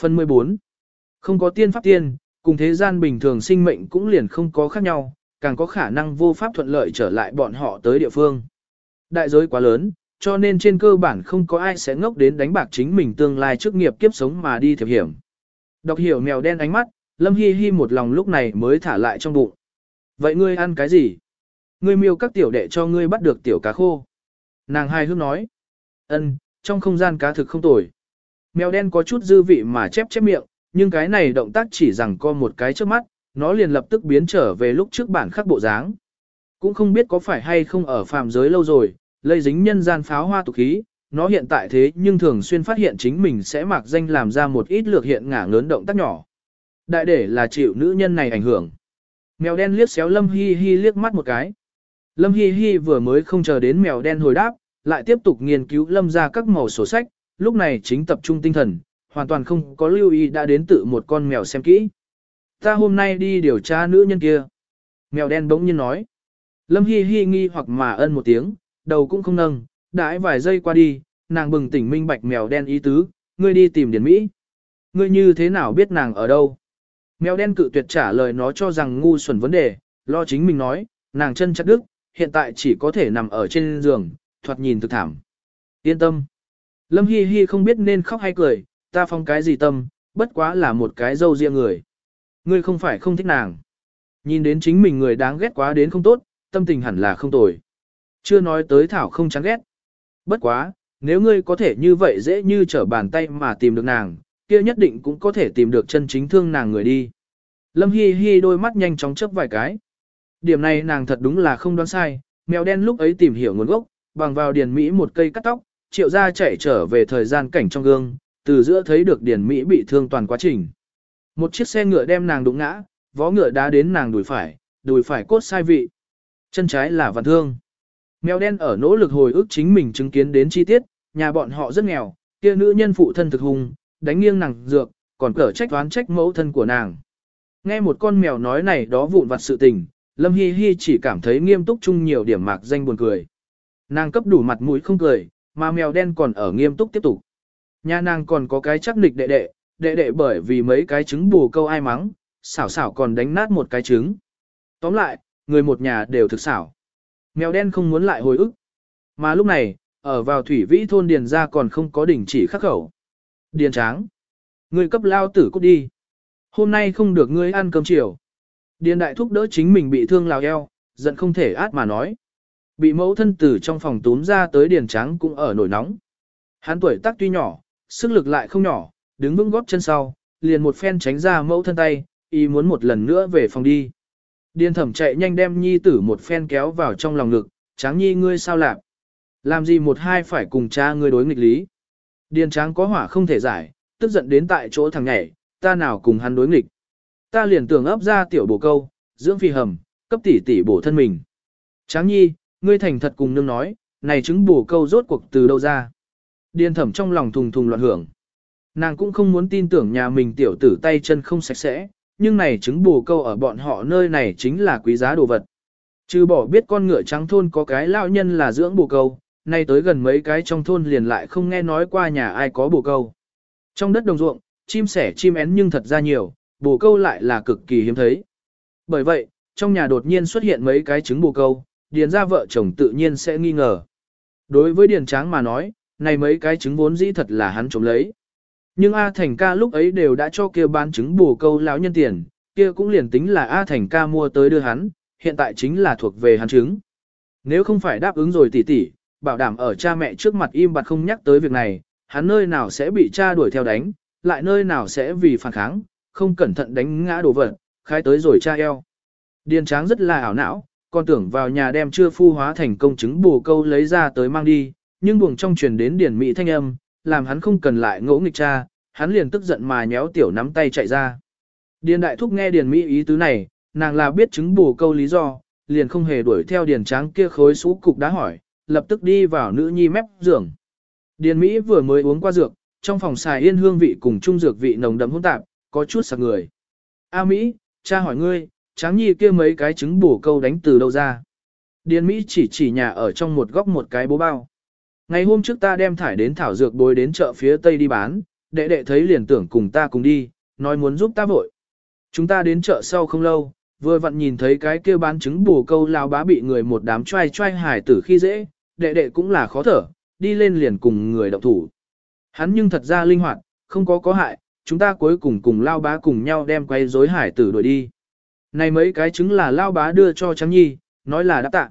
Phần 14. Không có tiên pháp tiên, cùng thế gian bình thường sinh mệnh cũng liền không có khác nhau, càng có khả năng vô pháp thuận lợi trở lại bọn họ tới địa phương. Đại giới quá lớn, cho nên trên cơ bản không có ai sẽ ngốc đến đánh bạc chính mình tương lai trước nghiệp kiếp sống mà đi thiệp hiểm. Đọc hiểu mèo đen ánh mắt, Lâm Hi Hi một lòng lúc này mới thả lại trong bụng. Vậy ngươi ăn cái gì? Ngươi miêu các tiểu đệ cho ngươi bắt được tiểu cá khô. Nàng hai hước nói. ân, trong không gian cá thực không tồi. Mèo đen có chút dư vị mà chép chép miệng, nhưng cái này động tác chỉ rằng co một cái trước mắt, nó liền lập tức biến trở về lúc trước bản khắc bộ dáng. Cũng không biết có phải hay không ở phàm giới lâu rồi, lây dính nhân gian pháo hoa tục khí, nó hiện tại thế nhưng thường xuyên phát hiện chính mình sẽ mặc danh làm ra một ít lược hiện ngả ngớn động tác nhỏ. Đại để là chịu nữ nhân này ảnh hưởng. Mèo đen liếc xéo Lâm Hi Hi liếc mắt một cái. Lâm Hi Hi vừa mới không chờ đến mèo đen hồi đáp, lại tiếp tục nghiên cứu Lâm ra các màu sổ sách, lúc này chính tập trung tinh thần, hoàn toàn không có lưu ý đã đến tự một con mèo xem kỹ. Ta hôm nay đi điều tra nữ nhân kia. Mèo đen bỗng nhiên nói. Lâm Hi Hi nghi hoặc mà ân một tiếng, đầu cũng không nâng, đãi vài giây qua đi, nàng bừng tỉnh minh bạch mèo đen ý tứ, ngươi đi tìm điển Mỹ. Ngươi như thế nào biết nàng ở đâu? Mèo đen cự tuyệt trả lời nó cho rằng ngu xuẩn vấn đề, lo chính mình nói, nàng chân chặt đức, hiện tại chỉ có thể nằm ở trên giường, thoạt nhìn thực thảm. Yên tâm. Lâm Hi Hi không biết nên khóc hay cười, ta phong cái gì tâm, bất quá là một cái dâu riêng người. Ngươi không phải không thích nàng. Nhìn đến chính mình người đáng ghét quá đến không tốt, tâm tình hẳn là không tồi. Chưa nói tới Thảo không chán ghét. Bất quá, nếu ngươi có thể như vậy dễ như trở bàn tay mà tìm được nàng, kia nhất định cũng có thể tìm được chân chính thương nàng người đi. Lâm Hi Hi đôi mắt nhanh chóng chớp vài cái. Điểm này nàng thật đúng là không đoán sai, mèo đen lúc ấy tìm hiểu nguồn gốc, bằng vào điền Mỹ một cây cắt tóc, triệu gia chạy trở về thời gian cảnh trong gương, từ giữa thấy được điền Mỹ bị thương toàn quá trình. Một chiếc xe ngựa đem nàng đụng ngã, vó ngựa đá đến nàng đùi phải, đùi phải cốt sai vị. Chân trái là vạn thương. Mèo đen ở nỗ lực hồi ức chính mình chứng kiến đến chi tiết, nhà bọn họ rất nghèo, kia nữ nhân phụ thân thực hùng, đánh nghiêng nàng dược, còn cở trách toán trách mẫu thân của nàng. Nghe một con mèo nói này đó vụn vặt sự tình, Lâm Hi Hi chỉ cảm thấy nghiêm túc chung nhiều điểm mạc danh buồn cười. Nàng cấp đủ mặt mũi không cười, mà mèo đen còn ở nghiêm túc tiếp tục. Nhà nàng còn có cái chắc nịch đệ đệ, đệ đệ bởi vì mấy cái trứng bù câu ai mắng, xảo xảo còn đánh nát một cái trứng. Tóm lại, người một nhà đều thực xảo. Mèo đen không muốn lại hồi ức. Mà lúc này, ở vào thủy vĩ thôn điền ra còn không có đỉnh chỉ khắc khẩu. Điền tráng. Người cấp lao tử cút đi. Hôm nay không được ngươi ăn cơm chiều. Điền đại thúc đỡ chính mình bị thương lào eo, giận không thể át mà nói. Bị mẫu thân tử trong phòng túm ra tới điền tráng cũng ở nổi nóng. Hắn tuổi tác tuy nhỏ, sức lực lại không nhỏ, đứng vững góp chân sau, liền một phen tránh ra mẫu thân tay, ý muốn một lần nữa về phòng đi. Điền thẩm chạy nhanh đem nhi tử một phen kéo vào trong lòng ngực, tráng nhi ngươi sao lạc. Làm gì một hai phải cùng cha ngươi đối nghịch lý. Điền tráng có hỏa không thể giải, tức giận đến tại chỗ thằng nhảy, ta nào cùng hắn đối nghịch. Ta liền tưởng ấp ra tiểu bổ câu, dưỡng phi hầm, cấp tỷ tỷ bổ thân mình. Tráng nhi, ngươi thành thật cùng nương nói, này trứng bổ câu rốt cuộc từ đâu ra. Điền thẩm trong lòng thùng thùng loạn hưởng. Nàng cũng không muốn tin tưởng nhà mình tiểu tử tay chân không sạch sẽ, nhưng này trứng bù câu ở bọn họ nơi này chính là quý giá đồ vật. Trừ bỏ biết con ngựa trắng thôn có cái lão nhân là dưỡng bù câu, nay tới gần mấy cái trong thôn liền lại không nghe nói qua nhà ai có bù câu. Trong đất đồng ruộng, chim sẻ chim én nhưng thật ra nhiều, bù câu lại là cực kỳ hiếm thấy. Bởi vậy, trong nhà đột nhiên xuất hiện mấy cái trứng bù câu, điền ra vợ chồng tự nhiên sẽ nghi ngờ. Đối với điền tráng mà nói, này mấy cái trứng vốn dĩ thật là hắn trộm lấy. Nhưng A Thành ca lúc ấy đều đã cho kia bán trứng bù câu lão nhân tiền, kia cũng liền tính là A Thành ca mua tới đưa hắn, hiện tại chính là thuộc về hắn trứng. Nếu không phải đáp ứng rồi tỉ tỉ, bảo đảm ở cha mẹ trước mặt im bặt không nhắc tới việc này, hắn nơi nào sẽ bị cha đuổi theo đánh, lại nơi nào sẽ vì phản kháng, không cẩn thận đánh ngã đồ vật, khai tới rồi cha eo. Điền tráng rất là ảo não, còn tưởng vào nhà đem chưa phu hóa thành công chứng bù câu lấy ra tới mang đi, nhưng buồng trong truyền đến điển mỹ thanh âm, làm hắn không cần lại ngỗ nghịch cha, hắn liền tức giận mà nhéo tiểu nắm tay chạy ra. Điền đại thúc nghe điền mỹ ý tứ này, nàng là biết chứng bù câu lý do, liền không hề đuổi theo điền tráng kia khối xú cục đã hỏi, lập tức đi vào nữ nhi mép giường. Điền mỹ vừa mới uống qua dược, trong phòng xài yên hương vị cùng trung dược vị nồng đậm hỗn tạp, có chút sặc người. A Mỹ, cha hỏi ngươi, tráng nhi kia mấy cái trứng bổ câu đánh từ đâu ra. Điền Mỹ chỉ chỉ nhà ở trong một góc một cái bố bao. Ngày hôm trước ta đem thải đến thảo dược bồi đến chợ phía tây đi bán, đệ đệ thấy liền tưởng cùng ta cùng đi, nói muốn giúp ta vội. Chúng ta đến chợ sau không lâu, vừa vặn nhìn thấy cái kia bán trứng bù câu lao bá bị người một đám trai trai hải tử khi dễ, đệ đệ cũng là khó thở, đi lên liền cùng người động thủ. Hắn nhưng thật ra linh hoạt, không có có hại, chúng ta cuối cùng cùng lao bá cùng nhau đem quay rối hải tử đuổi đi. Này mấy cái trứng là lao bá đưa cho Trắng Nhi, nói là đáp tạ.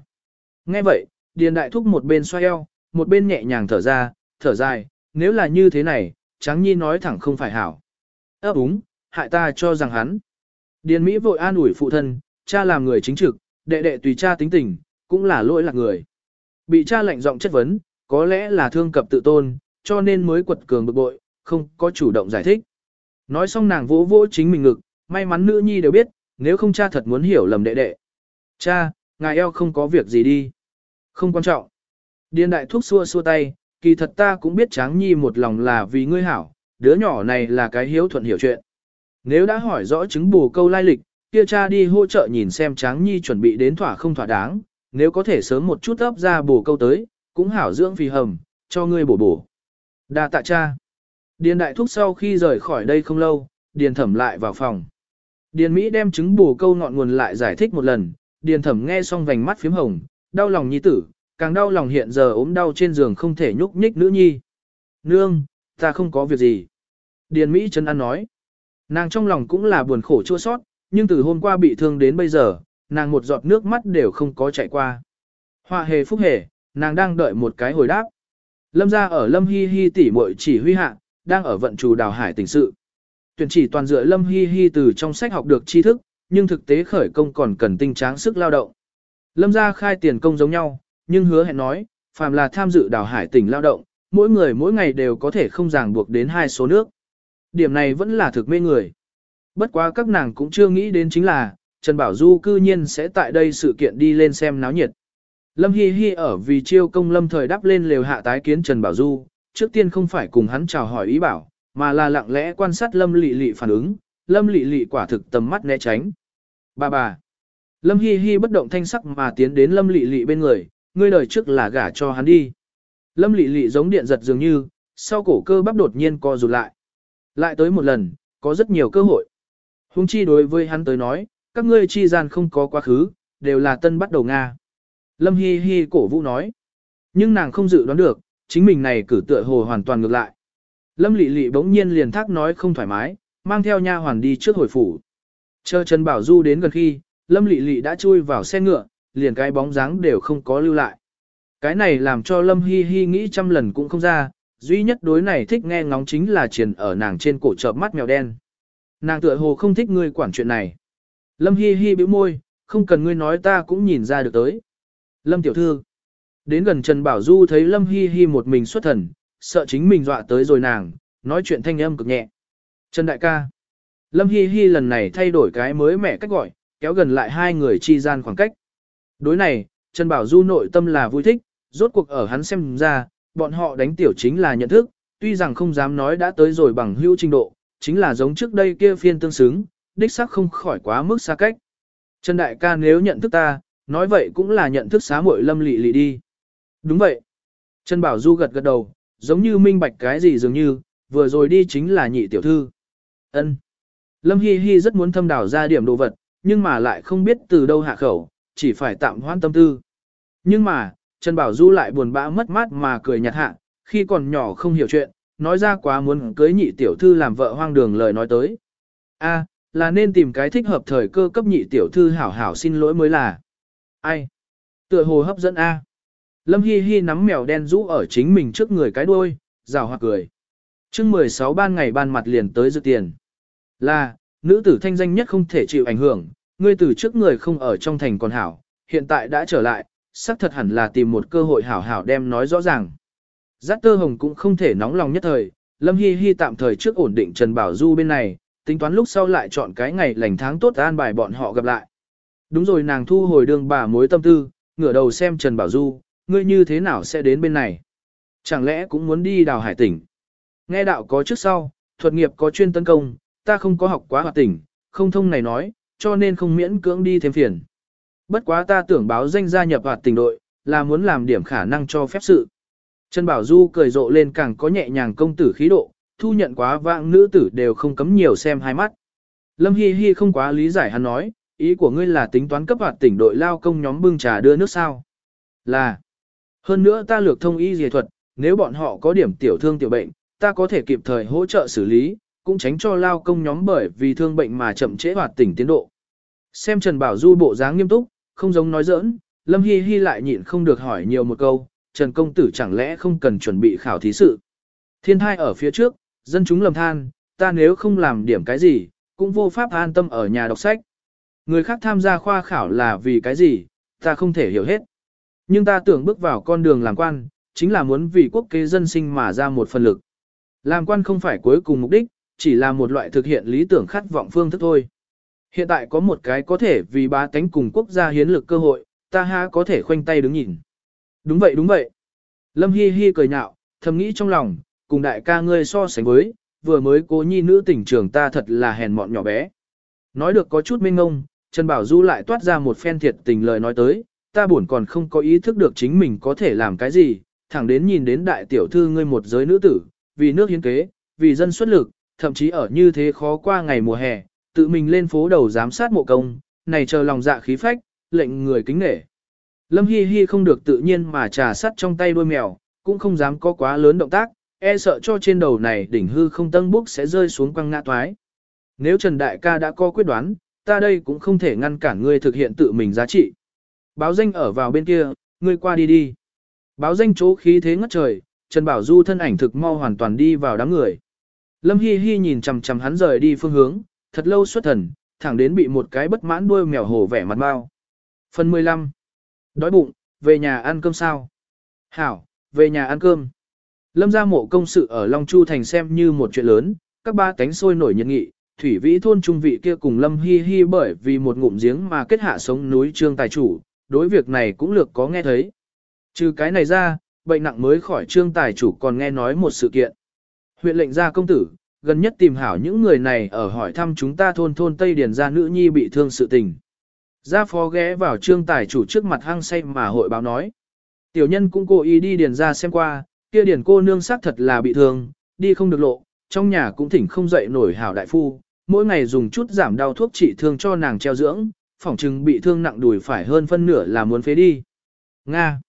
Nghe vậy, Điền Đại Thúc một bên xoay eo, một bên nhẹ nhàng thở ra, thở dài, nếu là như thế này, Trắng Nhi nói thẳng không phải hảo. ấp úng, hại ta cho rằng hắn. Điền Mỹ vội an ủi phụ thân, cha làm người chính trực, đệ đệ tùy cha tính tình, cũng là lỗi lạc người. Bị cha lạnh giọng chất vấn, có lẽ là thương cập tự tôn, cho nên mới quật cường bực bội, không có chủ động giải thích. Nói xong nàng vỗ vỗ chính mình ngực, may mắn nữ nhi đều biết, nếu không cha thật muốn hiểu lầm đệ đệ. Cha, ngài eo không có việc gì đi. Không quan trọng. Điền đại thuốc xua xua tay, kỳ thật ta cũng biết tráng nhi một lòng là vì ngươi hảo, đứa nhỏ này là cái hiếu thuận hiểu chuyện. Nếu đã hỏi rõ chứng bù câu lai lịch, kia cha đi hỗ trợ nhìn xem tráng nhi chuẩn bị đến thỏa không thỏa đáng, nếu có thể sớm một chút ấp ra bù câu tới, cũng hảo dưỡng phì hầm, cho ngươi bổ bổ. Đa tạ cha. Điền đại thúc sau khi rời khỏi đây không lâu, điền thẩm lại vào phòng. Điền Mỹ đem chứng bù câu ngọn nguồn lại giải thích một lần, điền thẩm nghe xong vành mắt phím hồng, đau lòng nhi tử, càng đau lòng hiện giờ ốm đau trên giường không thể nhúc nhích nữ nhi. Nương, ta không có việc gì. Điền Mỹ chân ăn nói. Nàng trong lòng cũng là buồn khổ chua sót, nhưng từ hôm qua bị thương đến bây giờ, nàng một giọt nước mắt đều không có chạy qua. Họa hề phúc hề, nàng đang đợi một cái hồi đáp. Lâm ra ở Lâm Hi Hi tỷ muội chỉ huy hạ, đang ở vận trù đào hải tỉnh sự. Tuyển chỉ toàn dựa Lâm Hi Hi từ trong sách học được tri thức, nhưng thực tế khởi công còn cần tinh tráng sức lao động. Lâm gia khai tiền công giống nhau, nhưng hứa hẹn nói, phàm là tham dự đào hải tỉnh lao động, mỗi người mỗi ngày đều có thể không ràng buộc đến hai số nước. Điểm này vẫn là thực mê người. Bất quá các nàng cũng chưa nghĩ đến chính là, Trần Bảo Du cư nhiên sẽ tại đây sự kiện đi lên xem náo nhiệt. Lâm Hi Hi ở vì chiêu công lâm thời đắp lên lều hạ tái kiến Trần Bảo Du, trước tiên không phải cùng hắn chào hỏi ý bảo, mà là lặng lẽ quan sát Lâm Lệ Lệ phản ứng, Lâm Lệ Lệ quả thực tầm mắt né tránh. Bà bà. Lâm Hi Hi bất động thanh sắc mà tiến đến Lâm Lệ Lệ bên người, ngươi đời trước là gả cho hắn đi. Lâm Lệ Lệ giống điện giật dường như, sau cổ cơ bắp đột nhiên co rụt lại. Lại tới một lần, có rất nhiều cơ hội. Hung chi đối với hắn tới nói, các ngươi chi gian không có quá khứ, đều là tân bắt đầu Nga. Lâm Hi Hi cổ vũ nói. Nhưng nàng không dự đoán được, chính mình này cử tựa hồ hoàn toàn ngược lại. Lâm Lệ Lệ bỗng nhiên liền thác nói không thoải mái, mang theo nha hoàn đi trước hồi phủ. Chờ Trần Bảo Du đến gần khi, Lâm Lệ Lệ đã chui vào xe ngựa, liền cái bóng dáng đều không có lưu lại. Cái này làm cho Lâm Hi Hi nghĩ trăm lần cũng không ra, duy nhất đối này thích nghe ngóng chính là triền ở nàng trên cổ chợp mắt mèo đen. Nàng tựa hồ không thích ngươi quản chuyện này. Lâm Hi Hi bĩu môi, không cần ngươi nói ta cũng nhìn ra được tới. Lâm tiểu thư. Đến gần Trần Bảo Du thấy Lâm Hi Hi một mình xuất thần, sợ chính mình dọa tới rồi nàng, nói chuyện thanh âm cực nhẹ. Trần đại ca. Lâm Hi Hi lần này thay đổi cái mới mẻ cách gọi, kéo gần lại hai người chi gian khoảng cách. Đối này, Trần Bảo Du nội tâm là vui thích, rốt cuộc ở hắn xem ra, bọn họ đánh tiểu chính là nhận thức, tuy rằng không dám nói đã tới rồi bằng hữu trình độ, chính là giống trước đây kia phiên tương xứng, đích xác không khỏi quá mức xa cách. Trần Đại ca nếu nhận thức ta, nói vậy cũng là nhận thức xá muội lâm lị lị đi. Đúng vậy. Trần Bảo Du gật gật đầu, giống như minh bạch cái gì dường như, vừa rồi đi chính là nhị tiểu thư. Ân. Lâm Hi Hi rất muốn thâm đảo ra điểm đồ vật, nhưng mà lại không biết từ đâu hạ khẩu, chỉ phải tạm hoãn tâm tư. Nhưng mà, Trần Bảo Du lại buồn bã mất mát mà cười nhạt hạ, khi còn nhỏ không hiểu chuyện, nói ra quá muốn cưới nhị tiểu thư làm vợ hoang đường lời nói tới. A, là nên tìm cái thích hợp thời cơ cấp nhị tiểu thư hảo hảo xin lỗi mới là. Ai? Tựa hồ hấp dẫn A. Lâm Hi Hi nắm mèo đen rũ ở chính mình trước người cái đuôi, rào hoặc cười. chương 16 ban ngày ban mặt liền tới dự tiền. Là, nữ tử thanh danh nhất không thể chịu ảnh hưởng, ngươi từ trước người không ở trong thành còn hảo, hiện tại đã trở lại, xác thật hẳn là tìm một cơ hội hảo hảo đem nói rõ ràng. Giác tơ hồng cũng không thể nóng lòng nhất thời, Lâm Hi Hi tạm thời trước ổn định Trần Bảo Du bên này, tính toán lúc sau lại chọn cái ngày lành tháng tốt an bài bọn họ gặp lại. Đúng rồi nàng thu hồi đường bà mối tâm tư, ngửa đầu xem Trần Bảo Du, ngươi như thế nào sẽ đến bên này? Chẳng lẽ cũng muốn đi đào hải tỉnh? Nghe đạo có trước sau, thuật nghiệp có chuyên tấn công, ta không có học quá hoạt tỉnh, không thông này nói, cho nên không miễn cưỡng đi thêm phiền. Bất quá ta tưởng báo danh gia nhập hoạt tỉnh đội, là muốn làm điểm khả năng cho phép sự. Trần Bảo Du cười rộ lên càng có nhẹ nhàng công tử khí độ, thu nhận quá vãng nữ tử đều không cấm nhiều xem hai mắt. Lâm Hi Hi không quá lý giải hắn nói, ý của ngươi là tính toán cấp hoạt tỉnh đội lao công nhóm bưng trà đưa nước sao. Là, hơn nữa ta lược thông y dề thuật, nếu bọn họ có điểm tiểu thương tiểu bệnh, ta có thể kịp thời hỗ trợ xử lý, cũng tránh cho lao công nhóm bởi vì thương bệnh mà chậm trễ hoạt tỉnh tiến độ. Xem Trần Bảo Du bộ dáng nghiêm túc, không giống nói giỡn, Lâm Hi Hi lại nhịn không được hỏi nhiều một câu, Trần Công Tử chẳng lẽ không cần chuẩn bị khảo thí sự. Thiên thai ở phía trước, dân chúng lầm than, ta nếu không làm điểm cái gì, cũng vô pháp an tâm ở nhà đọc sách. Người khác tham gia khoa khảo là vì cái gì, ta không thể hiểu hết. Nhưng ta tưởng bước vào con đường làm quan, chính là muốn vì quốc kế dân sinh mà ra một phần lực. Làm quan không phải cuối cùng mục đích, chỉ là một loại thực hiện lý tưởng khát vọng phương thức thôi. Hiện tại có một cái có thể vì bá tánh cùng quốc gia hiến lực cơ hội, ta ha có thể khoanh tay đứng nhìn. Đúng vậy đúng vậy. Lâm Hi Hi cười nhạo, thầm nghĩ trong lòng, cùng đại ca ngươi so sánh với, vừa mới cố nhi nữ tỉnh trường ta thật là hèn mọn nhỏ bé. Nói được có chút minh ngông, Trần Bảo Du lại toát ra một phen thiệt tình lời nói tới, ta buồn còn không có ý thức được chính mình có thể làm cái gì, thẳng đến nhìn đến đại tiểu thư ngươi một giới nữ tử, vì nước hiến kế, vì dân xuất lực, thậm chí ở như thế khó qua ngày mùa hè, tự mình lên phố đầu giám sát mộ công, này chờ lòng dạ khí phách, lệnh người kính nể. Lâm Hi Hi không được tự nhiên mà trà sắt trong tay đuôi mèo, cũng không dám có quá lớn động tác, e sợ cho trên đầu này đỉnh hư không tân búc sẽ rơi xuống quăng ngã toái. Nếu Trần Đại ca đã có quyết đoán, ta đây cũng không thể ngăn cản ngươi thực hiện tự mình giá trị. Báo danh ở vào bên kia, ngươi qua đi đi. Báo danh chỗ khí thế ngất trời, Trần Bảo Du thân ảnh thực mau hoàn toàn đi vào đám người. Lâm Hi Hi nhìn chằm chằm hắn rời đi phương hướng, thật lâu xuất thần, thẳng đến bị một cái bất mãn đuôi mèo hổ vẻ mặt bao. Phần 15. Đói bụng, về nhà ăn cơm sao? Hảo, về nhà ăn cơm. Lâm gia mộ công sự ở Long Chu Thành xem như một chuyện lớn, các ba cánh sôi nổi nhiệt nghị, thủy vĩ thôn trung vị kia cùng Lâm Hi Hi bởi vì một ngụm giếng mà kết hạ sống núi trương tài chủ, đối việc này cũng lược có nghe thấy. Trừ cái này ra, bệnh nặng mới khỏi trương tài chủ còn nghe nói một sự kiện. Huyện lệnh gia công tử, gần nhất tìm hảo những người này ở hỏi thăm chúng ta thôn thôn Tây Điền gia nữ nhi bị thương sự tình. Gia phó ghé vào trương tài chủ trước mặt hăng say mà hội báo nói. Tiểu nhân cũng cố ý đi điền ra xem qua, kia điền cô nương xác thật là bị thương, đi không được lộ, trong nhà cũng thỉnh không dậy nổi hảo đại phu, mỗi ngày dùng chút giảm đau thuốc trị thương cho nàng treo dưỡng, phỏng chừng bị thương nặng đùi phải hơn phân nửa là muốn phế đi. Nga.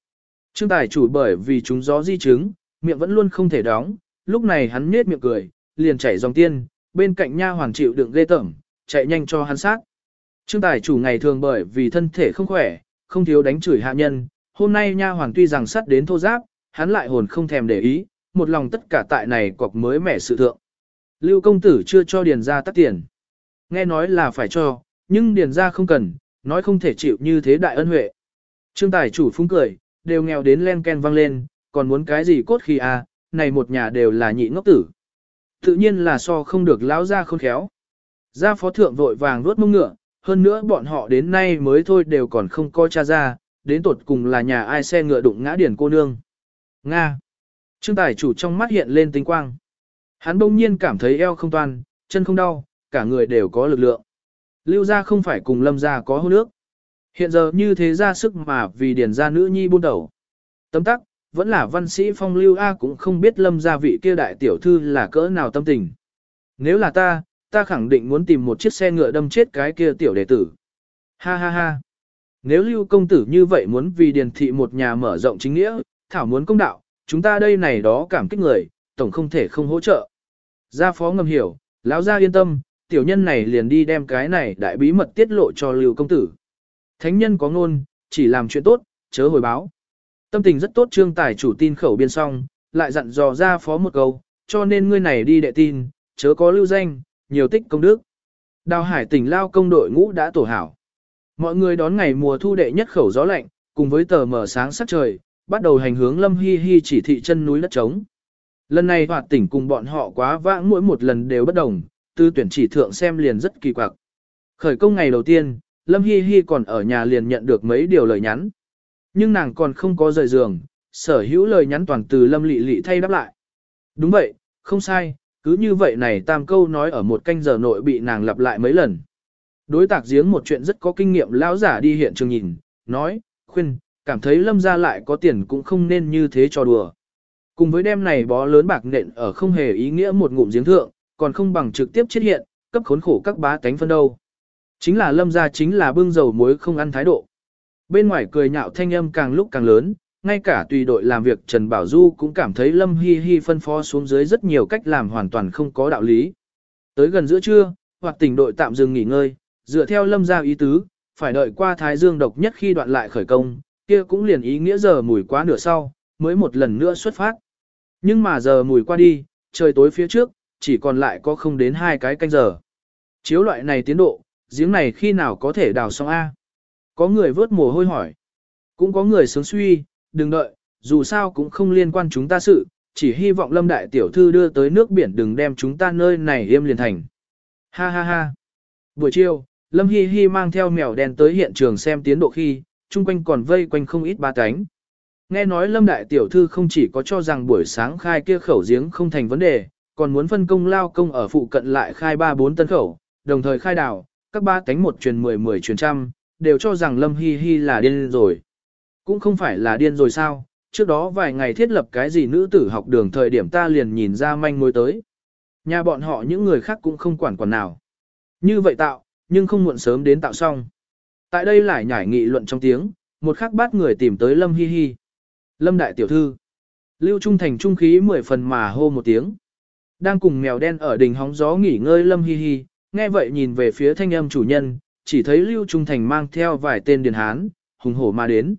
Trương tài chủ bởi vì chúng gió di chứng, miệng vẫn luôn không thể đóng, lúc này hắn nết miệng cười, liền chảy dòng tiên, bên cạnh nha hoàng chịu đựng ghê tởm, chạy nhanh cho hắn sát. Trương tài chủ ngày thường bởi vì thân thể không khỏe, không thiếu đánh chửi hạ nhân, hôm nay nha hoàng tuy rằng sắt đến thô giáp, hắn lại hồn không thèm để ý, một lòng tất cả tại này cọc mới mẻ sự thượng. Lưu công tử chưa cho điền ra tắt tiền. Nghe nói là phải cho, nhưng điền ra không cần, nói không thể chịu như thế đại ân huệ. Trương tài chủ phúng cười, đều nghèo đến len ken vang lên, còn muốn cái gì cốt khi à, này một nhà đều là nhị ngốc tử. Tự nhiên là so không được lão ra khôn khéo. Gia phó thượng vội vàng nuốt mông ngựa, hơn nữa bọn họ đến nay mới thôi đều còn không coi cha ra, đến tột cùng là nhà ai xe ngựa đụng ngã điển cô nương. Nga. Trương tài chủ trong mắt hiện lên tinh quang. Hắn bỗng nhiên cảm thấy eo không toan, chân không đau, cả người đều có lực lượng. Lưu gia không phải cùng lâm gia có hôn nước. Hiện giờ như thế ra sức mà vì điển gia nữ nhi buôn đầu. Tấm tắc, vẫn là văn sĩ phong lưu A cũng không biết lâm gia vị kia đại tiểu thư là cỡ nào tâm tình. Nếu là ta, ta khẳng định muốn tìm một chiếc xe ngựa đâm chết cái kia tiểu đệ tử. Ha ha ha. Nếu lưu công tử như vậy muốn vì điền thị một nhà mở rộng chính nghĩa, thảo muốn công đạo, chúng ta đây này đó cảm kích người, tổng không thể không hỗ trợ. Gia phó ngầm hiểu, lão gia yên tâm, tiểu nhân này liền đi đem cái này đại bí mật tiết lộ cho lưu công tử. Thánh nhân có ngôn, chỉ làm chuyện tốt, chớ hồi báo. Tâm tình rất tốt trương tài chủ tin khẩu biên xong, lại dặn dò ra phó một câu, cho nên ngươi này đi đệ tin, chớ có lưu danh, nhiều tích công đức. Đào hải tỉnh lao công đội ngũ đã tổ hảo. Mọi người đón ngày mùa thu đệ nhất khẩu gió lạnh, cùng với tờ mở sáng sắc trời, bắt đầu hành hướng lâm hi hi chỉ thị chân núi đất trống. Lần này hoạt tỉnh cùng bọn họ quá vãng mỗi một lần đều bất đồng, tư tuyển chỉ thượng xem liền rất kỳ quặc. Khởi công ngày đầu tiên, Lâm Hi Hi còn ở nhà liền nhận được mấy điều lời nhắn. Nhưng nàng còn không có rời giường, sở hữu lời nhắn toàn từ Lâm Lị Lị thay đáp lại. Đúng vậy, không sai, cứ như vậy này tam câu nói ở một canh giờ nội bị nàng lặp lại mấy lần. Đối tạc giếng một chuyện rất có kinh nghiệm lão giả đi hiện trường nhìn, nói, khuyên, cảm thấy lâm ra lại có tiền cũng không nên như thế cho đùa. Cùng với đem này bó lớn bạc nện ở không hề ý nghĩa một ngụm giếng thượng, còn không bằng trực tiếp chết hiện, cấp khốn khổ các bá tánh phân đâu. Chính là lâm gia chính là bưng dầu muối không ăn thái độ. Bên ngoài cười nhạo thanh âm càng lúc càng lớn, ngay cả tùy đội làm việc Trần Bảo Du cũng cảm thấy Lâm Hi Hi phân phó xuống dưới rất nhiều cách làm hoàn toàn không có đạo lý. Tới gần giữa trưa, hoặc tỉnh đội tạm dừng nghỉ ngơi, dựa theo Lâm gia ý tứ, phải đợi qua Thái Dương độc nhất khi đoạn lại khởi công, kia cũng liền ý nghĩa giờ mùi quá nửa sau, mới một lần nữa xuất phát. Nhưng mà giờ mùi qua đi, trời tối phía trước, chỉ còn lại có không đến hai cái canh giờ. Chiếu loại này tiến độ, giếng này khi nào có thể đào xong A? Có người vớt mồ hôi hỏi. Cũng có người sướng suy, đừng đợi, dù sao cũng không liên quan chúng ta sự, chỉ hy vọng lâm đại tiểu thư đưa tới nước biển đừng đem chúng ta nơi này im liền thành. Ha ha ha. Buổi chiều, Lâm Hi Hi mang theo mèo đen tới hiện trường xem tiến độ khi, chung quanh còn vây quanh không ít ba cánh. Nghe nói Lâm Đại Tiểu Thư không chỉ có cho rằng buổi sáng khai kia khẩu giếng không thành vấn đề, còn muốn phân công lao công ở phụ cận lại khai 3-4 tân khẩu, đồng thời khai đảo, các ba cánh một truyền 10-10 truyền trăm, đều cho rằng Lâm Hi Hi là điên rồi. Cũng không phải là điên rồi sao, trước đó vài ngày thiết lập cái gì nữ tử học đường thời điểm ta liền nhìn ra manh mối tới. Nhà bọn họ những người khác cũng không quản quản nào. Như vậy tạo, nhưng không muộn sớm đến tạo xong. Tại đây lại nhảy nghị luận trong tiếng, một khắc bát người tìm tới Lâm Hi Hi. Lâm Đại Tiểu Thư. Lưu Trung Thành trung khí mười phần mà hô một tiếng. Đang cùng mèo đen ở đỉnh hóng gió nghỉ ngơi Lâm Hi Hi, nghe vậy nhìn về phía thanh âm chủ nhân, chỉ thấy Lưu Trung Thành mang theo vài tên điền hán, hùng hổ mà đến.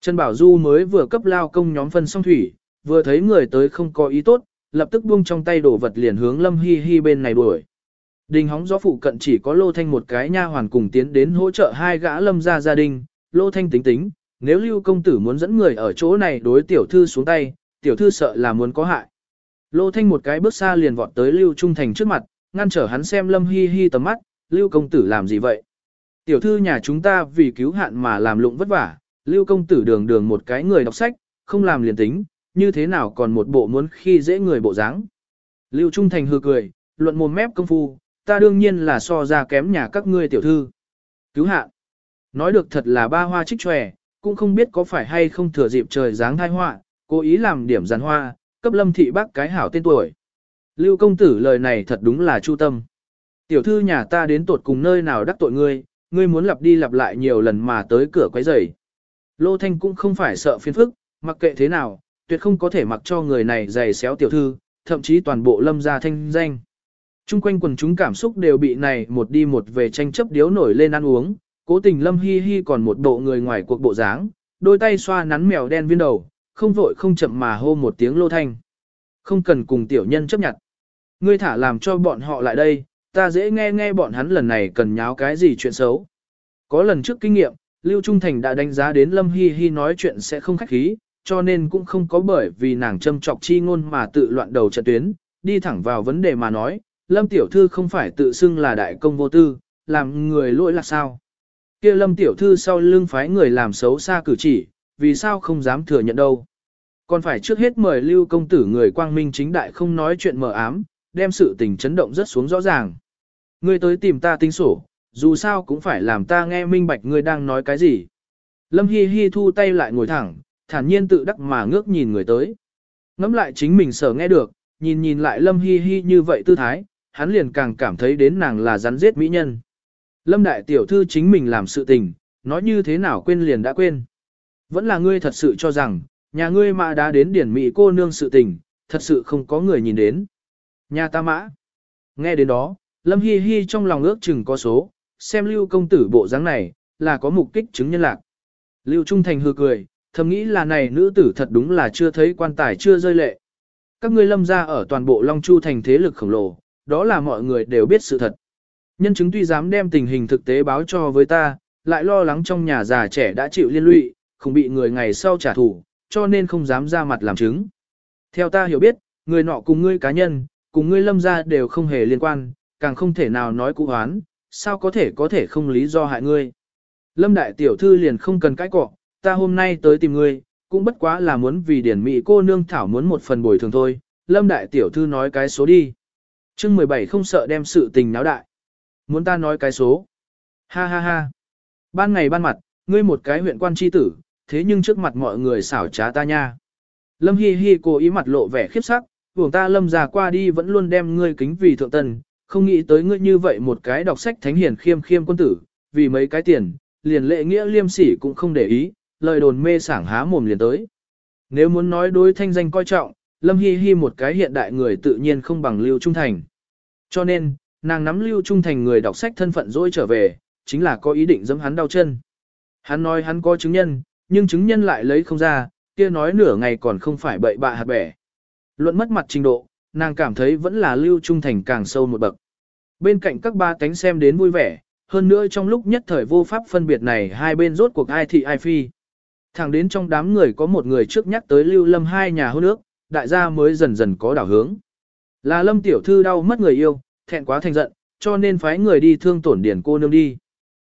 Trần Bảo Du mới vừa cấp lao công nhóm phân xong thủy, vừa thấy người tới không có ý tốt, lập tức buông trong tay đổ vật liền hướng Lâm Hi Hi bên này đuổi. Đình hóng gió phụ cận chỉ có Lô Thanh một cái nha hoàn cùng tiến đến hỗ trợ hai gã lâm gia gia đình, Lô Thanh tính tính, nếu Lưu công tử muốn dẫn người ở chỗ này đối tiểu thư xuống tay, tiểu thư sợ là muốn có hại. Lô Thanh một cái bước xa liền vọt tới Lưu Trung Thành trước mặt, ngăn trở hắn xem Lâm Hi Hi tầm mắt, Lưu công tử làm gì vậy? Tiểu thư nhà chúng ta vì cứu hạn mà làm lụng vất vả, Lưu công tử đường đường một cái người đọc sách, không làm liền tính, như thế nào còn một bộ muốn khi dễ người bộ dáng. Lưu Trung Thành hừ cười, luận mồm mép công phu, ta đương nhiên là so ra kém nhà các ngươi tiểu thư. Cứu hạn. Nói được thật là ba hoa trích tròe, cũng không biết có phải hay không thừa dịp trời dáng thai họa, cố ý làm điểm giàn hoa, cấp lâm thị bác cái hảo tên tuổi. Lưu công tử lời này thật đúng là chu tâm. Tiểu thư nhà ta đến tột cùng nơi nào đắc tội ngươi, ngươi muốn lặp đi lặp lại nhiều lần mà tới cửa quấy rầy. Lô Thanh cũng không phải sợ phiền phức, mặc kệ thế nào, tuyệt không có thể mặc cho người này giày xéo tiểu thư, thậm chí toàn bộ lâm gia thanh danh. Trung quanh quần chúng cảm xúc đều bị này một đi một về tranh chấp điếu nổi lên ăn uống, cố tình lâm hi hi còn một bộ người ngoài cuộc bộ dáng, đôi tay xoa nắn mèo đen viên đầu, không vội không chậm mà hô một tiếng lô thanh. Không cần cùng tiểu nhân chấp nhận. Ngươi thả làm cho bọn họ lại đây, ta dễ nghe nghe bọn hắn lần này cần nháo cái gì chuyện xấu. Có lần trước kinh nghiệm, Lưu Trung Thành đã đánh giá đến Lâm Hi Hi nói chuyện sẽ không khách khí, cho nên cũng không có bởi vì nàng châm chọc chi ngôn mà tự loạn đầu trận tuyến, đi thẳng vào vấn đề mà nói, Lâm Tiểu Thư không phải tự xưng là đại công vô tư, làm người lỗi là sao? kia Lâm Tiểu Thư sau lưng phái người làm xấu xa cử chỉ, vì sao không dám thừa nhận đâu? Còn phải trước hết mời Lưu Công Tử người quang minh chính đại không nói chuyện mờ ám, đem sự tình chấn động rất xuống rõ ràng. Ngươi tới tìm ta tính sổ, dù sao cũng phải làm ta nghe minh bạch ngươi đang nói cái gì. Lâm Hi Hi thu tay lại ngồi thẳng, thản nhiên tự đắc mà ngước nhìn người tới. Ngắm lại chính mình sở nghe được, nhìn nhìn lại Lâm Hi Hi như vậy tư thái, hắn liền càng cảm thấy đến nàng là rắn giết mỹ nhân. Lâm đại tiểu thư chính mình làm sự tình, nói như thế nào quên liền đã quên. Vẫn là ngươi thật sự cho rằng, nhà ngươi mà đã đến điển mỹ cô nương sự tình, thật sự không có người nhìn đến. Nhà ta mã. Nghe đến đó, Lâm Hi Hi trong lòng ước chừng có số, xem Lưu công tử bộ dáng này, là có mục đích chứng nhân lạc. Lưu Trung Thành hừ cười, thầm nghĩ là này nữ tử thật đúng là chưa thấy quan tài chưa rơi lệ. Các ngươi lâm ra ở toàn bộ Long Chu thành thế lực khổng lồ, đó là mọi người đều biết sự thật. Nhân chứng tuy dám đem tình hình thực tế báo cho với ta, lại lo lắng trong nhà già trẻ đã chịu liên lụy, không bị người ngày sau trả thù, cho nên không dám ra mặt làm chứng. Theo ta hiểu biết, người nọ cùng ngươi cá nhân, cùng ngươi lâm gia đều không hề liên quan, càng không thể nào nói cụ hoán, sao có thể có thể không lý do hại ngươi. Lâm đại tiểu thư liền không cần cãi cọ, ta hôm nay tới tìm ngươi, cũng bất quá là muốn vì điển mỹ cô nương thảo muốn một phần bồi thường thôi, lâm đại tiểu thư nói cái số đi. chương 17 không sợ đem sự tình náo đại. Muốn ta nói cái số. Ha ha ha. Ban ngày ban mặt, ngươi một cái huyện quan tri tử, thế nhưng trước mặt mọi người xảo trá ta nha. Lâm Hi Hi cố ý mặt lộ vẻ khiếp sắc, vùng ta lâm già qua đi vẫn luôn đem ngươi kính vì thượng tần, không nghĩ tới ngươi như vậy một cái đọc sách thánh hiền khiêm khiêm quân tử, vì mấy cái tiền, liền lệ nghĩa liêm sỉ cũng không để ý, lời đồn mê sảng há mồm liền tới. Nếu muốn nói đối thanh danh coi trọng, Lâm Hi Hi một cái hiện đại người tự nhiên không bằng Lưu Trung Thành. Cho nên, nàng nắm Lưu Trung Thành người đọc sách thân phận dỗi trở về, chính là có ý định giẫm hắn đau chân. Hắn nói hắn có chứng nhân, nhưng chứng nhân lại lấy không ra, kia nói nửa ngày còn không phải bậy bạ hạt bẻ. Luận mất mặt trình độ, nàng cảm thấy vẫn là Lưu Trung Thành càng sâu một bậc. Bên cạnh các ba cánh xem đến vui vẻ, hơn nữa trong lúc nhất thời vô pháp phân biệt này hai bên rốt cuộc ai thị ai phi. Thẳng đến trong đám người có một người trước nhắc tới Lưu Lâm hai nhà hôn nước, đại gia mới dần dần có đảo hướng. Là Lâm tiểu thư đau mất người yêu, thẹn quá thành giận, cho nên phái người đi thương tổn điển cô nương đi.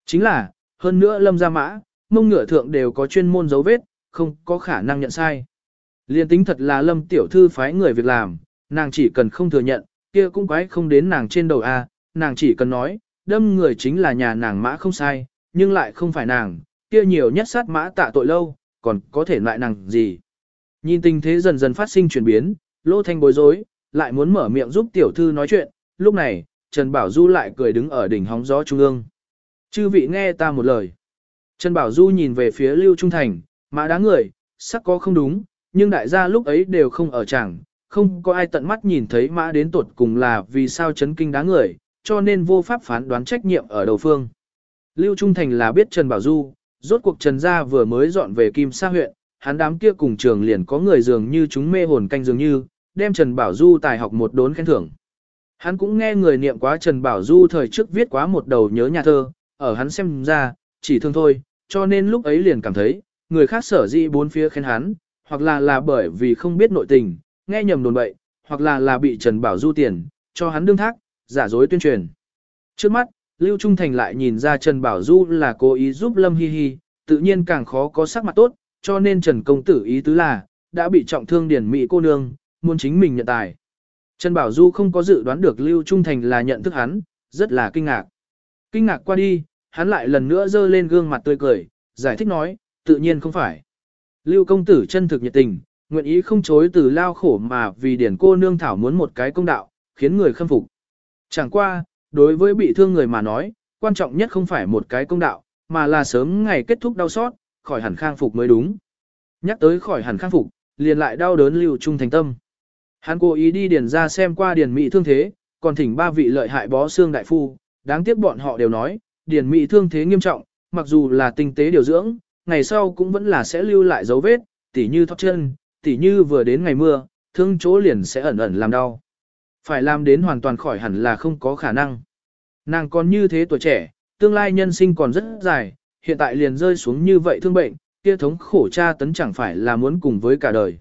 Chính là, hơn nữa Lâm gia mã, mông ngựa thượng đều có chuyên môn dấu vết, không có khả năng nhận sai. Liên tính thật là Lâm tiểu thư phái người việc làm, nàng chỉ cần không thừa nhận, kia cũng quái không đến nàng trên đầu a, nàng chỉ cần nói, đâm người chính là nhà nàng mã không sai, nhưng lại không phải nàng, kia nhiều nhất sát mã tạ tội lâu, còn có thể lại nàng gì. Nhìn tình thế dần dần phát sinh chuyển biến, Lô Thanh bối rối, lại muốn mở miệng giúp tiểu thư nói chuyện, lúc này, Trần Bảo Du lại cười đứng ở đỉnh hóng gió trung ương. Chư vị nghe ta một lời. Trần Bảo Du nhìn về phía Lưu Trung Thành, mã đáng người, sắc có không đúng, nhưng đại gia lúc ấy đều không ở chẳng, không có ai tận mắt nhìn thấy mã đến tột cùng là vì sao chấn kinh đáng người, cho nên vô pháp phán đoán trách nhiệm ở đầu phương. Lưu Trung Thành là biết Trần Bảo Du, rốt cuộc Trần Gia vừa mới dọn về Kim Sa huyện, hắn đám kia cùng trường liền có người dường như chúng mê hồn canh dường như, đem Trần Bảo Du tài học một đốn khen thưởng. Hắn cũng nghe người niệm quá Trần Bảo Du thời trước viết quá một đầu nhớ nhà thơ, ở hắn xem ra, chỉ thương thôi, cho nên lúc ấy liền cảm thấy, người khác sở dĩ bốn phía khen hắn, hoặc là là bởi vì không biết nội tình, nghe nhầm đồn bậy, hoặc là là bị Trần Bảo Du tiền, cho hắn đương thác, giả dối tuyên truyền. Trước mắt, Lưu Trung Thành lại nhìn ra Trần Bảo Du là cố ý giúp Lâm Hi Hi, tự nhiên càng khó có sắc mặt tốt, cho nên Trần Công Tử ý tứ là, đã bị trọng thương điển mỹ cô nương, muốn chính mình nhận tài. Trần Bảo Du không có dự đoán được Lưu Trung Thành là nhận thức hắn, rất là kinh ngạc. Kinh ngạc qua đi, hắn lại lần nữa dơ lên gương mặt tươi cười, giải thích nói, tự nhiên không phải. Lưu công tử chân thực nhiệt tình, nguyện ý không chối từ lao khổ mà vì điển cô nương thảo muốn một cái công đạo, khiến người khâm phục. Chẳng qua, đối với bị thương người mà nói, quan trọng nhất không phải một cái công đạo, mà là sớm ngày kết thúc đau xót, khỏi hẳn khang phục mới đúng. Nhắc tới khỏi hẳn khang phục, liền lại đau đớn lưu trung thành tâm. Hắn cố ý đi điền ra xem qua điền mỹ thương thế, còn thỉnh ba vị lợi hại bó xương đại phu, đáng tiếc bọn họ đều nói, điền mỹ thương thế nghiêm trọng, mặc dù là tinh tế điều dưỡng, ngày sau cũng vẫn là sẽ lưu lại dấu vết, tỉ như thóc chân, tỉ như vừa đến ngày mưa, thương chỗ liền sẽ ẩn ẩn làm đau. Phải làm đến hoàn toàn khỏi hẳn là không có khả năng. Nàng còn như thế tuổi trẻ, tương lai nhân sinh còn rất dài, hiện tại liền rơi xuống như vậy thương bệnh, kia thống khổ cha tấn chẳng phải là muốn cùng với cả đời.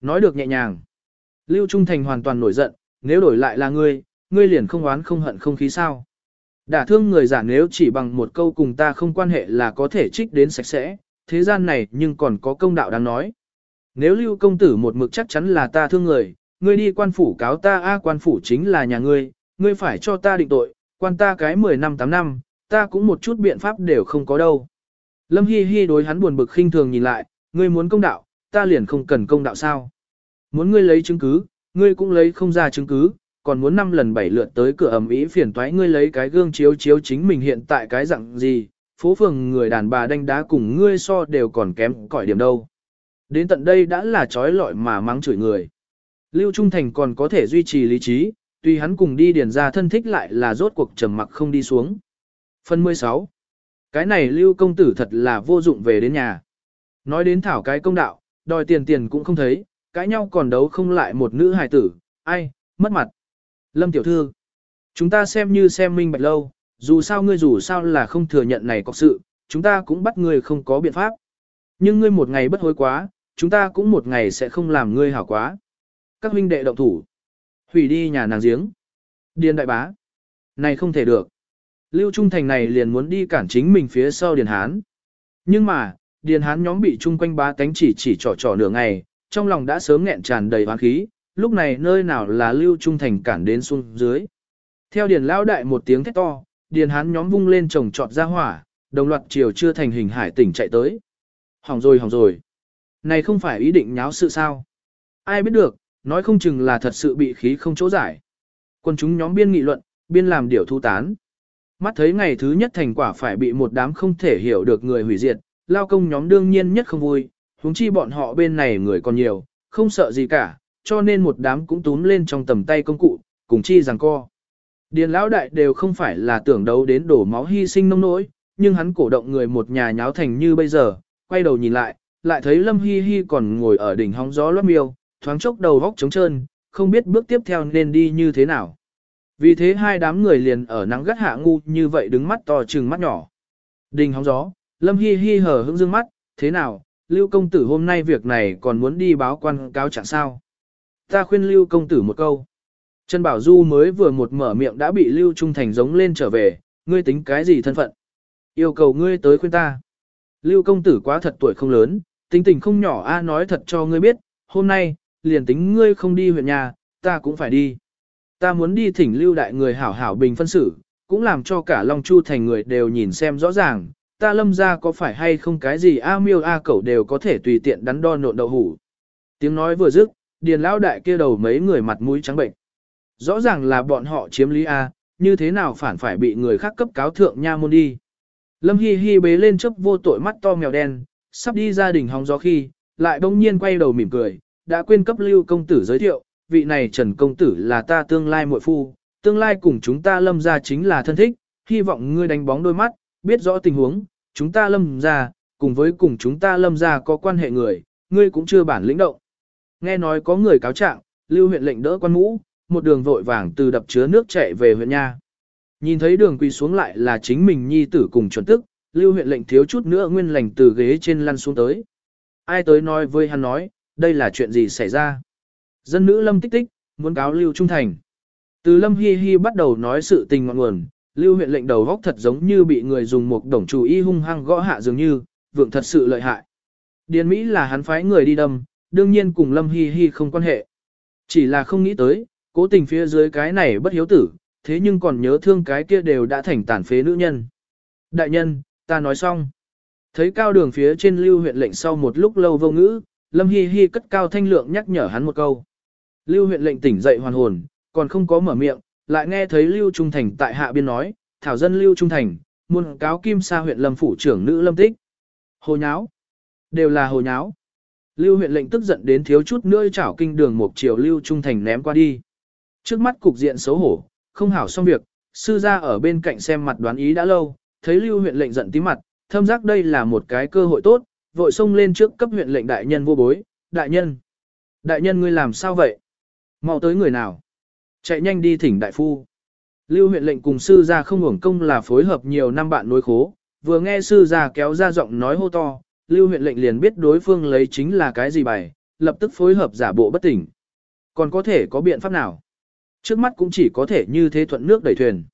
Nói được nhẹ nhàng. Lưu Trung Thành hoàn toàn nổi giận, nếu đổi lại là ngươi, ngươi liền không oán không hận không khí sao. Đả thương người giả nếu chỉ bằng một câu cùng ta không quan hệ là có thể trích đến sạch sẽ, thế gian này nhưng còn có công đạo đáng nói. Nếu lưu công tử một mực chắc chắn là ta thương người, ngươi đi quan phủ cáo ta a quan phủ chính là nhà ngươi, ngươi phải cho ta định tội, quan ta cái 10 năm 8 năm, ta cũng một chút biện pháp đều không có đâu. Lâm Hi Hi đối hắn buồn bực khinh thường nhìn lại, ngươi muốn công đạo, ta liền không cần công đạo sao. Muốn ngươi lấy chứng cứ, ngươi cũng lấy không ra chứng cứ, còn muốn năm lần bảy lượt tới cửa ẩm ý phiền toái ngươi lấy cái gương chiếu chiếu chính mình hiện tại cái dạng gì, phố phường người đàn bà đánh đá cùng ngươi so đều còn kém cỏi điểm đâu. Đến tận đây đã là trói lọi mà mắng chửi người. Lưu Trung Thành còn có thể duy trì lý trí, tuy hắn cùng đi điền ra thân thích lại là rốt cuộc trầm mặc không đi xuống. Phần 16. Cái này Lưu công tử thật là vô dụng về đến nhà. Nói đến thảo cái công đạo, đòi tiền tiền cũng không thấy, cãi nhau còn đấu không lại một nữ hài tử, ai, mất mặt. Lâm tiểu thư, chúng ta xem như xem minh bạch lâu, dù sao ngươi dù sao là không thừa nhận này có sự, chúng ta cũng bắt ngươi không có biện pháp. Nhưng ngươi một ngày bất hối quá, chúng ta cũng một ngày sẽ không làm ngươi hảo quá. Các huynh đệ động thủ. Hủy đi nhà nàng giếng. Điền đại bá. Này không thể được. Lưu Trung Thành này liền muốn đi cản chính mình phía sau Điền Hán. Nhưng mà, Điền Hán nhóm bị chung quanh bá tánh chỉ chỉ trò trò nửa ngày, trong lòng đã sớm nghẹn tràn đầy hoang khí, lúc này nơi nào là Lưu Trung Thành cản đến xuống dưới. Theo Điền Lão Đại một tiếng thét to, Điền Hán nhóm vung lên trồng trọt ra hỏa, đồng loạt chiều chưa thành hình hải tỉnh chạy tới. Hỏng rồi hỏng rồi. này không phải ý định nháo sự sao. Ai biết được, nói không chừng là thật sự bị khí không chỗ giải. Quân chúng nhóm biên nghị luận, biên làm điều thu tán. Mắt thấy ngày thứ nhất thành quả phải bị một đám không thể hiểu được người hủy diệt, lao công nhóm đương nhiên nhất không vui, huống chi bọn họ bên này người còn nhiều, không sợ gì cả, cho nên một đám cũng túm lên trong tầm tay công cụ, cùng chi rằng co. Điền lão đại đều không phải là tưởng đấu đến đổ máu hy sinh nông nỗi, nhưng hắn cổ động người một nhà nháo thành như bây giờ, quay đầu nhìn lại, lại thấy Lâm Hi Hi còn ngồi ở đỉnh hóng gió lót miêu, thoáng chốc đầu vóc trống trơn, không biết bước tiếp theo nên đi như thế nào. Vì thế hai đám người liền ở nắng gắt hạ ngu như vậy đứng mắt to trừng mắt nhỏ. Đình hóng gió, Lâm Hi Hi hở hững dương mắt, thế nào, Lưu công tử hôm nay việc này còn muốn đi báo quan cáo trạng sao. Ta khuyên Lưu công tử một câu. Trần Bảo Du mới vừa một mở miệng đã bị Lưu Trung Thành giống lên trở về, ngươi tính cái gì thân phận? Yêu cầu ngươi tới khuyên ta. Lưu công tử quá thật tuổi không lớn, tính tình không nhỏ a nói thật cho ngươi biết, hôm nay, liền tính ngươi không đi huyện nhà, ta cũng phải đi. Ta muốn đi thỉnh lưu đại người hảo hảo bình phân xử, cũng làm cho cả Long Chu thành người đều nhìn xem rõ ràng, ta lâm ra có phải hay không cái gì a miêu a cẩu đều có thể tùy tiện đắn đo nộn đậu hủ. Tiếng nói vừa dứt, điền lão đại kia đầu mấy người mặt mũi trắng bệnh. Rõ ràng là bọn họ chiếm lý A, như thế nào phản phải bị người khác cấp cáo thượng nha môn đi. Lâm Hi Hi bế lên chấp vô tội mắt to mèo đen, sắp đi ra đỉnh hóng gió khi, lại bỗng nhiên quay đầu mỉm cười, đã quên cấp lưu công tử giới thiệu, vị này Trần công tử là ta tương lai muội phu, tương lai cùng chúng ta lâm ra chính là thân thích, hy vọng ngươi đánh bóng đôi mắt, biết rõ tình huống, chúng ta lâm ra, cùng với cùng chúng ta lâm ra có quan hệ người, ngươi cũng chưa bản lĩnh động. Nghe nói có người cáo trạng, lưu huyện lệnh đỡ quan mũ, một đường vội vàng từ đập chứa nước chạy về huyện nha. Nhìn thấy đường quỳ xuống lại là chính mình nhi tử cùng chuẩn tức, lưu huyện lệnh thiếu chút nữa nguyên lành từ ghế trên lăn xuống tới. Ai tới nói với hắn nói, đây là chuyện gì xảy ra. Dân nữ lâm tích tích, muốn cáo lưu trung thành. Từ lâm hi hi bắt đầu nói sự tình ngọn nguồn, lưu huyện lệnh đầu góc thật giống như bị người dùng một đồng chủ y hung hăng gõ hạ dường như, vượng thật sự lợi hại. Điền Mỹ là hắn phái người đi đâm, đương nhiên cùng lâm hi hi không quan hệ. Chỉ là không nghĩ tới, cố tình phía dưới cái này bất hiếu tử, thế nhưng còn nhớ thương cái kia đều đã thành tàn phế nữ nhân. Đại nhân, ta nói xong. Thấy cao đường phía trên lưu huyện lệnh sau một lúc lâu vô ngữ, Lâm Hi Hi cất cao thanh lượng nhắc nhở hắn một câu. Lưu huyện lệnh tỉnh dậy hoàn hồn, còn không có mở miệng, lại nghe thấy Lưu Trung Thành tại hạ biên nói, thảo dân Lưu Trung Thành, muôn cáo kim sa huyện Lâm phủ trưởng nữ Lâm Tích. Hồ nháo. Đều là hồ nháo. Lưu huyện lệnh tức giận đến thiếu chút nữa chảo kinh đường một chiều Lưu Trung Thành ném qua đi. Trước mắt cục diện xấu hổ, không hảo xong việc, sư gia ở bên cạnh xem mặt đoán ý đã lâu, thấy Lưu huyện lệnh giận tím mặt, thâm giác đây là một cái cơ hội tốt, vội xông lên trước cấp huyện lệnh đại nhân vô bối, đại nhân. Đại nhân ngươi làm sao vậy? mau tới người nào? Chạy nhanh đi thỉnh đại phu. Lưu huyện lệnh cùng sư gia không hưởng công là phối hợp nhiều năm bạn nối khố, vừa nghe sư gia kéo ra giọng nói hô to, lưu huyện lệnh liền biết đối phương lấy chính là cái gì bài, lập tức phối hợp giả bộ bất tỉnh. Còn có thể có biện pháp nào? Trước mắt cũng chỉ có thể như thế thuận nước đẩy thuyền.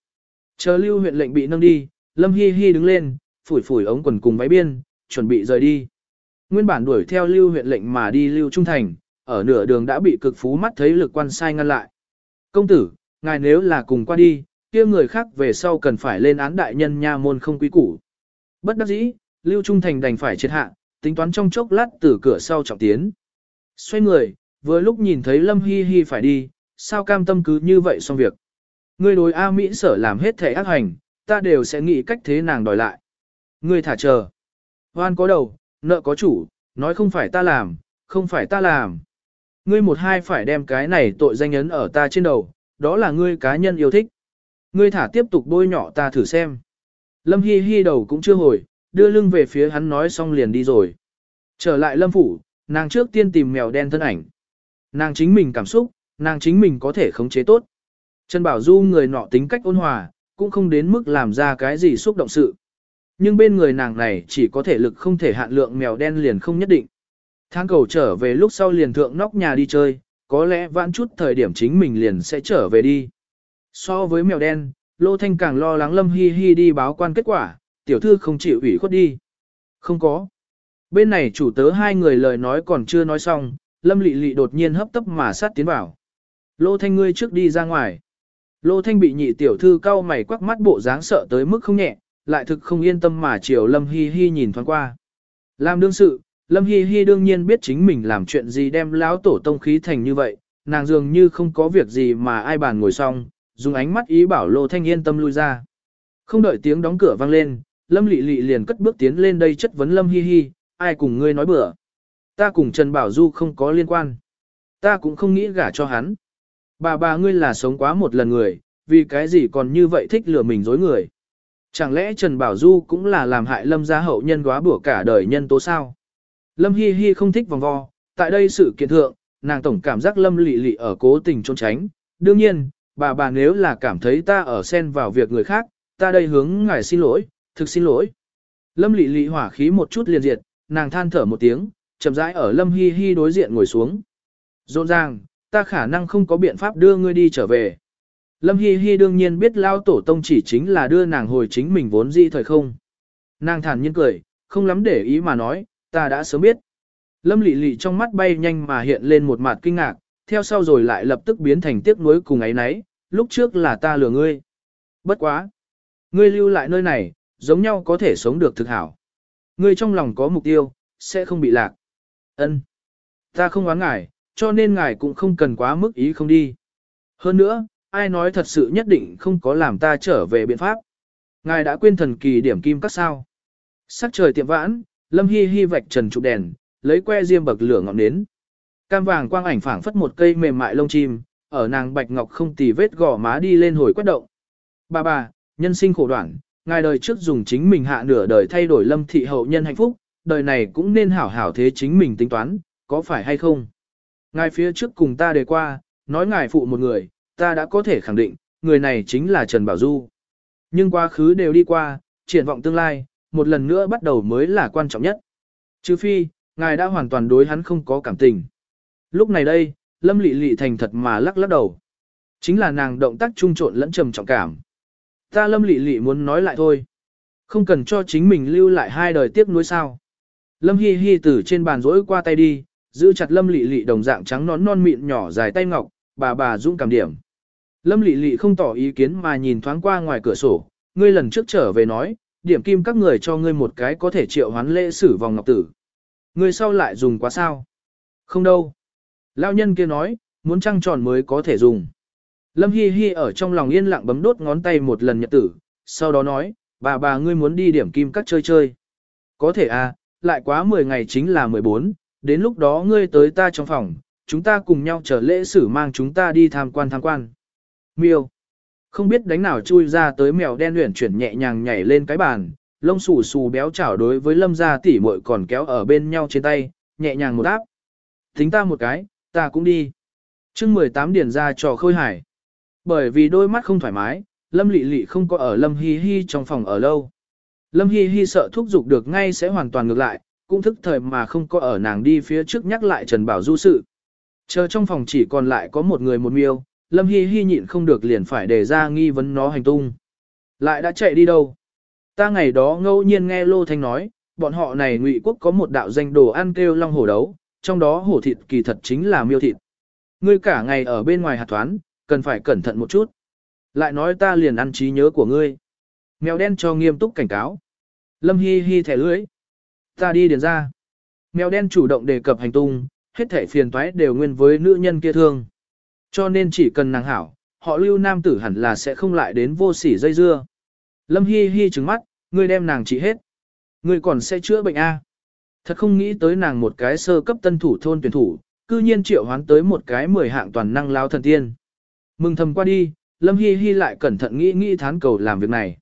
Chờ lưu huyện lệnh bị nâng đi, Lâm Hi Hi đứng lên, phủi phủi ống quần cùng váy biên, chuẩn bị rời đi. Nguyên bản đuổi theo lưu huyện lệnh mà đi lưu trung thành, ở nửa đường đã bị cực phú mắt thấy lực quan sai ngăn lại. Công tử, ngài nếu là cùng qua đi, kia người khác về sau cần phải lên án đại nhân nha môn không quý củ. Bất đắc dĩ, lưu trung thành đành phải triệt hạ, tính toán trong chốc lát từ cửa sau trọng tiến. Xoay người, vừa lúc nhìn thấy Lâm Hi Hi phải đi, sao cam tâm cứ như vậy xong việc. Ngươi đối A Mỹ sở làm hết thể ác hành, ta đều sẽ nghĩ cách thế nàng đòi lại. Ngươi thả chờ. Hoan có đầu, nợ có chủ, nói không phải ta làm, không phải ta làm. Ngươi một hai phải đem cái này tội danh ấn ở ta trên đầu, đó là ngươi cá nhân yêu thích. Ngươi thả tiếp tục bôi nhỏ ta thử xem. Lâm Hi Hi đầu cũng chưa hồi, đưa lưng về phía hắn nói xong liền đi rồi. Trở lại Lâm Phủ, nàng trước tiên tìm mèo đen thân ảnh. Nàng chính mình cảm xúc, nàng chính mình có thể khống chế tốt. Trần Bảo Du người nọ tính cách ôn hòa, cũng không đến mức làm ra cái gì xúc động sự. Nhưng bên người nàng này chỉ có thể lực không thể hạn lượng mèo đen liền không nhất định. Thang cầu trở về lúc sau liền thượng nóc nhà đi chơi, có lẽ vãn chút thời điểm chính mình liền sẽ trở về đi. So với mèo đen, Lô Thanh càng lo lắng Lâm Hi Hi đi báo quan kết quả, tiểu thư không chịu ủy khuất đi. Không có. Bên này chủ tớ hai người lời nói còn chưa nói xong, Lâm Lị Lị đột nhiên hấp tấp mà sát tiến vào. Lô Thanh ngươi trước đi ra ngoài. Lô Thanh bị nhị tiểu thư cau mày quắc mắt bộ dáng sợ tới mức không nhẹ, lại thực không yên tâm mà chiều Lâm Hi Hi nhìn thoáng qua. Làm đương sự, Lâm Hi Hi đương nhiên biết chính mình làm chuyện gì đem lão tổ tông khí thành như vậy, nàng dường như không có việc gì mà ai bàn ngồi xong, dùng ánh mắt ý bảo Lô Thanh yên tâm lui ra. Không đợi tiếng đóng cửa vang lên, Lâm Lệ Lệ liền cất bước tiến lên đây chất vấn Lâm Hi Hi, ai cùng ngươi nói bừa. Ta cùng Trần Bảo Du không có liên quan. Ta cũng không nghĩ gả cho hắn. Bà bà ngươi là sống quá một lần người, vì cái gì còn như vậy thích lừa mình dối người. Chẳng lẽ Trần Bảo Du cũng là làm hại Lâm gia hậu nhân quá bữa cả đời nhân tố sao? Lâm Hi Hi không thích vòng vo, tại đây sự kiện thượng, nàng tổng cảm giác Lâm Lệ Lệ ở cố tình trốn tránh. Đương nhiên, bà bà nếu là cảm thấy ta ở xen vào việc người khác, ta đây hướng ngài xin lỗi, thực xin lỗi. Lâm Lị Lị hỏa khí một chút liền diệt, nàng than thở một tiếng, chậm rãi ở Lâm Hi Hi đối diện ngồi xuống. Rộn ràng, ta khả năng không có biện pháp đưa ngươi đi trở về. Lâm Hi Hi đương nhiên biết lao tổ tông chỉ chính là đưa nàng hồi chính mình vốn dĩ thời không. Nàng thản nhiên cười, không lắm để ý mà nói, ta đã sớm biết. Lâm Lị Lị trong mắt bay nhanh mà hiện lên một mặt kinh ngạc, theo sau rồi lại lập tức biến thành tiếc nuối cùng ấy nấy, lúc trước là ta lừa ngươi. Bất quá. Ngươi lưu lại nơi này, giống nhau có thể sống được thực hảo. Ngươi trong lòng có mục tiêu, sẽ không bị lạc. Ân, Ta không oán ngài, cho nên ngài cũng không cần quá mức ý không đi. Hơn nữa, ai nói thật sự nhất định không có làm ta trở về biện pháp. Ngài đã quên thần kỳ điểm kim các sao. Sắc trời tiệm vãn, Lâm Hi Hi vạch trần trụ đèn, lấy que diêm bậc lửa ngọn nến. Cam vàng quang ảnh phảng phất một cây mềm mại lông chim, ở nàng bạch ngọc không tì vết gò má đi lên hồi quét động. Bà bà, nhân sinh khổ đoạn, ngài đời trước dùng chính mình hạ nửa đời thay đổi lâm thị hậu nhân hạnh phúc, đời này cũng nên hảo hảo thế chính mình tính toán, có phải hay không? Ngài phía trước cùng ta đề qua, nói ngài phụ một người, ta đã có thể khẳng định, người này chính là Trần Bảo Du. Nhưng quá khứ đều đi qua, triển vọng tương lai, một lần nữa bắt đầu mới là quan trọng nhất. Chứ phi, ngài đã hoàn toàn đối hắn không có cảm tình. Lúc này đây, Lâm Lệ Lệ thành thật mà lắc lắc đầu. Chính là nàng động tác trung trộn lẫn trầm trọng cảm. Ta Lâm Lị Lị muốn nói lại thôi. Không cần cho chính mình lưu lại hai đời tiếc nuối sao. Lâm Hi Hi từ trên bàn rỗi qua tay đi, giữ chặt Lâm Lị Lị đồng dạng trắng nón non mịn nhỏ dài tay ngọc, bà bà dũng cảm điểm. Lâm Lị Lị không tỏ ý kiến mà nhìn thoáng qua ngoài cửa sổ, ngươi lần trước trở về nói, điểm kim các người cho ngươi một cái có thể triệu hoán lễ sử vòng ngọc tử. Ngươi sau lại dùng quá sao? Không đâu. Lão nhân kia nói, muốn trăng tròn mới có thể dùng. Lâm Hi Hi ở trong lòng yên lặng bấm đốt ngón tay một lần nhật tử, sau đó nói, bà bà ngươi muốn đi điểm kim cắt chơi chơi. Có thể à, lại quá 10 ngày chính là 14, đến lúc đó ngươi tới ta trong phòng, chúng ta cùng nhau trở lễ sử mang chúng ta đi tham quan tham quan. Miêu. Không biết đánh nào chui ra tới mèo đen luyện chuyển nhẹ nhàng nhảy lên cái bàn, lông xù xù béo chảo đối với lâm gia tỷ muội còn kéo ở bên nhau trên tay, nhẹ nhàng một áp. Tính ta một cái, ta cũng đi. chương 18 điển ra trò khôi hải. Bởi vì đôi mắt không thoải mái, lâm Lệ Lệ không có ở lâm hi hi trong phòng ở lâu. Lâm hi hi sợ thúc giục được ngay sẽ hoàn toàn ngược lại, cũng thức thời mà không có ở nàng đi phía trước nhắc lại Trần Bảo Du sự. Chờ trong phòng chỉ còn lại có một người một miêu, Lâm Hi Hi nhịn không được liền phải đề ra nghi vấn nó hành tung. Lại đã chạy đi đâu? Ta ngày đó ngẫu nhiên nghe Lô Thanh nói, bọn họ này ngụy quốc có một đạo danh đồ ăn kêu long hổ đấu, trong đó hổ thịt kỳ thật chính là miêu thịt. Ngươi cả ngày ở bên ngoài hạt thoán, cần phải cẩn thận một chút. Lại nói ta liền ăn trí nhớ của ngươi. Mèo đen cho nghiêm túc cảnh cáo. Lâm Hi Hi thẻ lưỡi. Ta đi điền ra. Mèo đen chủ động đề cập hành tung, hết thể phiền toái đều nguyên với nữ nhân kia thương. Cho nên chỉ cần nàng hảo, họ lưu nam tử hẳn là sẽ không lại đến vô sỉ dây dưa. Lâm Hi Hi trừng mắt, ngươi đem nàng trị hết. Ngươi còn sẽ chữa bệnh A. Thật không nghĩ tới nàng một cái sơ cấp tân thủ thôn tuyển thủ, cư nhiên triệu hoán tới một cái mười hạng toàn năng lao thần tiên. Mừng thầm qua đi, Lâm Hi Hi lại cẩn thận nghĩ nghĩ thán cầu làm việc này.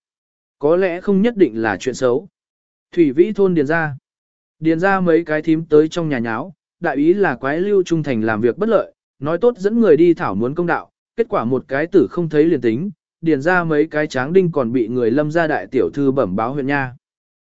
Có lẽ không nhất định là chuyện xấu. Thủy vĩ thôn điền ra. Điền ra mấy cái thím tới trong nhà nháo, đại ý là quái lưu trung thành làm việc bất lợi, nói tốt dẫn người đi thảo muốn công đạo, kết quả một cái tử không thấy liền tính, điền ra mấy cái tráng đinh còn bị người lâm Gia đại tiểu thư bẩm báo huyện nha.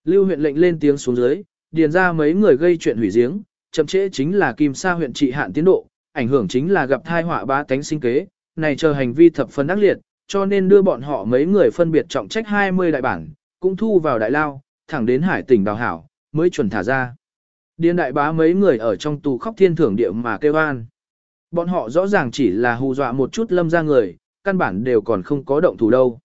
Lưu huyện lệnh lên tiếng xuống dưới, điền ra mấy người gây chuyện hủy giếng, chậm trễ chính là kim sa huyện trị hạn tiến độ, ảnh hưởng chính là gặp thai họa ba tánh sinh kế, này chờ hành vi thập phân ác liệt, cho nên đưa bọn họ mấy người phân biệt trọng trách 20 đại bản, cũng thu vào đại lao, thẳng đến hải tỉnh đào hảo, mới chuẩn thả ra. Điên đại bá mấy người ở trong tù khóc thiên thưởng địa mà kêu an. Bọn họ rõ ràng chỉ là hù dọa một chút lâm ra người, căn bản đều còn không có động thủ đâu.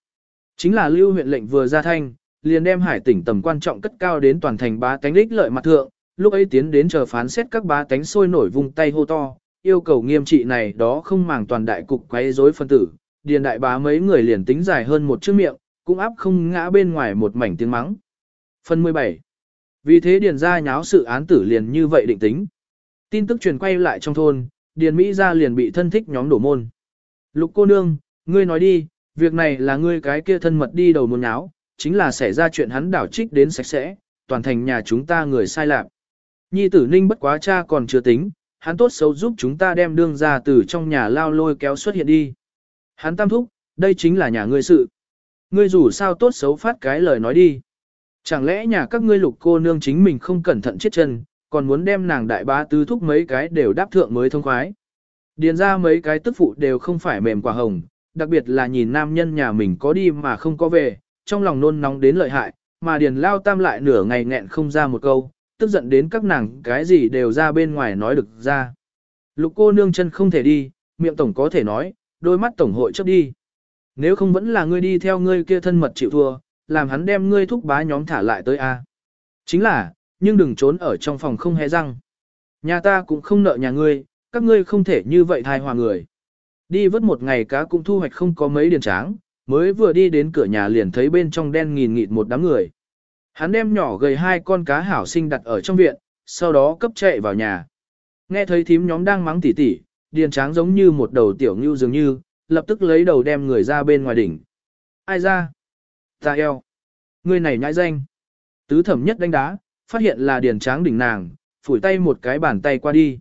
Chính là lưu huyện lệnh vừa ra thanh, liền đem hải tỉnh tầm quan trọng cất cao đến toàn thành bá tánh đích lợi mặt thượng, lúc ấy tiến đến chờ phán xét các bá tánh sôi nổi vùng tay hô to, yêu cầu nghiêm trị này đó không màng toàn đại cục quấy rối phân tử, điền đại bá mấy người liền tính dài hơn một chiếc miệng, cũng áp không ngã bên ngoài một mảnh tiếng mắng. Phần 17 Vì thế điền ra nháo sự án tử liền như vậy định tính. Tin tức truyền quay lại trong thôn, điền Mỹ ra liền bị thân thích nhóm đổ môn. Lục cô nương, ngươi nói đi, việc này là ngươi cái kia thân mật đi đầu môn nháo, chính là xảy ra chuyện hắn đảo trích đến sạch sẽ, toàn thành nhà chúng ta người sai lạc. Nhi tử ninh bất quá cha còn chưa tính, hắn tốt xấu giúp chúng ta đem đương ra từ trong nhà lao lôi kéo xuất hiện đi. Hắn tam thúc, đây chính là nhà ngươi sự. Ngươi rủ sao tốt xấu phát cái lời nói đi. Chẳng lẽ nhà các ngươi lục cô nương chính mình không cẩn thận chết chân, còn muốn đem nàng đại bá tứ thúc mấy cái đều đáp thượng mới thông khoái. Điền ra mấy cái tức phụ đều không phải mềm quả hồng, đặc biệt là nhìn nam nhân nhà mình có đi mà không có về, trong lòng nôn nóng đến lợi hại, mà điền lao tam lại nửa ngày nghẹn không ra một câu, tức giận đến các nàng cái gì đều ra bên ngoài nói được ra. Lục cô nương chân không thể đi, miệng tổng có thể nói, đôi mắt tổng hội chấp đi. Nếu không vẫn là ngươi đi theo ngươi kia thân mật chịu thua, làm hắn đem ngươi thúc bá nhóm thả lại tới A. Chính là, nhưng đừng trốn ở trong phòng không hé răng. Nhà ta cũng không nợ nhà ngươi, các ngươi không thể như vậy thai hòa người. Đi vớt một ngày cá cũng thu hoạch không có mấy điền tráng, mới vừa đi đến cửa nhà liền thấy bên trong đen nghìn nghịt một đám người. Hắn đem nhỏ gầy hai con cá hảo sinh đặt ở trong viện, sau đó cấp chạy vào nhà. Nghe thấy thím nhóm đang mắng tỉ tỉ, điền tráng giống như một đầu tiểu ngưu dường như, lập tức lấy đầu đem người ra bên ngoài đỉnh. Ai ra? Ta eo. Người này nhãi danh. Tứ thẩm nhất đánh đá, phát hiện là điền tráng đỉnh nàng, phủi tay một cái bàn tay qua đi.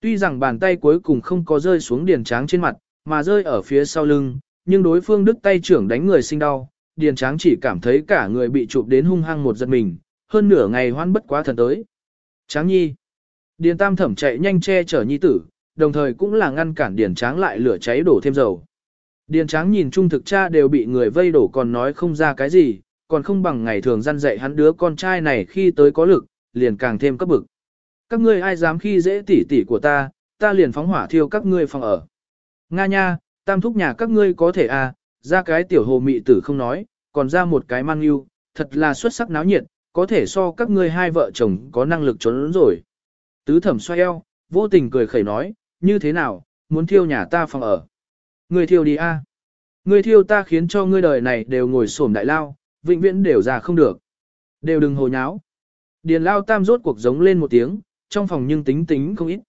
Tuy rằng bàn tay cuối cùng không có rơi xuống điền tráng trên mặt, mà rơi ở phía sau lưng, nhưng đối phương đứt tay trưởng đánh người sinh đau, điền tráng chỉ cảm thấy cả người bị chụp đến hung hăng một giật mình, hơn nửa ngày hoan bất quá thần tới. Tráng nhi. Điền tam thẩm chạy nhanh che chở nhi tử, đồng thời cũng là ngăn cản điền tráng lại lửa cháy đổ thêm dầu. Điền tráng nhìn trung thực cha đều bị người vây đổ còn nói không ra cái gì, còn không bằng ngày thường gian dạy hắn đứa con trai này khi tới có lực, liền càng thêm cấp bực. Các ngươi ai dám khi dễ tỉ tỉ của ta, ta liền phóng hỏa thiêu các ngươi phòng ở. Nga nha, tam thúc nhà các ngươi có thể à, ra cái tiểu hồ mị tử không nói, còn ra một cái mang yêu, thật là xuất sắc náo nhiệt, có thể so các ngươi hai vợ chồng có năng lực trốn rồi. Tứ thẩm xoay eo, vô tình cười khẩy nói, như thế nào, muốn thiêu nhà ta phòng ở. Ngươi thiêu đi a. Ngươi thiêu ta khiến cho ngươi đời này đều ngồi xổm đại lao, vĩnh viễn đều ra không được. Đều đừng hồ nháo. Điền lao tam rốt cuộc giống lên một tiếng, trong phòng nhưng tính tính không ít.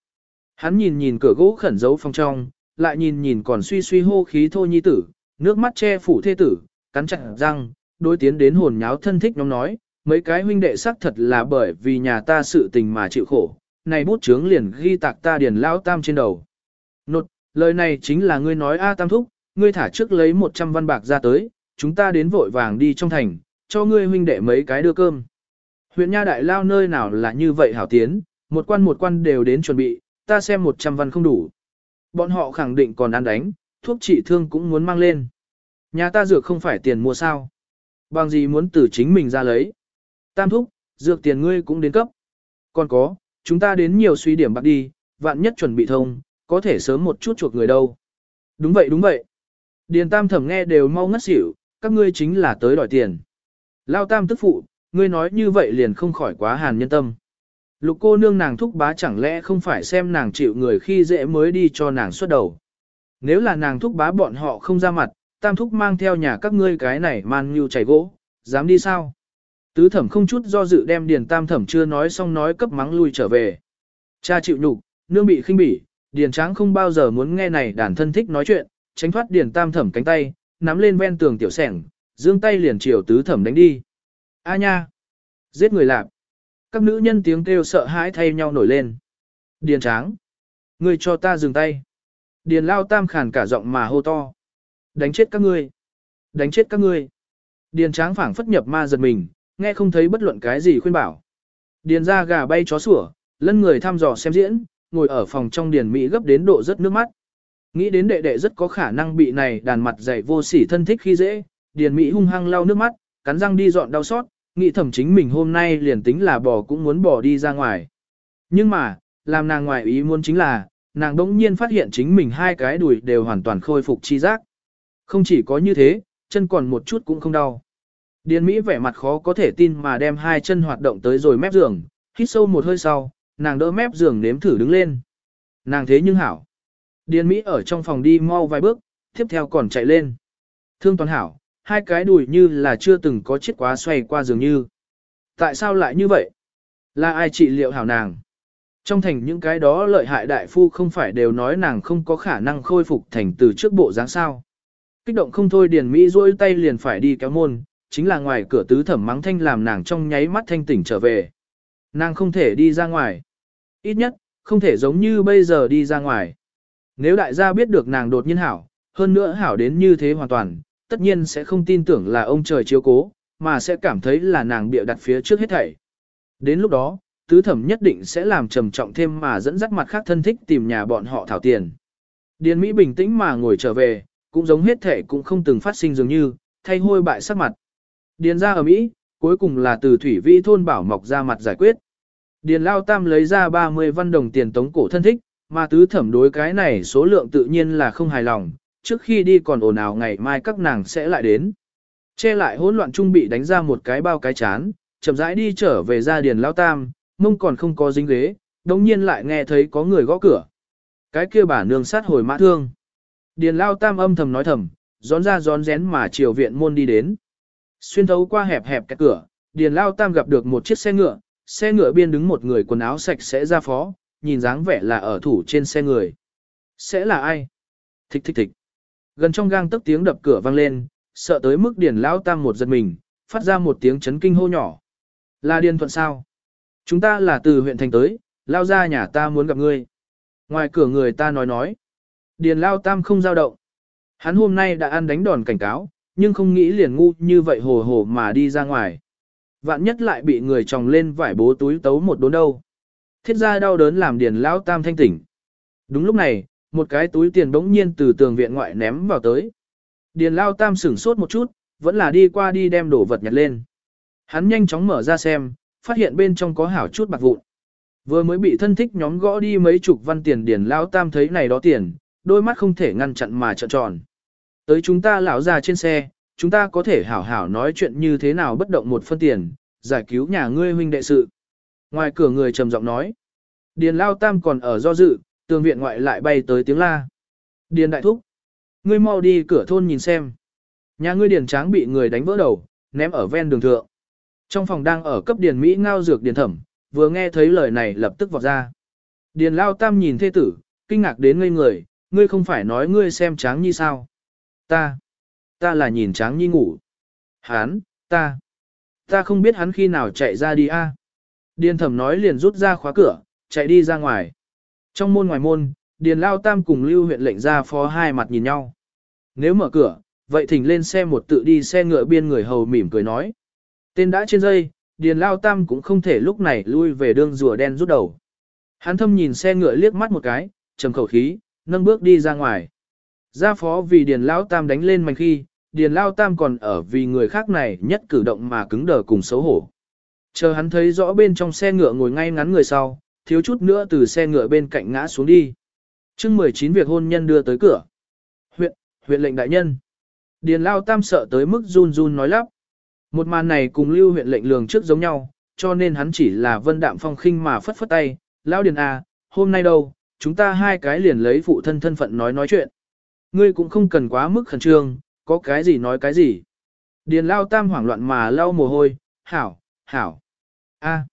Hắn nhìn nhìn cửa gỗ khẩn giấu phòng trong, lại nhìn nhìn còn suy suy hô khí thô nhi tử, nước mắt che phủ thê tử, cắn chặt răng, đối tiến đến hồn nháo thân thích nhóm nói, mấy cái huynh đệ xác thật là bởi vì nhà ta sự tình mà chịu khổ, này bút chướng liền ghi tạc ta điền lao tam trên đầu. Nột, lời này chính là ngươi nói A tam thúc, ngươi thả trước lấy 100 văn bạc ra tới, chúng ta đến vội vàng đi trong thành, cho ngươi huynh đệ mấy cái đưa cơm. Huyện Nha Đại Lao nơi nào là như vậy hảo tiến, một quan một quan đều đến chuẩn bị, ta xem 100 văn không đủ. Bọn họ khẳng định còn ăn đánh, thuốc trị thương cũng muốn mang lên. Nhà ta dược không phải tiền mua sao. Bằng gì muốn từ chính mình ra lấy. Tam thúc, dược tiền ngươi cũng đến cấp. Còn có, chúng ta đến nhiều suy điểm bạc đi, vạn nhất chuẩn bị thông, có thể sớm một chút chuộc người đâu. Đúng vậy đúng vậy. Điền tam thẩm nghe đều mau ngất xỉu, các ngươi chính là tới đòi tiền. Lao tam tức phụ, ngươi nói như vậy liền không khỏi quá hàn nhân tâm. Lục cô nương nàng thúc bá chẳng lẽ không phải xem nàng chịu người khi dễ mới đi cho nàng xuất đầu. Nếu là nàng thúc bá bọn họ không ra mặt, tam thúc mang theo nhà các ngươi cái này man như chảy gỗ, dám đi sao? Tứ thẩm không chút do dự đem điền tam thẩm chưa nói xong nói cấp mắng lui trở về. Cha chịu nhục, nương bị khinh bỉ, điền tráng không bao giờ muốn nghe này đàn thân thích nói chuyện, tránh thoát điền tam thẩm cánh tay, nắm lên ven tường tiểu sẻng, dương tay liền chiều tứ thẩm đánh đi. A nha! Giết người lạc! Các nữ nhân tiếng kêu sợ hãi thay nhau nổi lên. Điền tráng! người cho ta dừng tay! Điền lao tam khàn cả giọng mà hô to. Đánh chết các ngươi! Đánh chết các ngươi! Điền tráng phảng phất nhập ma giật mình, nghe không thấy bất luận cái gì khuyên bảo. Điền ra gà bay chó sủa, lân người thăm dò xem diễn, ngồi ở phòng trong điền Mỹ gấp đến độ rất nước mắt. Nghĩ đến đệ đệ rất có khả năng bị này đàn mặt dày vô sỉ thân thích khi dễ, điền Mỹ hung hăng lau nước mắt, cắn răng đi dọn đau xót, nghĩ thẩm chính mình hôm nay liền tính là bỏ cũng muốn bỏ đi ra ngoài. Nhưng mà, làm nàng ngoài ý muốn chính là, nàng đỗng nhiên phát hiện chính mình hai cái đùi đều hoàn toàn khôi phục chi giác. Không chỉ có như thế, chân còn một chút cũng không đau. Điền Mỹ vẻ mặt khó có thể tin mà đem hai chân hoạt động tới rồi mép giường, hít sâu một hơi sau, nàng đỡ mép giường nếm thử đứng lên. Nàng thế nhưng hảo. Điền Mỹ ở trong phòng đi mau vài bước, tiếp theo còn chạy lên. Thương toàn hảo, hai cái đùi như là chưa từng có chiếc quá xoay qua dường như. Tại sao lại như vậy? Là ai trị liệu hảo nàng? Trong thành những cái đó lợi hại đại phu không phải đều nói nàng không có khả năng khôi phục thành từ trước bộ dáng sao. Kích động không thôi Điền Mỹ duỗi tay liền phải đi kéo môn, chính là ngoài cửa tứ thẩm mắng thanh làm nàng trong nháy mắt thanh tỉnh trở về. Nàng không thể đi ra ngoài. Ít nhất, không thể giống như bây giờ đi ra ngoài. Nếu đại gia biết được nàng đột nhiên hảo, hơn nữa hảo đến như thế hoàn toàn, tất nhiên sẽ không tin tưởng là ông trời chiếu cố, mà sẽ cảm thấy là nàng bịa đặt phía trước hết thảy. Đến lúc đó, tứ thẩm nhất định sẽ làm trầm trọng thêm mà dẫn dắt mặt khác thân thích tìm nhà bọn họ thảo tiền. Điền Mỹ bình tĩnh mà ngồi trở về, cũng giống hết thể cũng không từng phát sinh dường như, thay hôi bại sắc mặt. Điền ra ở Mỹ, cuối cùng là từ thủy vĩ thôn bảo mọc ra mặt giải quyết. Điền Lao Tam lấy ra 30 văn đồng tiền tống cổ thân thích, mà tứ thẩm đối cái này số lượng tự nhiên là không hài lòng, trước khi đi còn ồn ào ngày mai các nàng sẽ lại đến. Che lại hỗn loạn trung bị đánh ra một cái bao cái chán, chậm rãi đi trở về ra Điền Lao Tam, mông còn không có dính ghế, đồng nhiên lại nghe thấy có người gõ cửa. Cái kia bà nương sát hồi mã thương. Điền Lao Tam âm thầm nói thầm, gión ra gión rén mà chiều viện môn đi đến. Xuyên thấu qua hẹp hẹp cái cửa, Điền Lao Tam gặp được một chiếc xe ngựa, xe ngựa biên đứng một người quần áo sạch sẽ ra phó, nhìn dáng vẻ là ở thủ trên xe người. Sẽ là ai? Thích thích thích. Gần trong gang tấc tiếng đập cửa vang lên, sợ tới mức Điền Lao Tam một giật mình, phát ra một tiếng chấn kinh hô nhỏ. Là Điền Thuận sao? Chúng ta là từ huyện thành tới, lao ra nhà ta muốn gặp ngươi. Ngoài cửa người ta nói nói. Điền Lao Tam không giao động. Hắn hôm nay đã ăn đánh đòn cảnh cáo, nhưng không nghĩ liền ngu như vậy hồ hồ mà đi ra ngoài. Vạn nhất lại bị người chồng lên vải bố túi tấu một đốn đâu. Thiết ra đau đớn làm Điền Lao Tam thanh tỉnh. Đúng lúc này, một cái túi tiền bỗng nhiên từ tường viện ngoại ném vào tới. Điền Lao Tam sửng sốt một chút, vẫn là đi qua đi đem đồ vật nhặt lên. Hắn nhanh chóng mở ra xem, phát hiện bên trong có hảo chút bạc vụn. Vừa mới bị thân thích nhóm gõ đi mấy chục văn tiền Điền Lao Tam thấy này đó tiền, đôi mắt không thể ngăn chặn mà trợn tròn. Tới chúng ta lão già trên xe, chúng ta có thể hảo hảo nói chuyện như thế nào bất động một phân tiền, giải cứu nhà ngươi huynh đệ sự. Ngoài cửa người trầm giọng nói. Điền Lao Tam còn ở do dự, tường viện ngoại lại bay tới tiếng la. Điền Đại Thúc. Ngươi mau đi cửa thôn nhìn xem. Nhà ngươi Điền Tráng bị người đánh vỡ đầu, ném ở ven đường thượng. Trong phòng đang ở cấp Điền Mỹ ngao dược Điền Thẩm, vừa nghe thấy lời này lập tức vọt ra. Điền Lao Tam nhìn thê tử, kinh ngạc đến ngây người, ngươi không phải nói ngươi xem Tráng Nhi sao. Ta, ta là nhìn Tráng Nhi ngủ. Hán, ta, ta không biết hắn khi nào chạy ra đi a. Điền thẩm nói liền rút ra khóa cửa, chạy đi ra ngoài. Trong môn ngoài môn, Điền Lao Tam cùng Lưu huyện lệnh ra phó hai mặt nhìn nhau. Nếu mở cửa, vậy thỉnh lên xe một tự đi xe ngựa biên người hầu mỉm cười nói. Tên đã trên dây, Điền Lao Tam cũng không thể lúc này lui về đường rùa đen rút đầu. Hắn thâm nhìn xe ngựa liếc mắt một cái, trầm khẩu khí, nâng bước đi ra ngoài. Gia phó vì Điền Lao Tam đánh lên mảnh khi, Điền Lao Tam còn ở vì người khác này nhất cử động mà cứng đờ cùng xấu hổ. Chờ hắn thấy rõ bên trong xe ngựa ngồi ngay ngắn người sau, thiếu chút nữa từ xe ngựa bên cạnh ngã xuống đi. chương 19 việc hôn nhân đưa tới cửa. Huyện, huyện lệnh đại nhân. Điền Lao Tam sợ tới mức run run nói lắp. Một màn này cùng lưu huyện lệnh lường trước giống nhau, cho nên hắn chỉ là vân đạm phong khinh mà phất phất tay. Lao Điền à, hôm nay đâu, chúng ta hai cái liền lấy phụ thân thân phận nói nói chuyện. Ngươi cũng không cần quá mức khẩn trương, có cái gì nói cái gì. Điền Lao Tam hoảng loạn mà lau mồ hôi, hảo, hảo. a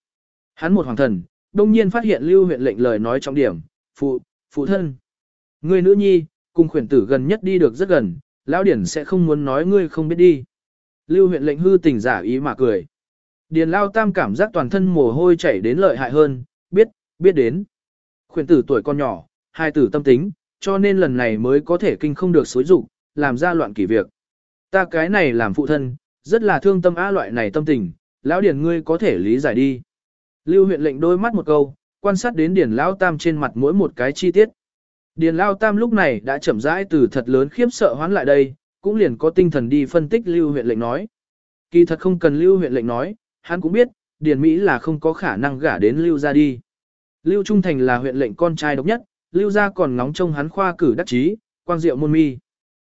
Hắn một hoàng thần, đông nhiên phát hiện lưu huyện lệnh lời nói trọng điểm, phụ, phụ thân. Ngươi nữ nhi, cùng khuyển tử gần nhất đi được rất gần, lão điển sẽ không muốn nói ngươi không biết đi. Lưu huyện lệnh hư tình giả ý mà cười. Điền lao tam cảm giác toàn thân mồ hôi chảy đến lợi hại hơn, biết, biết đến. Khuyển tử tuổi con nhỏ, hai tử tâm tính, cho nên lần này mới có thể kinh không được xối rụng, làm ra loạn kỷ việc. Ta cái này làm phụ thân, rất là thương tâm á loại này tâm tình, lão điển ngươi có thể lý giải đi. Lưu huyện lệnh đôi mắt một câu, quan sát đến điển Lão tam trên mặt mỗi một cái chi tiết. Điền lao tam lúc này đã chậm rãi từ thật lớn khiếp sợ hoán lại đây, cũng liền có tinh thần đi phân tích lưu huyện lệnh nói. Kỳ thật không cần lưu huyện lệnh nói, hắn cũng biết, Điền Mỹ là không có khả năng gả đến lưu ra đi. Lưu Trung Thành là huyện lệnh con trai độc nhất, lưu gia còn ngóng trông hắn khoa cử đắc chí, quang diệu môn mi.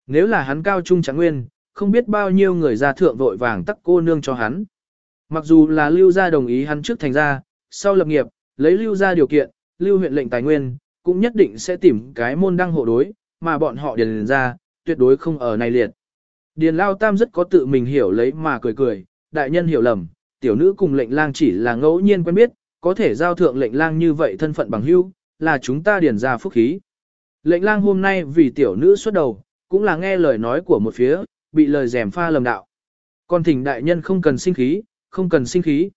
Nếu là hắn cao trung trắng nguyên, không biết bao nhiêu người gia thượng vội vàng tắc cô nương cho hắn. Mặc dù là lưu gia đồng ý hắn trước thành gia, Sau lập nghiệp, lấy lưu gia điều kiện, lưu huyện lệnh tài nguyên, cũng nhất định sẽ tìm cái môn đăng hộ đối, mà bọn họ điền ra, tuyệt đối không ở này liệt. Điền Lao Tam rất có tự mình hiểu lấy mà cười cười, đại nhân hiểu lầm, tiểu nữ cùng lệnh lang chỉ là ngẫu nhiên quen biết, có thể giao thượng lệnh lang như vậy thân phận bằng hữu, là chúng ta điền ra phúc khí. Lệnh lang hôm nay vì tiểu nữ xuất đầu, cũng là nghe lời nói của một phía, bị lời rèm pha lầm đạo. Còn thỉnh đại nhân không cần sinh khí, không cần sinh khí.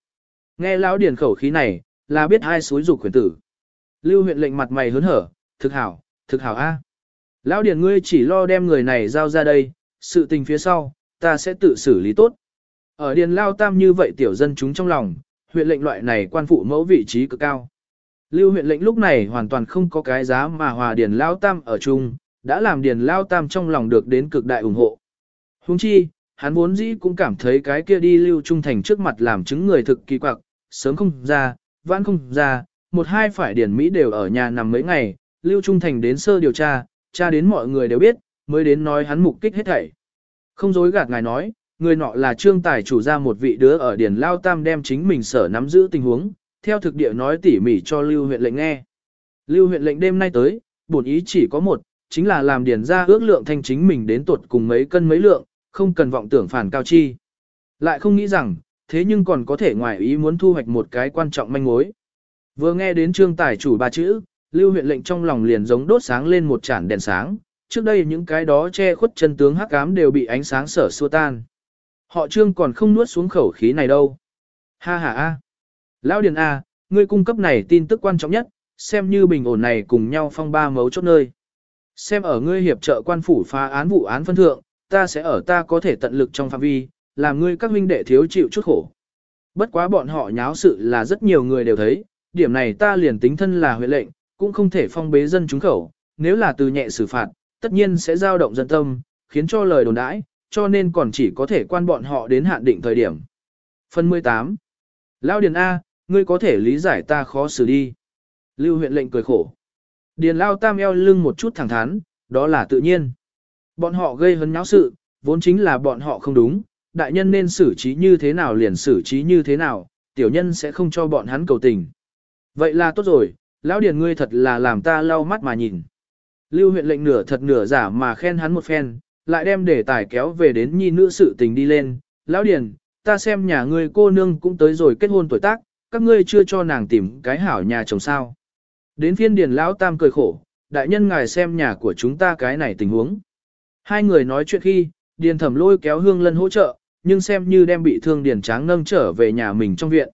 Nghe lão điền khẩu khí này, là biết hai suối dục khuyến tử. Lưu huyện lệnh mặt mày hớn hở, thực hảo, thực hảo a. Lão điền ngươi chỉ lo đem người này giao ra đây, sự tình phía sau, ta sẽ tự xử lý tốt. Ở điền lao tam như vậy tiểu dân chúng trong lòng, huyện lệnh loại này quan phụ mẫu vị trí cực cao. Lưu huyện lệnh lúc này hoàn toàn không có cái giá mà hòa điền lao tam ở chung, đã làm điền lao tam trong lòng được đến cực đại ủng hộ. Huống chi, hắn vốn dĩ cũng cảm thấy cái kia đi lưu trung thành trước mặt làm chứng người thực kỳ quặc, sớm không ra, vãn không ra, một hai phải điền Mỹ đều ở nhà nằm mấy ngày, lưu trung thành đến sơ điều tra, tra đến mọi người đều biết, mới đến nói hắn mục kích hết thảy. Không dối gạt ngài nói, người nọ là trương tài chủ ra một vị đứa ở điền lao tam đem chính mình sở nắm giữ tình huống, theo thực địa nói tỉ mỉ cho lưu huyện lệnh nghe. Lưu huyện lệnh đêm nay tới, bổn ý chỉ có một, chính là làm điền ra ước lượng thanh chính mình đến tuột cùng mấy cân mấy lượng, không cần vọng tưởng phản cao chi. Lại không nghĩ rằng, thế nhưng còn có thể ngoài ý muốn thu hoạch một cái quan trọng manh mối. Vừa nghe đến trương tài chủ ba chữ, lưu huyện lệnh trong lòng liền giống đốt sáng lên một chản đèn sáng, trước đây những cái đó che khuất chân tướng hắc ám đều bị ánh sáng sở xua tan. Họ trương còn không nuốt xuống khẩu khí này đâu. Ha ha a. Lão Điền A, ngươi cung cấp này tin tức quan trọng nhất, xem như bình ổn này cùng nhau phong ba mấu chốt nơi. Xem ở ngươi hiệp trợ quan phủ phá án vụ án phân thượng, ta sẽ ở ta có thể tận lực trong phạm vi, làm ngươi các huynh đệ thiếu chịu chút khổ. Bất quá bọn họ nháo sự là rất nhiều người đều thấy, điểm này ta liền tính thân là huyện lệnh, cũng không thể phong bế dân chúng khẩu, nếu là từ nhẹ xử phạt, tất nhiên sẽ dao động dân tâm, khiến cho lời đồn đãi, cho nên còn chỉ có thể quan bọn họ đến hạn định thời điểm. Phần 18. Lao Điền A, ngươi có thể lý giải ta khó xử đi. Lưu huyện lệnh cười khổ. Điền Lao Tam eo lưng một chút thẳng thắn, đó là tự nhiên. Bọn họ gây hấn nháo sự, vốn chính là bọn họ không đúng, đại nhân nên xử trí như thế nào liền xử trí như thế nào, tiểu nhân sẽ không cho bọn hắn cầu tình. Vậy là tốt rồi, lão điền ngươi thật là làm ta lau mắt mà nhìn. Lưu huyện lệnh nửa thật nửa giả mà khen hắn một phen, lại đem đề tài kéo về đến nhi nữ sự tình đi lên. Lão điền, ta xem nhà ngươi cô nương cũng tới rồi kết hôn tuổi tác, các ngươi chưa cho nàng tìm cái hảo nhà chồng sao. Đến phiên điền lão tam cười khổ, đại nhân ngài xem nhà của chúng ta cái này tình huống. Hai người nói chuyện khi, điền thẩm lôi kéo hương lân hỗ trợ, nhưng xem như đem bị thương điền tráng nâng trở về nhà mình trong viện.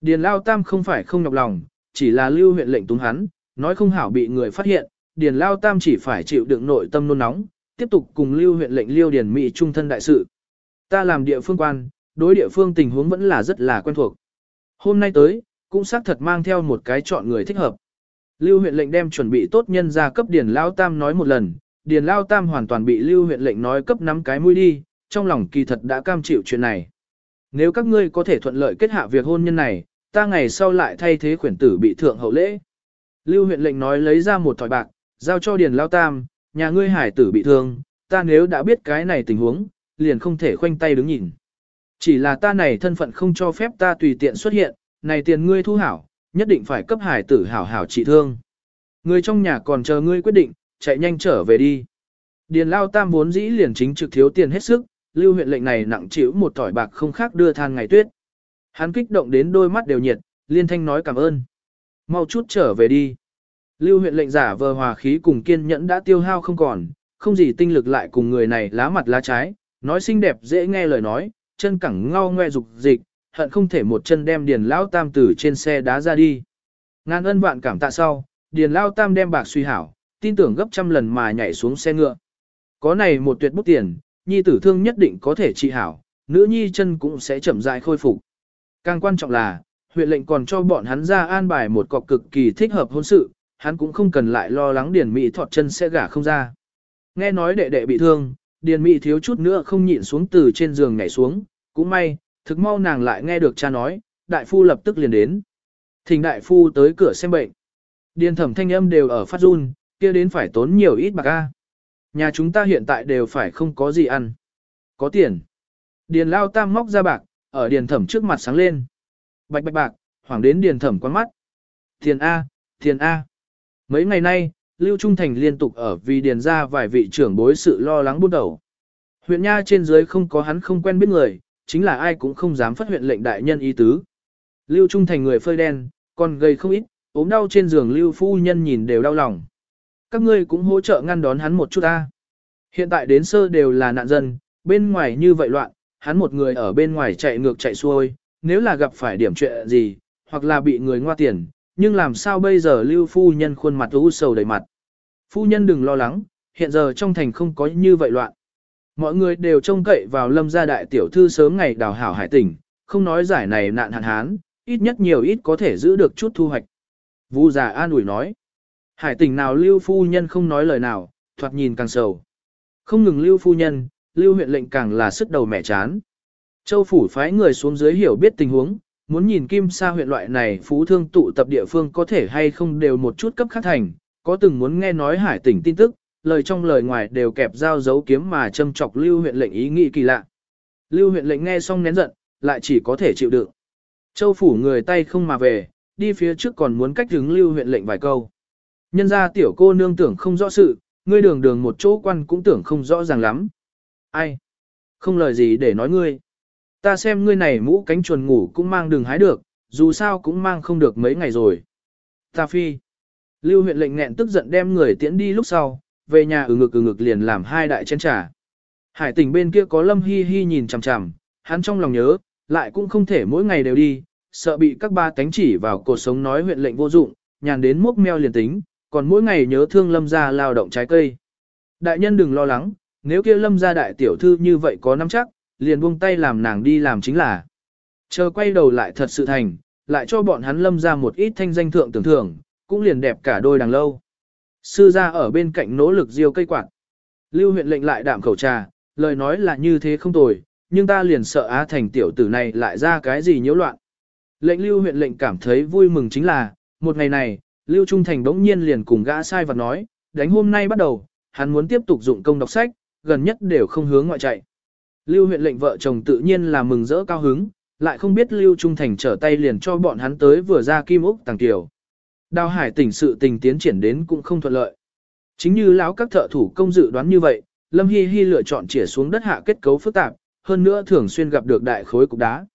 Điền lao tam không phải không nhọc lòng, chỉ là lưu huyện lệnh túng hắn, nói không hảo bị người phát hiện, điền lao tam chỉ phải chịu đựng nội tâm nôn nóng, tiếp tục cùng lưu huyện lệnh liêu điển mỹ trung thân đại sự. Ta làm địa phương quan, đối địa phương tình huống vẫn là rất là quen thuộc. Hôm nay tới, cũng xác thật mang theo một cái chọn người thích hợp. Lưu huyện lệnh đem chuẩn bị tốt nhân ra cấp điền lao tam nói một lần, điền lao tam hoàn toàn bị lưu huyện lệnh nói cấp nắm cái mũi đi, trong lòng kỳ thật đã cam chịu chuyện này. Nếu các ngươi có thể thuận lợi kết hạ việc hôn nhân này, ta ngày sau lại thay thế khuyển tử bị thượng hậu lễ. Lưu huyện lệnh nói lấy ra một thỏi bạc, giao cho điền lao tam, nhà ngươi hải tử bị thương, ta nếu đã biết cái này tình huống, liền không thể khoanh tay đứng nhìn. Chỉ là ta này thân phận không cho phép ta tùy tiện xuất hiện, này tiền ngươi thu hảo, nhất định phải cấp hải tử hảo hảo trị thương. Người trong nhà còn chờ ngươi quyết định, chạy nhanh trở về đi. Điền lao tam vốn dĩ liền chính trực thiếu tiền hết sức, lưu huyện lệnh này nặng chịu một tỏi bạc không khác đưa than ngày tuyết. Hắn kích động đến đôi mắt đều nhiệt, liên thanh nói cảm ơn. Mau chút trở về đi. Lưu huyện lệnh giả vờ hòa khí cùng kiên nhẫn đã tiêu hao không còn, không gì tinh lực lại cùng người này lá mặt lá trái, nói xinh đẹp dễ nghe lời nói, chân cẳng ngao ngoe dục dịch, hận không thể một chân đem điền lao tam tử trên xe đá ra đi. Ngàn ân vạn cảm tạ sau, điền lao tam đem bạc suy hảo, tin tưởng gấp trăm lần mà nhảy xuống xe ngựa. Có này một tuyệt bút tiền, nhi tử thương nhất định có thể trị hảo, nữ nhi chân cũng sẽ chậm rãi khôi phục. Càng quan trọng là, huyện lệnh còn cho bọn hắn ra an bài một cọc cực kỳ thích hợp hôn sự, hắn cũng không cần lại lo lắng điền mỹ thọt chân sẽ gả không ra. Nghe nói đệ đệ bị thương, điền mỹ thiếu chút nữa không nhịn xuống từ trên giường nhảy xuống, cũng may, thực mau nàng lại nghe được cha nói, đại phu lập tức liền đến. Thỉnh đại phu tới cửa xem bệnh. Điền thẩm thanh âm đều ở phát run, kia đến phải tốn nhiều ít bạc a. Nhà chúng ta hiện tại đều phải không có gì ăn. Có tiền. Điền lao tam móc ra bạc, ở điền thẩm trước mặt sáng lên. Bạch bạch bạc, hoảng đến điền thẩm quan mắt. Tiền A, tiền A. Mấy ngày nay, Lưu Trung Thành liên tục ở vì điền ra vài vị trưởng bối sự lo lắng buôn đầu. Huyện Nha trên dưới không có hắn không quen biết người, chính là ai cũng không dám phát huyện lệnh đại nhân ý tứ. Lưu Trung Thành người phơi đen, còn gầy không ít, ốm đau trên giường Lưu Phu Nhân nhìn đều đau lòng. Các ngươi cũng hỗ trợ ngăn đón hắn một chút ta. Hiện tại đến sơ đều là nạn dân, bên ngoài như vậy loạn, hắn một người ở bên ngoài chạy ngược chạy xuôi, nếu là gặp phải điểm chuyện gì, hoặc là bị người ngoa tiền, nhưng làm sao bây giờ lưu phu nhân khuôn mặt u sầu đầy mặt. Phu nhân đừng lo lắng, hiện giờ trong thành không có như vậy loạn. Mọi người đều trông cậy vào lâm gia đại tiểu thư sớm ngày đào hảo hải tỉnh, không nói giải này nạn hạn hán, ít nhất nhiều ít có thể giữ được chút thu hoạch. Vu già an ủi nói. Hải tỉnh nào lưu phu nhân không nói lời nào, thoạt nhìn càng sầu. Không ngừng lưu phu nhân, lưu huyện lệnh càng là sức đầu mẹ chán. Châu phủ phái người xuống dưới hiểu biết tình huống, muốn nhìn kim sa huyện loại này phú thương tụ tập địa phương có thể hay không đều một chút cấp khác thành, có từng muốn nghe nói hải tỉnh tin tức, lời trong lời ngoài đều kẹp dao dấu kiếm mà châm chọc lưu huyện lệnh ý nghĩ kỳ lạ. Lưu huyện lệnh nghe xong nén giận, lại chỉ có thể chịu đựng. Châu phủ người tay không mà về, đi phía trước còn muốn cách đứng lưu huyện lệnh vài câu. Nhân ra tiểu cô nương tưởng không rõ sự, ngươi đường đường một chỗ quan cũng tưởng không rõ ràng lắm. Ai? Không lời gì để nói ngươi. Ta xem ngươi này mũ cánh chuồn ngủ cũng mang đường hái được, dù sao cũng mang không được mấy ngày rồi. Ta phi. Lưu huyện lệnh nghẹn tức giận đem người tiễn đi lúc sau, về nhà ừ ngực ừ ngực liền làm hai đại chén trà. Hải tỉnh bên kia có lâm hi hi nhìn chằm chằm, hắn trong lòng nhớ, lại cũng không thể mỗi ngày đều đi, sợ bị các ba tánh chỉ vào cuộc sống nói huyện lệnh vô dụng, nhàn đến mốc meo liền tính, còn mỗi ngày nhớ thương lâm ra lao động trái cây. Đại nhân đừng lo lắng, nếu kia lâm ra đại tiểu thư như vậy có nắm chắc, liền buông tay làm nàng đi làm chính là. Chờ quay đầu lại thật sự thành, lại cho bọn hắn lâm ra một ít thanh danh thượng tưởng thưởng, cũng liền đẹp cả đôi đằng lâu. Sư gia ở bên cạnh nỗ lực diêu cây quạt. Lưu huyện lệnh lại đạm khẩu trà, lời nói là như thế không tồi, nhưng ta liền sợ Á Thành tiểu tử này lại ra cái gì nhiễu loạn. Lệnh Lưu huyện lệnh cảm thấy vui mừng chính là, một ngày này, Lưu Trung Thành đống nhiên liền cùng gã sai vật nói, đánh hôm nay bắt đầu, hắn muốn tiếp tục dụng công đọc sách, gần nhất đều không hướng ngoại chạy. Lưu huyện lệnh vợ chồng tự nhiên là mừng rỡ cao hứng, lại không biết Lưu Trung Thành trở tay liền cho bọn hắn tới vừa ra kim úc tàng tiểu. Đào hải tỉnh sự tình tiến triển đến cũng không thuận lợi. Chính như lão các thợ thủ công dự đoán như vậy, Lâm Hi Hi lựa chọn chĩa xuống đất hạ kết cấu phức tạp, hơn nữa thường xuyên gặp được đại khối cục đá.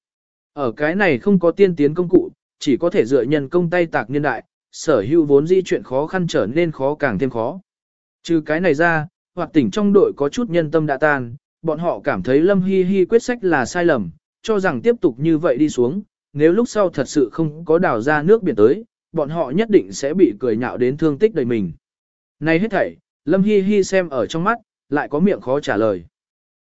Ở cái này không có tiên tiến công cụ, chỉ có thể dựa nhân công tay tạc niên đại, sở hữu vốn di chuyện khó khăn trở nên khó càng thêm khó. Trừ cái này ra, hoặc tỉnh trong đội có chút nhân tâm đã tan, bọn họ cảm thấy Lâm Hi Hi quyết sách là sai lầm, cho rằng tiếp tục như vậy đi xuống, nếu lúc sau thật sự không có đào ra nước biển tới, bọn họ nhất định sẽ bị cười nhạo đến thương tích đầy mình. Này hết thảy, Lâm Hi Hi xem ở trong mắt, lại có miệng khó trả lời.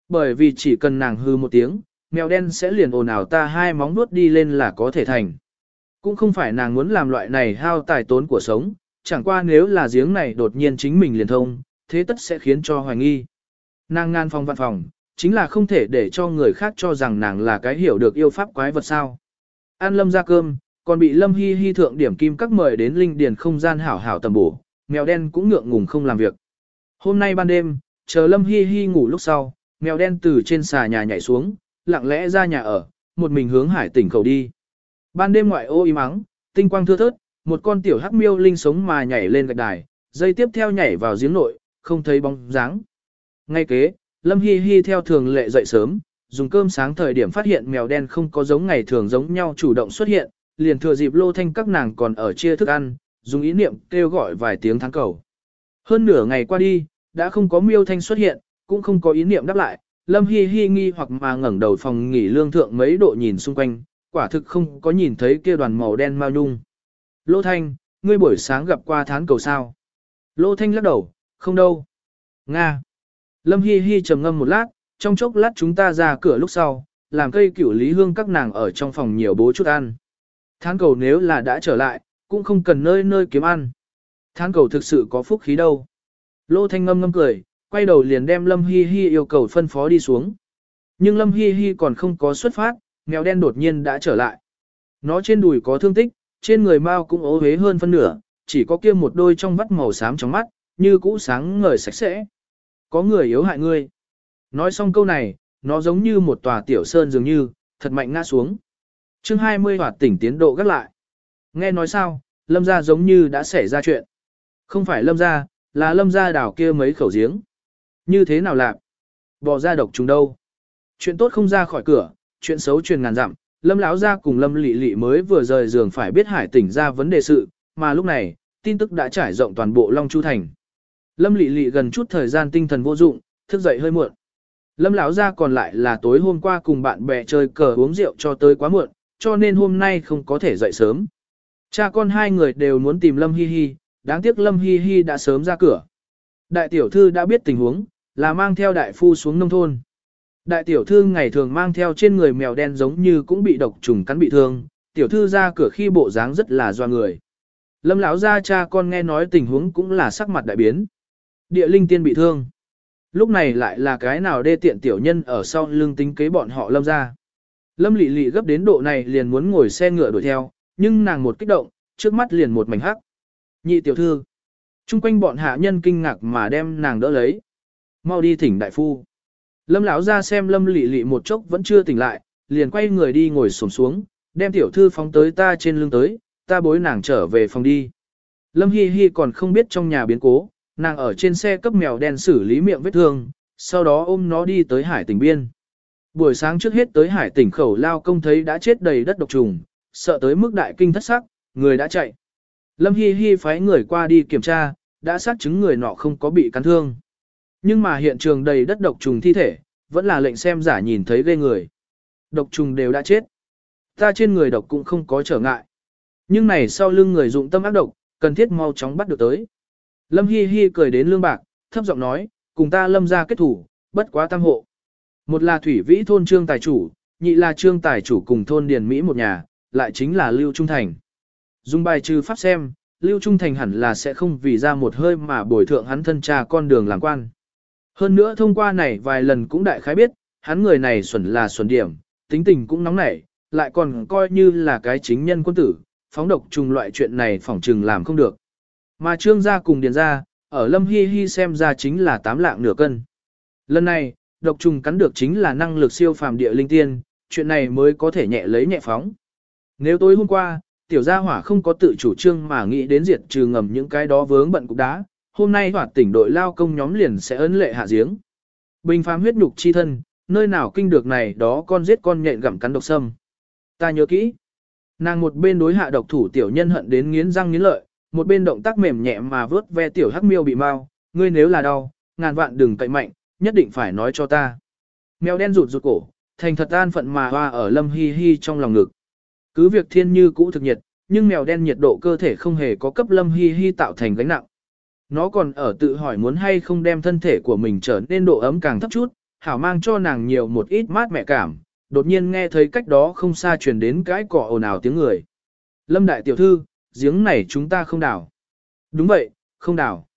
Bởi vì chỉ cần nàng hư một tiếng, mèo đen sẽ liền ồn ào ta hai móng nuốt đi lên là có thể thành. Cũng không phải nàng muốn làm loại này hao tài tốn của sống, chẳng qua nếu là giếng này đột nhiên chính mình liền thông, thế tất sẽ khiến cho hoài nghi. Nàng ngan phòng văn phòng, chính là không thể để cho người khác cho rằng nàng là cái hiểu được yêu pháp quái vật sao. An lâm ra cơm, còn bị lâm hy hy thượng điểm kim các mời đến linh điền không gian hảo hảo tầm bổ, mèo đen cũng ngượng ngùng không làm việc. Hôm nay ban đêm, chờ lâm hy hy ngủ lúc sau, mèo đen từ trên xà nhà nhảy xuống, lặng lẽ ra nhà ở, một mình hướng hải tỉnh khẩu đi. Ban đêm ngoại ô im ắng, tinh quang thưa thớt, một con tiểu hắc miêu linh sống mà nhảy lên gạch đài, dây tiếp theo nhảy vào giếng nội, không thấy bóng dáng. Ngay kế, Lâm Hi Hi theo thường lệ dậy sớm, dùng cơm sáng thời điểm phát hiện mèo đen không có giống ngày thường giống nhau chủ động xuất hiện, liền thừa dịp lô thanh các nàng còn ở chia thức ăn, dùng ý niệm kêu gọi vài tiếng thắng cầu. Hơn nửa ngày qua đi, đã không có miêu thanh xuất hiện, cũng không có ý niệm đáp lại, Lâm Hi Hi nghi hoặc mà ngẩng đầu phòng nghỉ lương thượng mấy độ nhìn xung quanh, quả thực không có nhìn thấy kia đoàn màu đen mao nhung. Lô Thanh, ngươi buổi sáng gặp qua thán cầu sao? Lô Thanh lắc đầu, không đâu. Nga. Lâm Hi Hi trầm ngâm một lát, trong chốc lát chúng ta ra cửa lúc sau, làm cây cửu lý hương các nàng ở trong phòng nhiều bố chút ăn. Thán cầu nếu là đã trở lại, cũng không cần nơi nơi kiếm ăn. Thán cầu thực sự có phúc khí đâu. Lô Thanh ngâm ngâm cười, quay đầu liền đem Lâm Hi Hi yêu cầu phân phó đi xuống. Nhưng Lâm Hi Hi còn không có xuất phát, mèo đen đột nhiên đã trở lại. Nó trên đùi có thương tích, trên người Mao cũng ố hế hơn phân nửa, chỉ có kia một đôi trong vắt màu xám trong mắt, như cũ sáng ngời sạch sẽ. Có người yếu hại ngươi. Nói xong câu này, nó giống như một tòa tiểu sơn dường như, thật mạnh ngã xuống. chương 20 hoạt tỉnh tiến độ gắt lại. Nghe nói sao, lâm gia giống như đã xảy ra chuyện. Không phải lâm gia, là lâm gia đảo kia mấy khẩu giếng. Như thế nào lạc? Bỏ ra độc trùng đâu? Chuyện tốt không ra khỏi cửa, chuyện xấu truyền ngàn dặm. Lâm lão gia cùng Lâm Lệ Lệ mới vừa rời giường phải biết Hải tỉnh ra vấn đề sự, mà lúc này, tin tức đã trải rộng toàn bộ Long Chu thành. Lâm Lệ Lệ gần chút thời gian tinh thần vô dụng, thức dậy hơi muộn. Lâm lão gia còn lại là tối hôm qua cùng bạn bè chơi cờ uống rượu cho tới quá muộn, cho nên hôm nay không có thể dậy sớm. Cha con hai người đều muốn tìm Lâm Hi Hi, đáng tiếc Lâm Hi Hi đã sớm ra cửa. Đại tiểu thư đã biết tình huống, là mang theo đại phu xuống nông thôn. Đại tiểu thư ngày thường mang theo trên người mèo đen giống như cũng bị độc trùng cắn bị thương, tiểu thư ra cửa khi bộ dáng rất là doa người. Lâm lão gia cha con nghe nói tình huống cũng là sắc mặt đại biến. Địa linh tiên bị thương. Lúc này lại là cái nào đê tiện tiểu nhân ở sau lưng tính kế bọn họ lâm ra. Lâm lị lị gấp đến độ này liền muốn ngồi xe ngựa đuổi theo, nhưng nàng một kích động, trước mắt liền một mảnh hắc. Nhị tiểu thư. Trung quanh bọn hạ nhân kinh ngạc mà đem nàng đỡ lấy. Mau đi thỉnh đại phu. Lâm lão ra xem lâm lị lị một chốc vẫn chưa tỉnh lại, liền quay người đi ngồi xổm xuống, đem tiểu thư phóng tới ta trên lưng tới, ta bối nàng trở về phòng đi. Lâm Hi Hi còn không biết trong nhà biến cố, nàng ở trên xe cấp mèo đen xử lý miệng vết thương, sau đó ôm nó đi tới hải tỉnh biên. Buổi sáng trước hết tới hải tỉnh khẩu lao công thấy đã chết đầy đất độc trùng, sợ tới mức đại kinh thất sắc, người đã chạy. Lâm Hi Hi phái người qua đi kiểm tra, đã xác chứng người nọ không có bị cắn thương. Nhưng mà hiện trường đầy đất độc trùng thi thể, vẫn là lệnh xem giả nhìn thấy ghê người. Độc trùng đều đã chết. Ta trên người độc cũng không có trở ngại. Nhưng này sau lưng người dụng tâm ác độc, cần thiết mau chóng bắt được tới. Lâm Hi Hi cười đến lương bạc, thấp giọng nói, cùng ta lâm ra kết thủ, bất quá tam hộ. Một là thủy vĩ thôn trương tài chủ, nhị là trương tài chủ cùng thôn điền Mỹ một nhà, lại chính là Lưu Trung Thành. Dùng bài trừ pháp xem, Lưu Trung Thành hẳn là sẽ không vì ra một hơi mà bồi thượng hắn thân cha con đường làm quan. Hơn nữa thông qua này vài lần cũng đại khái biết, hắn người này xuẩn là xuẩn điểm, tính tình cũng nóng nảy, lại còn coi như là cái chính nhân quân tử, phóng độc trùng loại chuyện này phỏng trừng làm không được. Mà trương gia cùng điền gia, ở lâm hi hi xem ra chính là tám lạng nửa cân. Lần này, độc trùng cắn được chính là năng lực siêu phàm địa linh tiên, chuyện này mới có thể nhẹ lấy nhẹ phóng. Nếu tối hôm qua, tiểu gia hỏa không có tự chủ trương mà nghĩ đến diệt trừ ngầm những cái đó vướng bận cục đá, hôm nay hỏa tỉnh đội lao công nhóm liền sẽ ấn lệ hạ giếng. Bình phàm huyết nhục chi thân, nơi nào kinh được này đó con giết con nhện gặm cắn độc sâm. Ta nhớ kỹ. Nàng một bên đối hạ độc thủ tiểu nhân hận đến nghiến răng nghiến lợi, một bên động tác mềm nhẹ mà vớt ve tiểu hắc miêu bị mau, ngươi nếu là đau, ngàn vạn đừng cậy mạnh, nhất định phải nói cho ta. Mèo đen rụt rụt cổ, thành thật an phận mà hoa ở lâm hi hi trong lòng ngực. Cứ việc thiên như cũ thực nhiệt, nhưng mèo đen nhiệt độ cơ thể không hề có cấp lâm hi hi tạo thành gánh nặng. Nó còn ở tự hỏi muốn hay không đem thân thể của mình trở nên độ ấm càng thấp chút, hảo mang cho nàng nhiều một ít mát mẹ cảm, đột nhiên nghe thấy cách đó không xa truyền đến cái cỏ ồn ào tiếng người. Lâm đại tiểu thư, giếng này chúng ta không đào. Đúng vậy, không đào.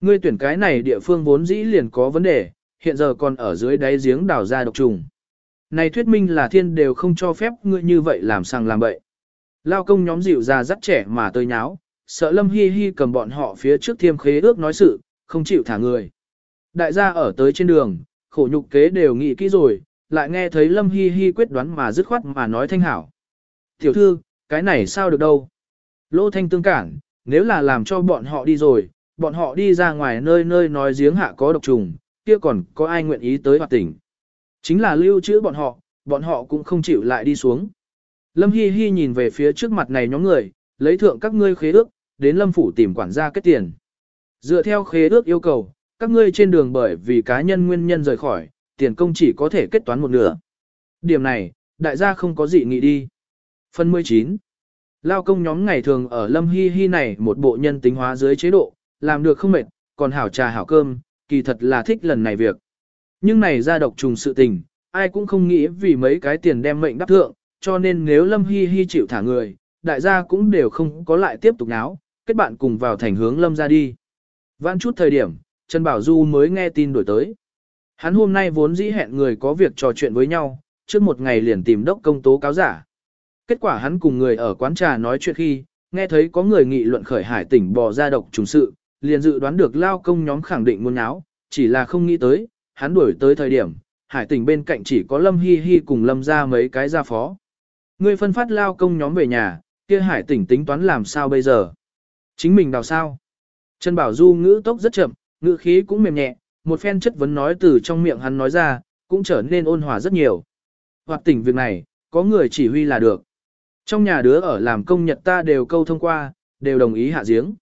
Ngươi tuyển cái này địa phương vốn dĩ liền có vấn đề, hiện giờ còn ở dưới đáy giếng đào ra độc trùng. Này thuyết minh là thiên đều không cho phép ngươi như vậy làm sang làm bậy. Lao công nhóm dịu ra dắt trẻ mà tơi nháo, sợ lâm hi hi cầm bọn họ phía trước thiêm khế ước nói sự, không chịu thả người. Đại gia ở tới trên đường, khổ nhục kế đều nghĩ kỹ rồi, lại nghe thấy lâm hi hi quyết đoán mà dứt khoát mà nói thanh hảo. Tiểu thư, cái này sao được đâu. Lô thanh tương cản, nếu là làm cho bọn họ đi rồi, bọn họ đi ra ngoài nơi nơi nói giếng hạ có độc trùng, kia còn có ai nguyện ý tới hoạt tỉnh. Chính là lưu trữ bọn họ, bọn họ cũng không chịu lại đi xuống. Lâm Hi Hi nhìn về phía trước mặt này nhóm người, lấy thượng các ngươi khế ước, đến Lâm Phủ tìm quản gia kết tiền. Dựa theo khế ước yêu cầu, các ngươi trên đường bởi vì cá nhân nguyên nhân rời khỏi, tiền công chỉ có thể kết toán một nửa. Điểm này, đại gia không có gì nghị đi. Phần 19 Lao công nhóm ngày thường ở Lâm Hi Hi này một bộ nhân tính hóa dưới chế độ, làm được không mệt, còn hảo trà hảo cơm, kỳ thật là thích lần này việc. Nhưng này ra độc trùng sự tình, ai cũng không nghĩ vì mấy cái tiền đem mệnh đắp thượng, cho nên nếu Lâm Hi Hi chịu thả người, đại gia cũng đều không có lại tiếp tục náo, kết bạn cùng vào thành hướng Lâm ra đi. Vãn chút thời điểm, Trần Bảo Du mới nghe tin đổi tới. Hắn hôm nay vốn dĩ hẹn người có việc trò chuyện với nhau, trước một ngày liền tìm đốc công tố cáo giả. Kết quả hắn cùng người ở quán trà nói chuyện khi, nghe thấy có người nghị luận khởi hải tỉnh bò ra độc trùng sự, liền dự đoán được lao công nhóm khẳng định muốn áo, chỉ là không nghĩ tới, hắn đuổi tới thời điểm, hải tỉnh bên cạnh chỉ có Lâm Hi Hi cùng Lâm ra mấy cái gia phó. Người phân phát lao công nhóm về nhà, kia hải tỉnh tính toán làm sao bây giờ? Chính mình đào sao? Trần Bảo Du ngữ tốc rất chậm, ngữ khí cũng mềm nhẹ, một phen chất vấn nói từ trong miệng hắn nói ra, cũng trở nên ôn hòa rất nhiều. Hoặc tỉnh việc này, có người chỉ huy là được. Trong nhà đứa ở làm công nhật ta đều câu thông qua, đều đồng ý hạ giếng.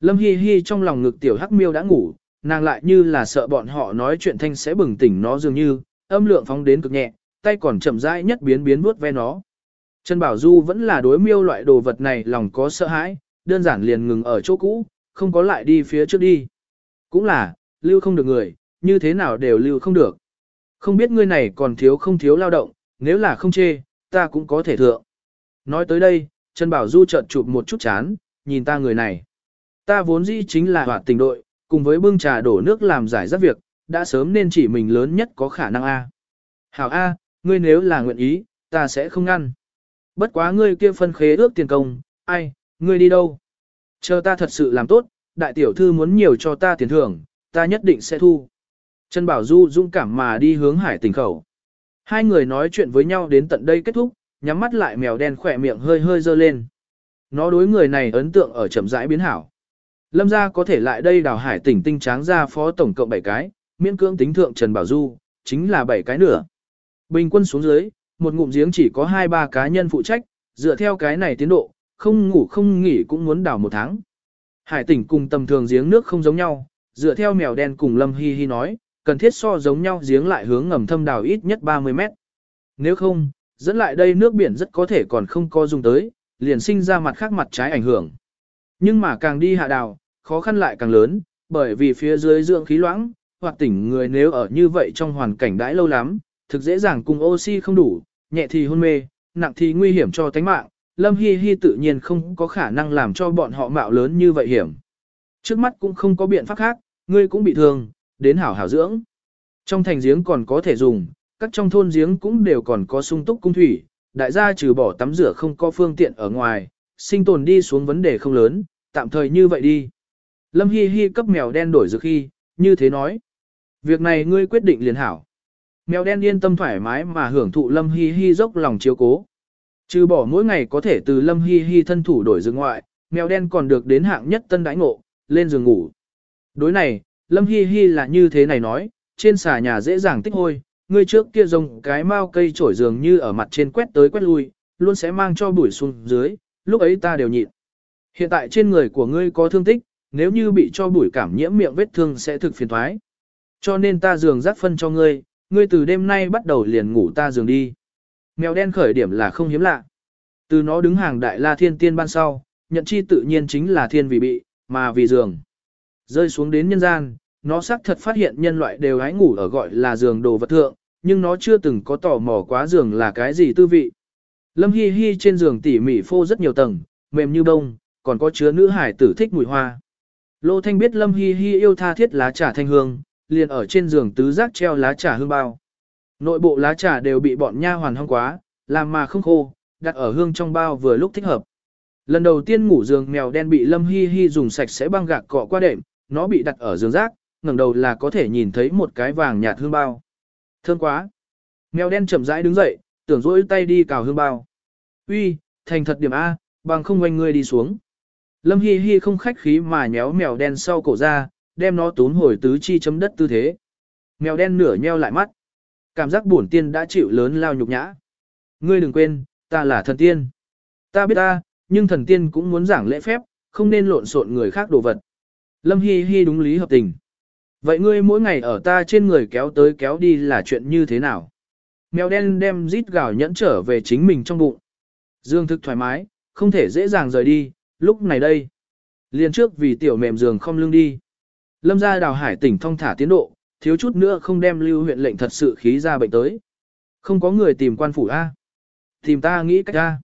Lâm Hi Hi trong lòng ngực tiểu hắc miêu đã ngủ, nàng lại như là sợ bọn họ nói chuyện thanh sẽ bừng tỉnh nó dường như, âm lượng phóng đến cực nhẹ, tay còn chậm rãi nhất biến biến vuốt ve nó. Trần Bảo Du vẫn là đối miêu loại đồ vật này lòng có sợ hãi, đơn giản liền ngừng ở chỗ cũ, không có lại đi phía trước đi. Cũng là, lưu không được người, như thế nào đều lưu không được. Không biết ngươi này còn thiếu không thiếu lao động, nếu là không chê, ta cũng có thể thượng. Nói tới đây, Trần Bảo Du chợt chụp một chút chán, nhìn ta người này. Ta vốn dĩ chính là hoạt tình đội, cùng với bưng trà đổ nước làm giải rất việc, đã sớm nên chỉ mình lớn nhất có khả năng A. Hảo A, ngươi nếu là nguyện ý, ta sẽ không ngăn. Bất quá ngươi kia phân khế ước tiền công, ai, ngươi đi đâu? Chờ ta thật sự làm tốt, đại tiểu thư muốn nhiều cho ta tiền thưởng, ta nhất định sẽ thu. Trần Bảo Du dũng cảm mà đi hướng hải tình khẩu. Hai người nói chuyện với nhau đến tận đây kết thúc, nhắm mắt lại mèo đen khỏe miệng hơi hơi dơ lên. Nó đối người này ấn tượng ở chậm rãi biến hảo. Lâm gia có thể lại đây đào hải tỉnh tinh tráng ra phó tổng cộng 7 cái, miễn cưỡng tính thượng Trần Bảo Du, chính là 7 cái nữa. Bình quân xuống dưới, một ngụm giếng chỉ có 2-3 cá nhân phụ trách, dựa theo cái này tiến độ, không ngủ không nghỉ cũng muốn đào một tháng. Hải tỉnh cùng tầm thường giếng nước không giống nhau, dựa theo mèo đen cùng Lâm Hi Hi nói, cần thiết so giống nhau giếng lại hướng ngầm thâm đào ít nhất 30 mét. Nếu không, dẫn lại đây nước biển rất có thể còn không có dùng tới, liền sinh ra mặt khác mặt trái ảnh hưởng. Nhưng mà càng đi hạ đào, khó khăn lại càng lớn, bởi vì phía dưới dưỡng khí loãng, hoặc tỉnh người nếu ở như vậy trong hoàn cảnh đãi lâu lắm, thực dễ dàng cùng oxy không đủ, nhẹ thì hôn mê, nặng thì nguy hiểm cho tánh mạng, Lâm Hi Hi tự nhiên không có khả năng làm cho bọn họ mạo lớn như vậy hiểm. Trước mắt cũng không có biện pháp khác, ngươi cũng bị thương, đến hảo hảo dưỡng. Trong thành giếng còn có thể dùng, các trong thôn giếng cũng đều còn có sung túc cung thủy, đại gia trừ bỏ tắm rửa không có phương tiện ở ngoài, sinh tồn đi xuống vấn đề không lớn, tạm thời như vậy đi. Lâm Hi Hi cấp mèo đen đổi dược khi, như thế nói. Việc này ngươi quyết định liền hảo. Mèo đen yên tâm thoải mái mà hưởng thụ Lâm Hi Hi dốc lòng chiếu cố. Trừ bỏ mỗi ngày có thể từ Lâm Hi Hi thân thủ đổi dược ngoại, mèo đen còn được đến hạng nhất tân đãi ngộ, lên giường ngủ. Đối này, Lâm Hi Hi là như thế này nói, trên xà nhà dễ dàng tích hôi, ngươi trước kia rồng cái mao cây trổi giường như ở mặt trên quét tới quét lui, luôn sẽ mang cho bụi xuống dưới, lúc ấy ta đều nhịn. Hiện tại trên người của ngươi có thương tích, nếu như bị cho bụi cảm nhiễm miệng vết thương sẽ thực phiền thoái. Cho nên ta giường rắc phân cho ngươi, ngươi từ đêm nay bắt đầu liền ngủ ta giường đi. Mèo đen khởi điểm là không hiếm lạ. Từ nó đứng hàng đại la thiên tiên ban sau, nhận chi tự nhiên chính là thiên vì bị, mà vì giường. Rơi xuống đến nhân gian, nó xác thật phát hiện nhân loại đều hái ngủ ở gọi là giường đồ vật thượng, nhưng nó chưa từng có tò mò quá giường là cái gì tư vị. Lâm Hi Hi trên giường tỉ mỉ phô rất nhiều tầng, mềm như bông, còn có chứa nữ hải tử thích mùi hoa. Lô Thanh biết Lâm Hi Hi yêu tha thiết lá trà thanh hương, liền ở trên giường tứ giác treo lá trà hương bao. Nội bộ lá trà đều bị bọn nha hoàn hong quá, làm mà không khô, đặt ở hương trong bao vừa lúc thích hợp. Lần đầu tiên ngủ giường mèo đen bị Lâm Hi Hi dùng sạch sẽ băng gạc cọ qua đệm, nó bị đặt ở giường rác, ngẩng đầu là có thể nhìn thấy một cái vàng nhạt hương bao. Thơm quá. Mèo đen chậm rãi đứng dậy, tưởng rỗi tay đi cào hương bao. Uy, thành thật điểm A, bằng không quanh ngươi đi xuống. Lâm Hi Hi không khách khí mà nhéo mèo đen sau cổ ra, đem nó tún hồi tứ chi chấm đất tư thế. Mèo đen nửa nheo lại mắt. Cảm giác bổn tiên đã chịu lớn lao nhục nhã. Ngươi đừng quên, ta là thần tiên. Ta biết ta, nhưng thần tiên cũng muốn giảng lễ phép, không nên lộn xộn người khác đồ vật. Lâm Hi Hi đúng lý hợp tình. Vậy ngươi mỗi ngày ở ta trên người kéo tới kéo đi là chuyện như thế nào? Mèo đen đem rít gào nhẫn trở về chính mình trong bụng. Dương thức thoải mái, không thể dễ dàng rời đi, lúc này đây. Liên trước vì tiểu mềm giường không lưng đi. Lâm gia đào hải tỉnh thong thả tiến độ, thiếu chút nữa không đem lưu huyện lệnh thật sự khí ra bệnh tới. Không có người tìm quan phủ A. Tìm ta nghĩ cách A.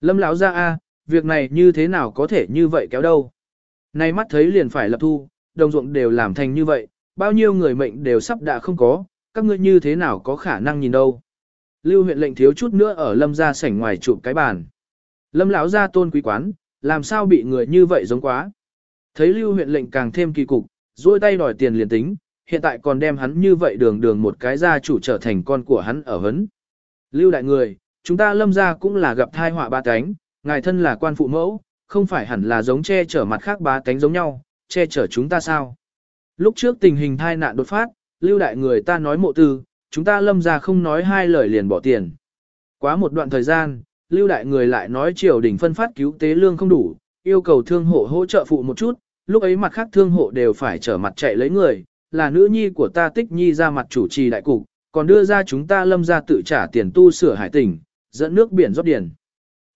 Lâm lão ra A, việc này như thế nào có thể như vậy kéo đâu. Nay mắt thấy liền phải lập thu, đồng ruộng đều làm thành như vậy, bao nhiêu người mệnh đều sắp đã không có, các ngươi như thế nào có khả năng nhìn đâu. Lưu huyện lệnh thiếu chút nữa ở lâm gia sảnh ngoài chụp cái bàn. Lâm lão gia tôn quý quán, làm sao bị người như vậy giống quá. Thấy lưu huyện lệnh càng thêm kỳ cục, duỗi tay đòi tiền liền tính, hiện tại còn đem hắn như vậy đường đường một cái gia chủ trở thành con của hắn ở hấn. Lưu đại người, chúng ta lâm gia cũng là gặp thai họa ba cánh, ngài thân là quan phụ mẫu, không phải hẳn là giống che chở mặt khác ba cánh giống nhau, che chở chúng ta sao? Lúc trước tình hình thai nạn đột phát, lưu đại người ta nói mộ tư, chúng ta lâm ra không nói hai lời liền bỏ tiền. Quá một đoạn thời gian, lưu đại người lại nói triều đình phân phát cứu tế lương không đủ, yêu cầu thương hộ hỗ trợ phụ một chút, lúc ấy mặt khác thương hộ đều phải trở mặt chạy lấy người, là nữ nhi của ta tích nhi ra mặt chủ trì đại cục, còn đưa ra chúng ta lâm ra tự trả tiền tu sửa hải tỉnh, dẫn nước biển rót điển.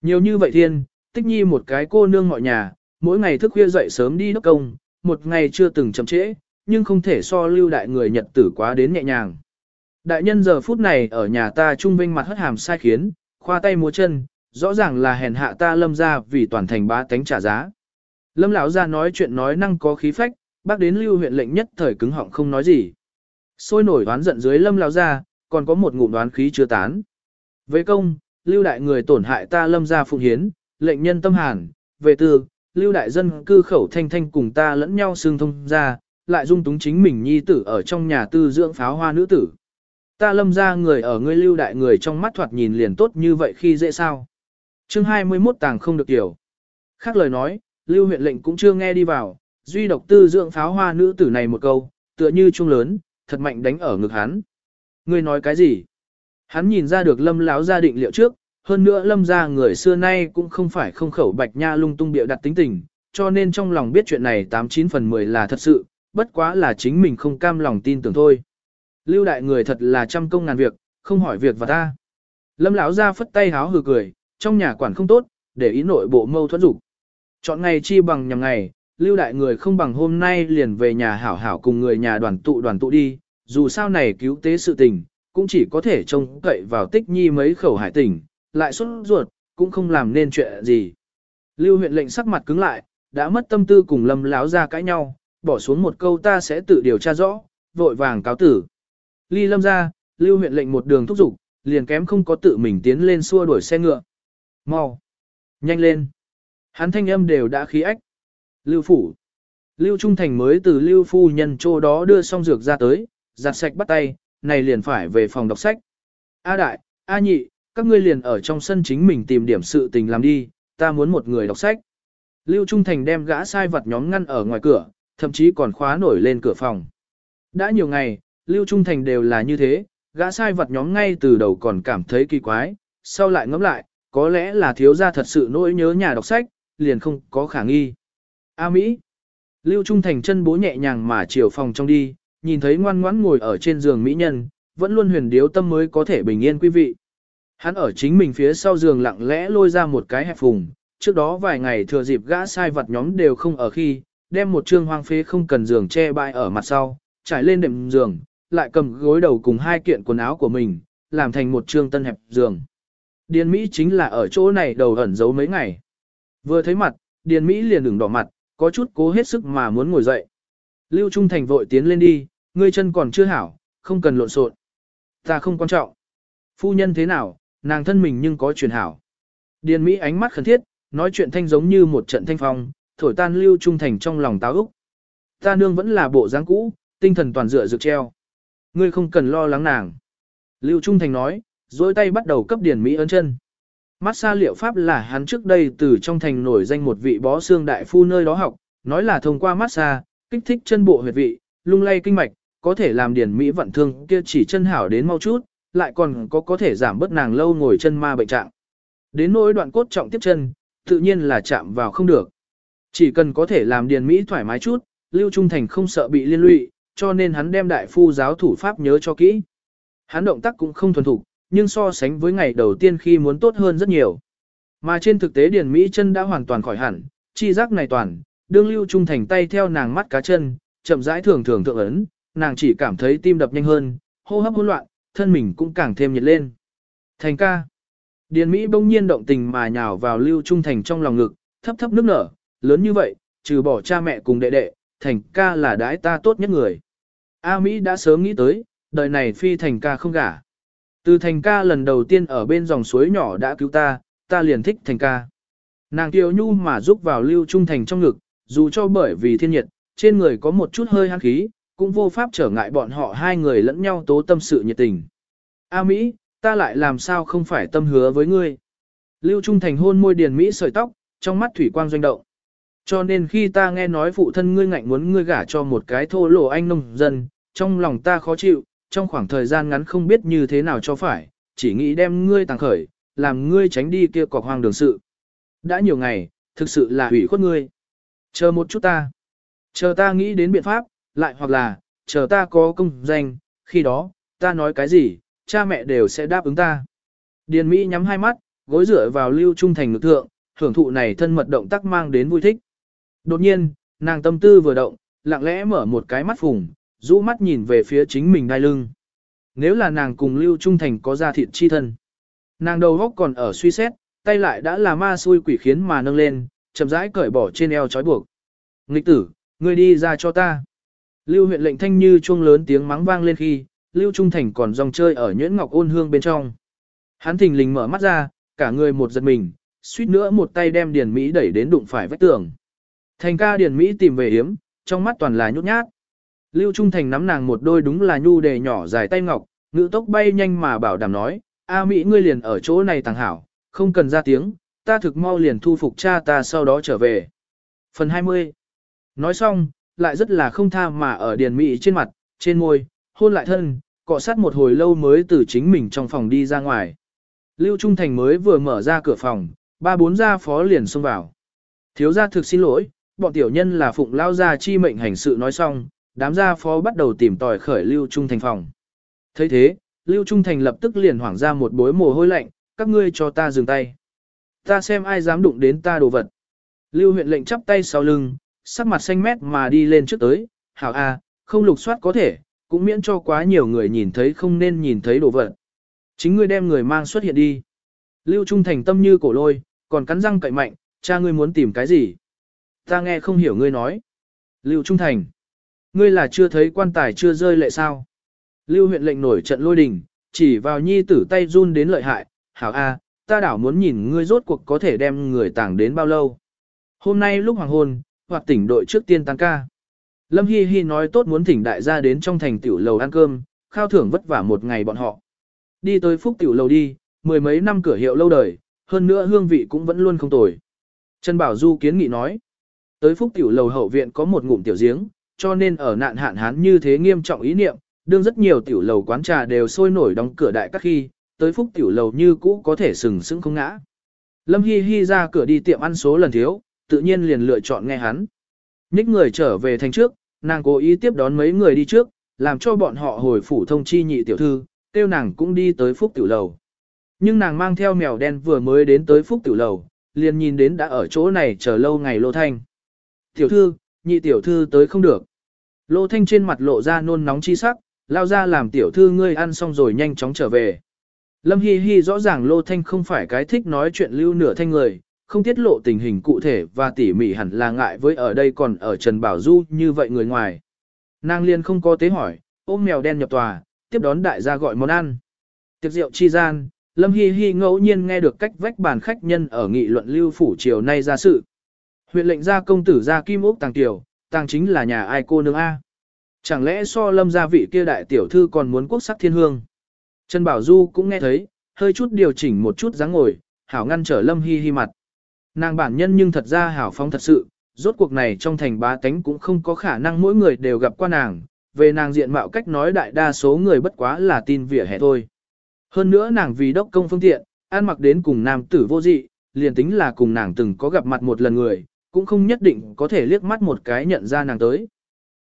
Nhiều như vậy thiên, tích nhi một cái cô nương mọi nhà, mỗi ngày thức khuya dậy sớm đi đốc công, một ngày chưa từng chậm trễ, nhưng không thể so lưu đại người nhật tử quá đến nhẹ nhàng. Đại nhân giờ phút này ở nhà ta trung vinh mặt hất hàm sai khiến, khoa tay múa chân, rõ ràng là hèn hạ ta lâm ra vì toàn thành bá tánh trả giá. Lâm lão ra nói chuyện nói năng có khí phách, bác đến lưu huyện lệnh nhất thời cứng họng không nói gì. Sôi nổi đoán giận dưới lâm lão ra, còn có một ngụm đoán khí chưa tán. Với công, lưu đại người tổn hại ta lâm ra phụng hiến, lệnh nhân tâm hàn, về tư, lưu đại dân cư khẩu thanh thanh cùng ta lẫn nhau xương thông ra, lại dung túng chính mình nhi tử ở trong nhà tư dưỡng pháo hoa nữ tử. Ta lâm ra người ở ngươi lưu đại người trong mắt thoạt nhìn liền tốt như vậy khi dễ sao. chương 21 tàng không được tiểu. Khác lời nói, lưu huyện lệnh cũng chưa nghe đi vào, duy độc tư dưỡng pháo hoa nữ tử này một câu, tựa như trung lớn, thật mạnh đánh ở ngực hắn. Ngươi nói cái gì? Hắn nhìn ra được lâm láo gia định liệu trước, hơn nữa lâm gia người xưa nay cũng không phải không khẩu bạch nha lung tung bịa đặt tính tình, cho nên trong lòng biết chuyện này 89 phần 10 là thật sự, bất quá là chính mình không cam lòng tin tưởng thôi. Lưu đại người thật là trăm công ngàn việc, không hỏi việc và ta. Lâm lão ra phất tay háo hừ cười, trong nhà quản không tốt, để ý nội bộ mâu thuẫn dục. Chọn ngày chi bằng nhằm ngày, lưu đại người không bằng hôm nay liền về nhà hảo hảo cùng người nhà đoàn tụ đoàn tụ đi, dù sao này cứu tế sự tình, cũng chỉ có thể trông cậy vào tích nhi mấy khẩu hải tình lại xuất ruột, cũng không làm nên chuyện gì. Lưu huyện lệnh sắc mặt cứng lại, đã mất tâm tư cùng lâm láo ra cãi nhau, bỏ xuống một câu ta sẽ tự điều tra rõ, vội vàng cáo tử. Ly lâm ra, lưu huyện lệnh một đường thúc giục, liền kém không có tự mình tiến lên xua đuổi xe ngựa. Mau! Nhanh lên! Hắn thanh âm đều đã khí ách. Lưu phủ! Lưu Trung Thành mới từ Lưu Phu Nhân chỗ đó đưa xong dược ra tới, giặt sạch bắt tay, này liền phải về phòng đọc sách. A đại, A nhị, các ngươi liền ở trong sân chính mình tìm điểm sự tình làm đi, ta muốn một người đọc sách. Lưu Trung Thành đem gã sai vật nhóm ngăn ở ngoài cửa, thậm chí còn khóa nổi lên cửa phòng. Đã nhiều ngày, Lưu Trung Thành đều là như thế, gã sai vật nhóm ngay từ đầu còn cảm thấy kỳ quái, sau lại ngẫm lại, có lẽ là thiếu gia thật sự nỗi nhớ nhà đọc sách, liền không có khả nghi. A Mỹ Lưu Trung Thành chân bố nhẹ nhàng mà chiều phòng trong đi, nhìn thấy ngoan ngoãn ngồi ở trên giường mỹ nhân, vẫn luôn huyền điếu tâm mới có thể bình yên quý vị. Hắn ở chính mình phía sau giường lặng lẽ lôi ra một cái hẹp phùng, trước đó vài ngày thừa dịp gã sai vật nhóm đều không ở khi, đem một trương hoang phế không cần giường che bại ở mặt sau, trải lên đệm giường, lại cầm gối đầu cùng hai kiện quần áo của mình, làm thành một trương tân hẹp giường. Điền Mỹ chính là ở chỗ này đầu ẩn giấu mấy ngày. Vừa thấy mặt, Điền Mỹ liền đứng đỏ mặt, có chút cố hết sức mà muốn ngồi dậy. Lưu Trung Thành vội tiến lên đi, ngươi chân còn chưa hảo, không cần lộn xộn. Ta không quan trọng. Phu nhân thế nào, nàng thân mình nhưng có truyền hảo. Điền Mỹ ánh mắt khẩn thiết, nói chuyện thanh giống như một trận thanh phong, thổi tan Lưu Trung Thành trong lòng táo úc. Ta nương vẫn là bộ dáng cũ, tinh thần toàn dựa dược treo. Ngươi không cần lo lắng nàng. Lưu Trung Thành nói, dối tay bắt đầu cấp Điền Mỹ ấn chân. Massage liệu pháp là hắn trước đây từ trong thành nổi danh một vị bó xương đại phu nơi đó học, nói là thông qua massage, kích thích chân bộ huyệt vị, lung lay kinh mạch, có thể làm Điền Mỹ vận thương kia chỉ chân hảo đến mau chút, lại còn có có thể giảm bớt nàng lâu ngồi chân ma bệnh trạng. Đến nỗi đoạn cốt trọng tiếp chân, tự nhiên là chạm vào không được. Chỉ cần có thể làm Điền Mỹ thoải mái chút, Lưu Trung Thành không sợ bị liên lụy, cho nên hắn đem đại phu giáo thủ pháp nhớ cho kỹ. Hắn động tác cũng không thuần thục, nhưng so sánh với ngày đầu tiên khi muốn tốt hơn rất nhiều. Mà trên thực tế Điền Mỹ chân đã hoàn toàn khỏi hẳn, chi giác này toàn, đương Lưu Trung Thành tay theo nàng mắt cá chân, chậm rãi thường thường thượng ấn, nàng chỉ cảm thấy tim đập nhanh hơn, hô hấp hỗn loạn, thân mình cũng càng thêm nhiệt lên. Thành ca. Điền Mỹ bỗng nhiên động tình mà nhào vào Lưu Trung Thành trong lòng ngực, thấp thấp nước nở, lớn như vậy, trừ bỏ cha mẹ cùng đệ đệ, Thành ca là đái ta tốt nhất người. A Mỹ đã sớm nghĩ tới, đời này phi Thành ca không gả. Từ Thành ca lần đầu tiên ở bên dòng suối nhỏ đã cứu ta, ta liền thích Thành ca. Nàng kiều nhu mà giúp vào Lưu Trung Thành trong ngực, dù cho bởi vì thiên nhiệt, trên người có một chút hơi hăng khí, cũng vô pháp trở ngại bọn họ hai người lẫn nhau tố tâm sự nhiệt tình. A Mỹ, ta lại làm sao không phải tâm hứa với ngươi. Lưu Trung Thành hôn môi điền Mỹ sợi tóc, trong mắt thủy quang doanh động. Cho nên khi ta nghe nói phụ thân ngươi ngạnh muốn ngươi gả cho một cái thô lỗ anh nông dân, trong lòng ta khó chịu, trong khoảng thời gian ngắn không biết như thế nào cho phải, chỉ nghĩ đem ngươi tàng khởi, làm ngươi tránh đi kia cọc hoang đường sự. Đã nhiều ngày, thực sự là hủy khuất ngươi. Chờ một chút ta. Chờ ta nghĩ đến biện pháp, lại hoặc là, chờ ta có công danh, khi đó, ta nói cái gì, cha mẹ đều sẽ đáp ứng ta. Điền Mỹ nhắm hai mắt, gối dựa vào lưu trung thành ngực thượng, hưởng thụ này thân mật động tác mang đến vui thích. Đột nhiên, nàng tâm tư vừa động, lặng lẽ mở một cái mắt phùng, rũ mắt nhìn về phía chính mình đai lưng. Nếu là nàng cùng lưu trung thành có ra thịt chi thân. Nàng đầu góc còn ở suy xét, tay lại đã là ma xui quỷ khiến mà nâng lên, chậm rãi cởi bỏ trên eo trói buộc. Nghịch tử, ngươi đi ra cho ta. Lưu huyện lệnh thanh như chuông lớn tiếng mắng vang lên khi, Lưu Trung Thành còn dòng chơi ở nhuyễn ngọc ôn hương bên trong. Hắn thình lình mở mắt ra, cả người một giật mình, suýt nữa một tay đem Điền Mỹ đẩy đến đụng phải vách tường. Thành ca Điền Mỹ tìm về hiếm, trong mắt toàn là nhút nhát. Lưu Trung Thành nắm nàng một đôi đúng là nhu đề nhỏ dài tay ngọc, ngữ tốc bay nhanh mà bảo đảm nói, A Mỹ ngươi liền ở chỗ này tàng hảo, không cần ra tiếng, ta thực mau liền thu phục cha ta sau đó trở về. Phần 20 Nói xong, lại rất là không tha mà ở Điền Mỹ trên mặt, trên môi, hôn lại thân, cọ sát một hồi lâu mới từ chính mình trong phòng đi ra ngoài. Lưu Trung Thành mới vừa mở ra cửa phòng, ba bốn gia phó liền xông vào. Thiếu gia thực xin lỗi, bọn tiểu nhân là phụng lao gia chi mệnh hành sự nói xong, đám gia phó bắt đầu tìm tòi khởi Lưu Trung Thành phòng. thấy thế, Lưu Trung Thành lập tức liền hoảng ra một bối mồ hôi lạnh, các ngươi cho ta dừng tay. Ta xem ai dám đụng đến ta đồ vật. Lưu huyện lệnh chắp tay sau lưng, sắc mặt xanh mét mà đi lên trước tới, hảo a, không lục soát có thể, cũng miễn cho quá nhiều người nhìn thấy không nên nhìn thấy đồ vật. Chính ngươi đem người mang xuất hiện đi. Lưu Trung Thành tâm như cổ lôi, còn cắn răng cậy mạnh, cha ngươi muốn tìm cái gì? Ta nghe không hiểu ngươi nói. Lưu Trung Thành. Ngươi là chưa thấy quan tài chưa rơi lệ sao? Lưu huyện lệnh nổi trận lôi đình, chỉ vào nhi tử tay run đến lợi hại. Hảo A, ta đảo muốn nhìn ngươi rốt cuộc có thể đem người tàng đến bao lâu. Hôm nay lúc hoàng hôn, hoặc tỉnh đội trước tiên tăng ca. Lâm Hi Hi nói tốt muốn thỉnh đại gia đến trong thành tiểu lầu ăn cơm, khao thưởng vất vả một ngày bọn họ. Đi tới phúc tiểu lầu đi, mười mấy năm cửa hiệu lâu đời, hơn nữa hương vị cũng vẫn luôn không tồi. Trần Bảo Du kiến nghị nói, tới phúc tiểu lầu hậu viện có một ngụm tiểu giếng, cho nên ở nạn hạn hán như thế nghiêm trọng ý niệm, đương rất nhiều tiểu lầu quán trà đều sôi nổi đóng cửa đại các khi, tới phúc tiểu lầu như cũ có thể sừng sững không ngã. Lâm Hi Hi ra cửa đi tiệm ăn số lần thiếu, tự nhiên liền lựa chọn nghe hắn. Nhích người trở về thành trước, nàng cố ý tiếp đón mấy người đi trước, làm cho bọn họ hồi phủ thông chi nhị tiểu thư, tiêu nàng cũng đi tới phúc tiểu lầu. Nhưng nàng mang theo mèo đen vừa mới đến tới phúc tiểu lầu, liền nhìn đến đã ở chỗ này chờ lâu ngày Lô Thanh. Tiểu thư, nhị tiểu thư tới không được. Lô Thanh trên mặt lộ ra nôn nóng chi sắc, lao ra làm tiểu thư ngươi ăn xong rồi nhanh chóng trở về. Lâm Hi Hi rõ ràng Lô Thanh không phải cái thích nói chuyện lưu nửa thanh người, không tiết lộ tình hình cụ thể và tỉ mỉ hẳn là ngại với ở đây còn ở Trần Bảo Du như vậy người ngoài. Nàng liên không có tế hỏi, ôm mèo đen nhập tòa, tiếp đón đại gia gọi món ăn. Tiệc rượu chi gian, Lâm Hi Hi ngẫu nhiên nghe được cách vách bàn khách nhân ở nghị luận lưu phủ chiều nay ra sự. Huyện lệnh gia công tử gia kim Úc tàng tiểu, tàng chính là nhà ai cô nương A. Chẳng lẽ so lâm gia vị kia đại tiểu thư còn muốn quốc sắc thiên hương? Trần Bảo Du cũng nghe thấy, hơi chút điều chỉnh một chút dáng ngồi, hảo ngăn trở Lâm Hi Hi mặt. Nàng bản nhân nhưng thật ra hảo phong thật sự, rốt cuộc này trong thành bá tánh cũng không có khả năng mỗi người đều gặp qua nàng, về nàng diện mạo cách nói đại đa số người bất quá là tin vỉa hè thôi. Hơn nữa nàng vì đốc công phương tiện, ăn mặc đến cùng nam tử vô dị, liền tính là cùng nàng từng có gặp mặt một lần người, cũng không nhất định có thể liếc mắt một cái nhận ra nàng tới.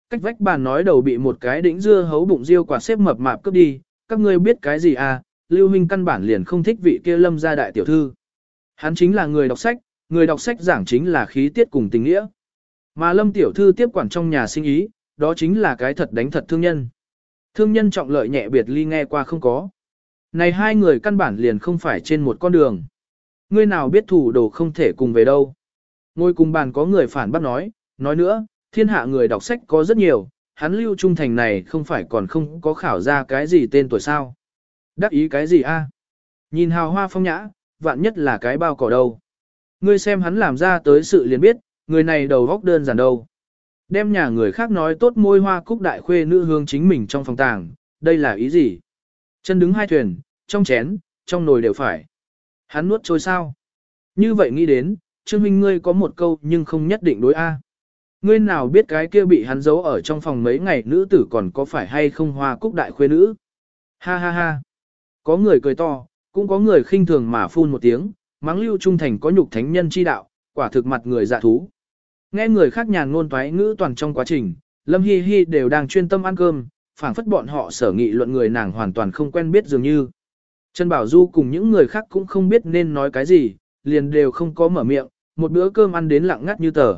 Cách vách bàn nói đầu bị một cái đỉnh dưa hấu bụng riêu quả xếp mập mạp cướp đi, các ngươi biết cái gì à, Lưu Huynh căn bản liền không thích vị kia lâm gia đại tiểu thư. Hắn chính là người đọc sách, người đọc sách giảng chính là khí tiết cùng tình nghĩa. Mà lâm tiểu thư tiếp quản trong nhà sinh ý, đó chính là cái thật đánh thật thương nhân. Thương nhân trọng lợi nhẹ biệt ly nghe qua không có. Này hai người căn bản liền không phải trên một con đường. Ngươi nào biết thủ đồ không thể cùng về đâu. Ngôi cùng bàn có người phản bác nói, nói nữa, thiên hạ người đọc sách có rất nhiều, hắn lưu trung thành này không phải còn không có khảo ra cái gì tên tuổi sao. Đắc ý cái gì a? Nhìn hào hoa phong nhã, vạn nhất là cái bao cỏ đâu. Ngươi xem hắn làm ra tới sự liền biết, người này đầu góc đơn giản đâu. Đem nhà người khác nói tốt môi hoa cúc đại khuê nữ hương chính mình trong phòng tàng, đây là ý gì? Chân đứng hai thuyền, trong chén, trong nồi đều phải. Hắn nuốt trôi sao? Như vậy nghĩ đến, Trương Minh ngươi có một câu nhưng không nhất định đối A. Ngươi nào biết cái kia bị hắn giấu ở trong phòng mấy ngày nữ tử còn có phải hay không hoa cúc đại khuê nữ. Ha ha ha. Có người cười to, cũng có người khinh thường mà phun một tiếng, mắng lưu trung thành có nhục thánh nhân chi đạo, quả thực mặt người dạ thú. Nghe người khác nhàn ngôn toái ngữ toàn trong quá trình, Lâm Hi Hi đều đang chuyên tâm ăn cơm, phảng phất bọn họ sở nghị luận người nàng hoàn toàn không quen biết dường như. Trần Bảo Du cùng những người khác cũng không biết nên nói cái gì, liền đều không có mở miệng, một bữa cơm ăn đến lặng ngắt như tờ.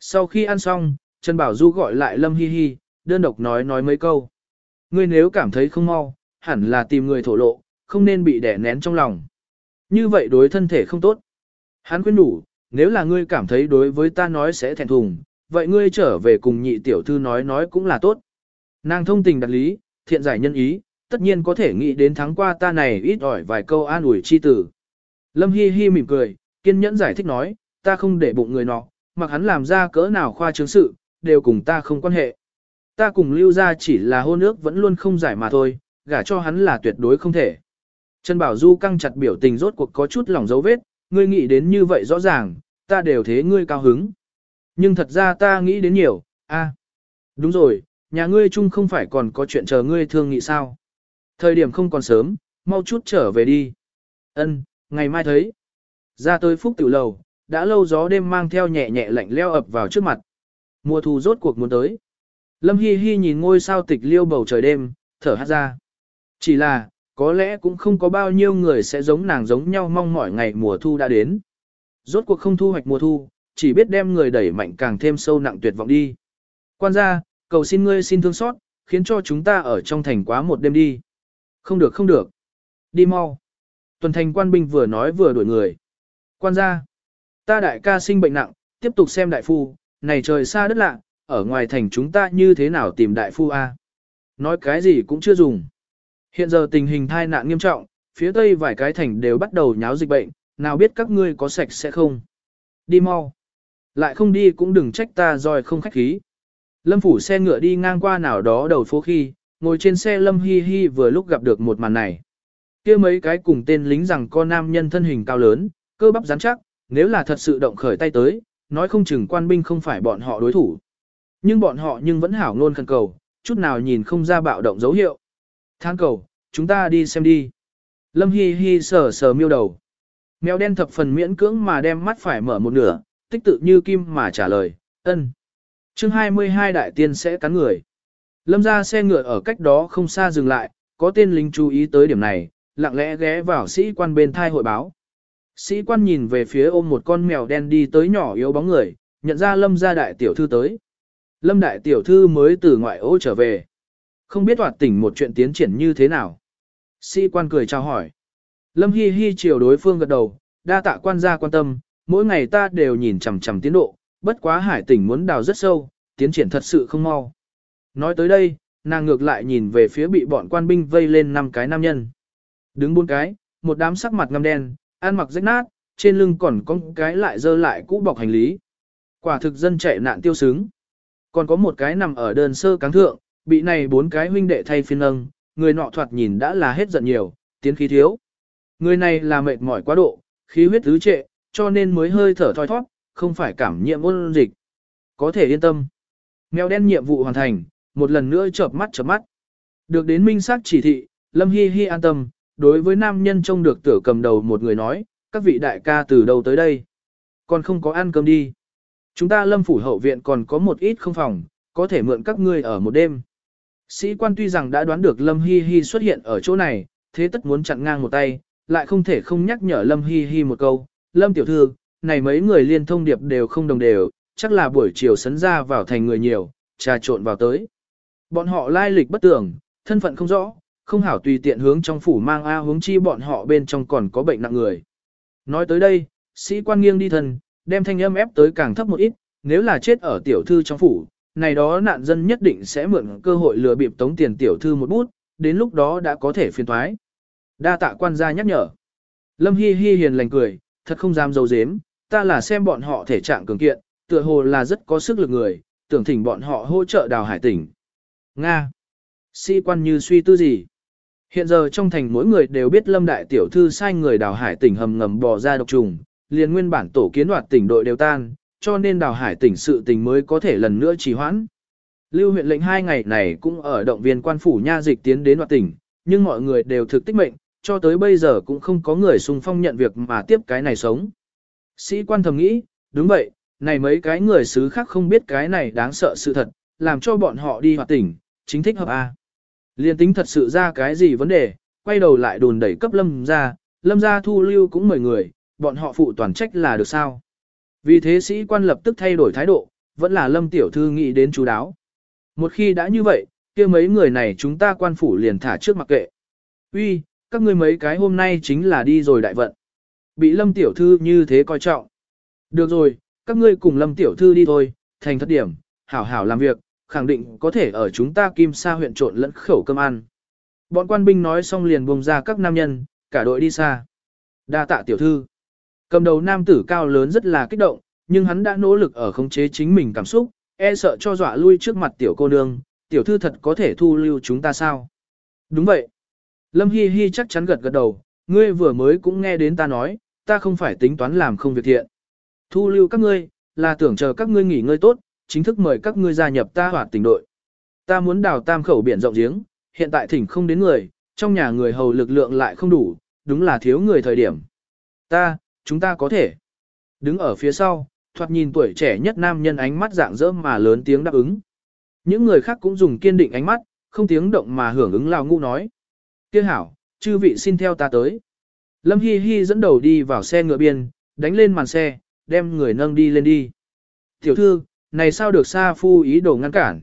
Sau khi ăn xong, Trần Bảo Du gọi lại Lâm Hi Hi, đơn độc nói nói mấy câu. Ngươi nếu cảm thấy không mau, hẳn là tìm người thổ lộ, không nên bị đè nén trong lòng. Như vậy đối thân thể không tốt. Hắn khuyên đủ, nếu là ngươi cảm thấy đối với ta nói sẽ thẹn thùng, vậy ngươi trở về cùng nhị tiểu thư nói nói cũng là tốt. Nàng thông tình đặt lý, thiện giải nhân ý, tất nhiên có thể nghĩ đến tháng qua ta này ít ỏi vài câu an ủi chi tử. Lâm Hi Hi mỉm cười, kiên nhẫn giải thích nói, ta không để bụng người nọ, mặc hắn làm ra cỡ nào khoa trương sự, đều cùng ta không quan hệ. Ta cùng lưu ra chỉ là hôn ước vẫn luôn không giải mà thôi, gả cho hắn là tuyệt đối không thể. Trần Bảo Du căng chặt biểu tình rốt cuộc có chút lòng dấu vết, ngươi nghĩ đến như vậy rõ ràng, ta đều thế ngươi cao hứng. Nhưng thật ra ta nghĩ đến nhiều, a, đúng rồi, nhà ngươi chung không phải còn có chuyện chờ ngươi thương nghị sao. Thời điểm không còn sớm, mau chút trở về đi. Ân, ngày mai thấy. Ra tới phúc tiểu lầu, đã lâu gió đêm mang theo nhẹ nhẹ lạnh leo ập vào trước mặt. Mùa thu rốt cuộc muốn tới. Lâm Hi Hi nhìn ngôi sao tịch liêu bầu trời đêm, thở hát ra. Chỉ là, có lẽ cũng không có bao nhiêu người sẽ giống nàng giống nhau mong mỏi ngày mùa thu đã đến. Rốt cuộc không thu hoạch mùa thu, chỉ biết đem người đẩy mạnh càng thêm sâu nặng tuyệt vọng đi. Quan gia, cầu xin ngươi xin thương xót, khiến cho chúng ta ở trong thành quá một đêm đi. Không được không được. Đi mau. Tuần thành quan binh vừa nói vừa đuổi người. Quan gia, ta đại ca sinh bệnh nặng, tiếp tục xem đại phu, này trời xa đất lạ, ở ngoài thành chúng ta như thế nào tìm đại phu a? Nói cái gì cũng chưa dùng. Hiện giờ tình hình thai nạn nghiêm trọng, phía tây vài cái thành đều bắt đầu nháo dịch bệnh, nào biết các ngươi có sạch sẽ không. Đi mau. Lại không đi cũng đừng trách ta rồi không khách khí. Lâm phủ xe ngựa đi ngang qua nào đó đầu phố khi, ngồi trên xe Lâm Hi Hi vừa lúc gặp được một màn này. kia mấy cái cùng tên lính rằng con nam nhân thân hình cao lớn, cơ bắp rắn chắc, nếu là thật sự động khởi tay tới, nói không chừng quan binh không phải bọn họ đối thủ. Nhưng bọn họ nhưng vẫn hảo ngôn khẩn cầu, chút nào nhìn không ra bạo động dấu hiệu. Thang cầu, chúng ta đi xem đi. Lâm Hi Hi sờ sờ miêu đầu. Mèo đen thập phần miễn cưỡng mà đem mắt phải mở một nửa, tích tự như kim mà trả lời, ân. chương 22 đại tiên sẽ cắn người. Lâm ra xe ngựa ở cách đó không xa dừng lại, có tên lính chú ý tới điểm này, lặng lẽ ghé vào sĩ quan bên thai hội báo. Sĩ quan nhìn về phía ôm một con mèo đen đi tới nhỏ yếu bóng người, nhận ra lâm gia đại tiểu thư tới. Lâm đại tiểu thư mới từ ngoại ô trở về. Không biết hoạt tỉnh một chuyện tiến triển như thế nào. Sĩ quan cười chào hỏi. Lâm Hi Hi chiều đối phương gật đầu, đa tạ quan gia quan tâm, mỗi ngày ta đều nhìn chằm chằm tiến độ, bất quá hải tỉnh muốn đào rất sâu, tiến triển thật sự không mau. Nói tới đây, nàng ngược lại nhìn về phía bị bọn quan binh vây lên năm cái nam nhân. Đứng bốn cái, một đám sắc mặt ngăm đen, ăn mặc rách nát, trên lưng còn có cái lại dơ lại cũ bọc hành lý. Quả thực dân chạy nạn tiêu sướng. Còn có một cái nằm ở đơn sơ cáng thượng, bị này bốn cái huynh đệ thay phiên nâng, người nọ thoạt nhìn đã là hết giận nhiều, tiến khí thiếu. Người này là mệt mỏi quá độ, khí huyết tứ trệ, cho nên mới hơi thở thoi thoát, không phải cảm nhiễm ôn dịch. Có thể yên tâm. Mèo đen nhiệm vụ hoàn thành, một lần nữa chợp mắt chợp mắt. Được đến minh xác chỉ thị, Lâm Hi Hi an tâm, đối với nam nhân trông được tử cầm đầu một người nói, các vị đại ca từ đâu tới đây? Còn không có ăn cơm đi. Chúng ta lâm phủ hậu viện còn có một ít không phòng, có thể mượn các ngươi ở một đêm. Sĩ quan tuy rằng đã đoán được Lâm Hi Hi xuất hiện ở chỗ này, thế tất muốn chặn ngang một tay, lại không thể không nhắc nhở Lâm Hi Hi một câu. Lâm tiểu thư, này mấy người liên thông điệp đều không đồng đều, chắc là buổi chiều sấn ra vào thành người nhiều, trà trộn vào tới. Bọn họ lai lịch bất tưởng, thân phận không rõ, không hảo tùy tiện hướng trong phủ mang A hướng chi bọn họ bên trong còn có bệnh nặng người. Nói tới đây, sĩ quan nghiêng đi thân, đem thanh âm ép tới càng thấp một ít, nếu là chết ở tiểu thư trong phủ, này đó nạn dân nhất định sẽ mượn cơ hội lừa bịp tống tiền tiểu thư một bút, đến lúc đó đã có thể phiền thoái. Đa tạ quan gia nhắc nhở. Lâm Hi Hi hiền lành cười, thật không dám dấu dếm, ta là xem bọn họ thể trạng cường kiện, tựa hồ là rất có sức lực người, tưởng thỉnh bọn họ hỗ trợ đào hải tỉnh. Nga. Sĩ quan như suy tư gì? Hiện giờ trong thành mỗi người đều biết Lâm Đại Tiểu Thư sai người đào hải tỉnh hầm ngầm bò ra độc trùng, liền nguyên bản tổ kiến đoạt tỉnh đội đều tan, cho nên đào hải tỉnh sự tình mới có thể lần nữa trì hoãn. Lưu huyện lệnh hai ngày này cũng ở động viên quan phủ nha dịch tiến đến đoạt tỉnh, nhưng mọi người đều thực tích mệnh, cho tới bây giờ cũng không có người xung phong nhận việc mà tiếp cái này sống. Sĩ quan thầm nghĩ, đúng vậy, này mấy cái người xứ khác không biết cái này đáng sợ sự thật, làm cho bọn họ đi hoạt tỉnh, chính thích hợp A. Liên tính thật sự ra cái gì vấn đề, quay đầu lại đồn đẩy cấp lâm ra, lâm ra thu lưu cũng mời người, bọn họ phụ toàn trách là được sao. Vì thế sĩ quan lập tức thay đổi thái độ, vẫn là lâm tiểu thư nghĩ đến chú đáo. Một khi đã như vậy, kia mấy người này chúng ta quan phủ liền thả trước mặc kệ. Uy, các ngươi mấy cái hôm nay chính là đi rồi đại vận. Bị lâm tiểu thư như thế coi trọng. Được rồi, các ngươi cùng lâm tiểu thư đi thôi, thành thất điểm, hảo hảo làm việc, khẳng định có thể ở chúng ta kim sa huyện trộn lẫn khẩu cơm ăn. Bọn quan binh nói xong liền buông ra các nam nhân, cả đội đi xa. Đa tạ tiểu thư. Cầm đầu nam tử cao lớn rất là kích động, nhưng hắn đã nỗ lực ở khống chế chính mình cảm xúc, e sợ cho dọa lui trước mặt tiểu cô nương, tiểu thư thật có thể thu lưu chúng ta sao? Đúng vậy. Lâm Hi Hi chắc chắn gật gật đầu, ngươi vừa mới cũng nghe đến ta nói, ta không phải tính toán làm không việc thiện. Thu lưu các ngươi, là tưởng chờ các ngươi nghỉ ngơi tốt, chính thức mời các ngươi gia nhập ta hoạt tình đội. Ta muốn đào tam khẩu biển rộng giếng, hiện tại thỉnh không đến người, trong nhà người hầu lực lượng lại không đủ, đúng là thiếu người thời điểm. Ta, chúng ta có thể. Đứng ở phía sau, thoạt nhìn tuổi trẻ nhất nam nhân ánh mắt dạng dỡ mà lớn tiếng đáp ứng. Những người khác cũng dùng kiên định ánh mắt, không tiếng động mà hưởng ứng lao ngu nói. Kia hảo, chư vị xin theo ta tới. Lâm Hi Hi dẫn đầu đi vào xe ngựa biên, đánh lên màn xe, đem người nâng đi lên đi. Tiểu thư, này sao được Sa Phu ý đồ ngăn cản.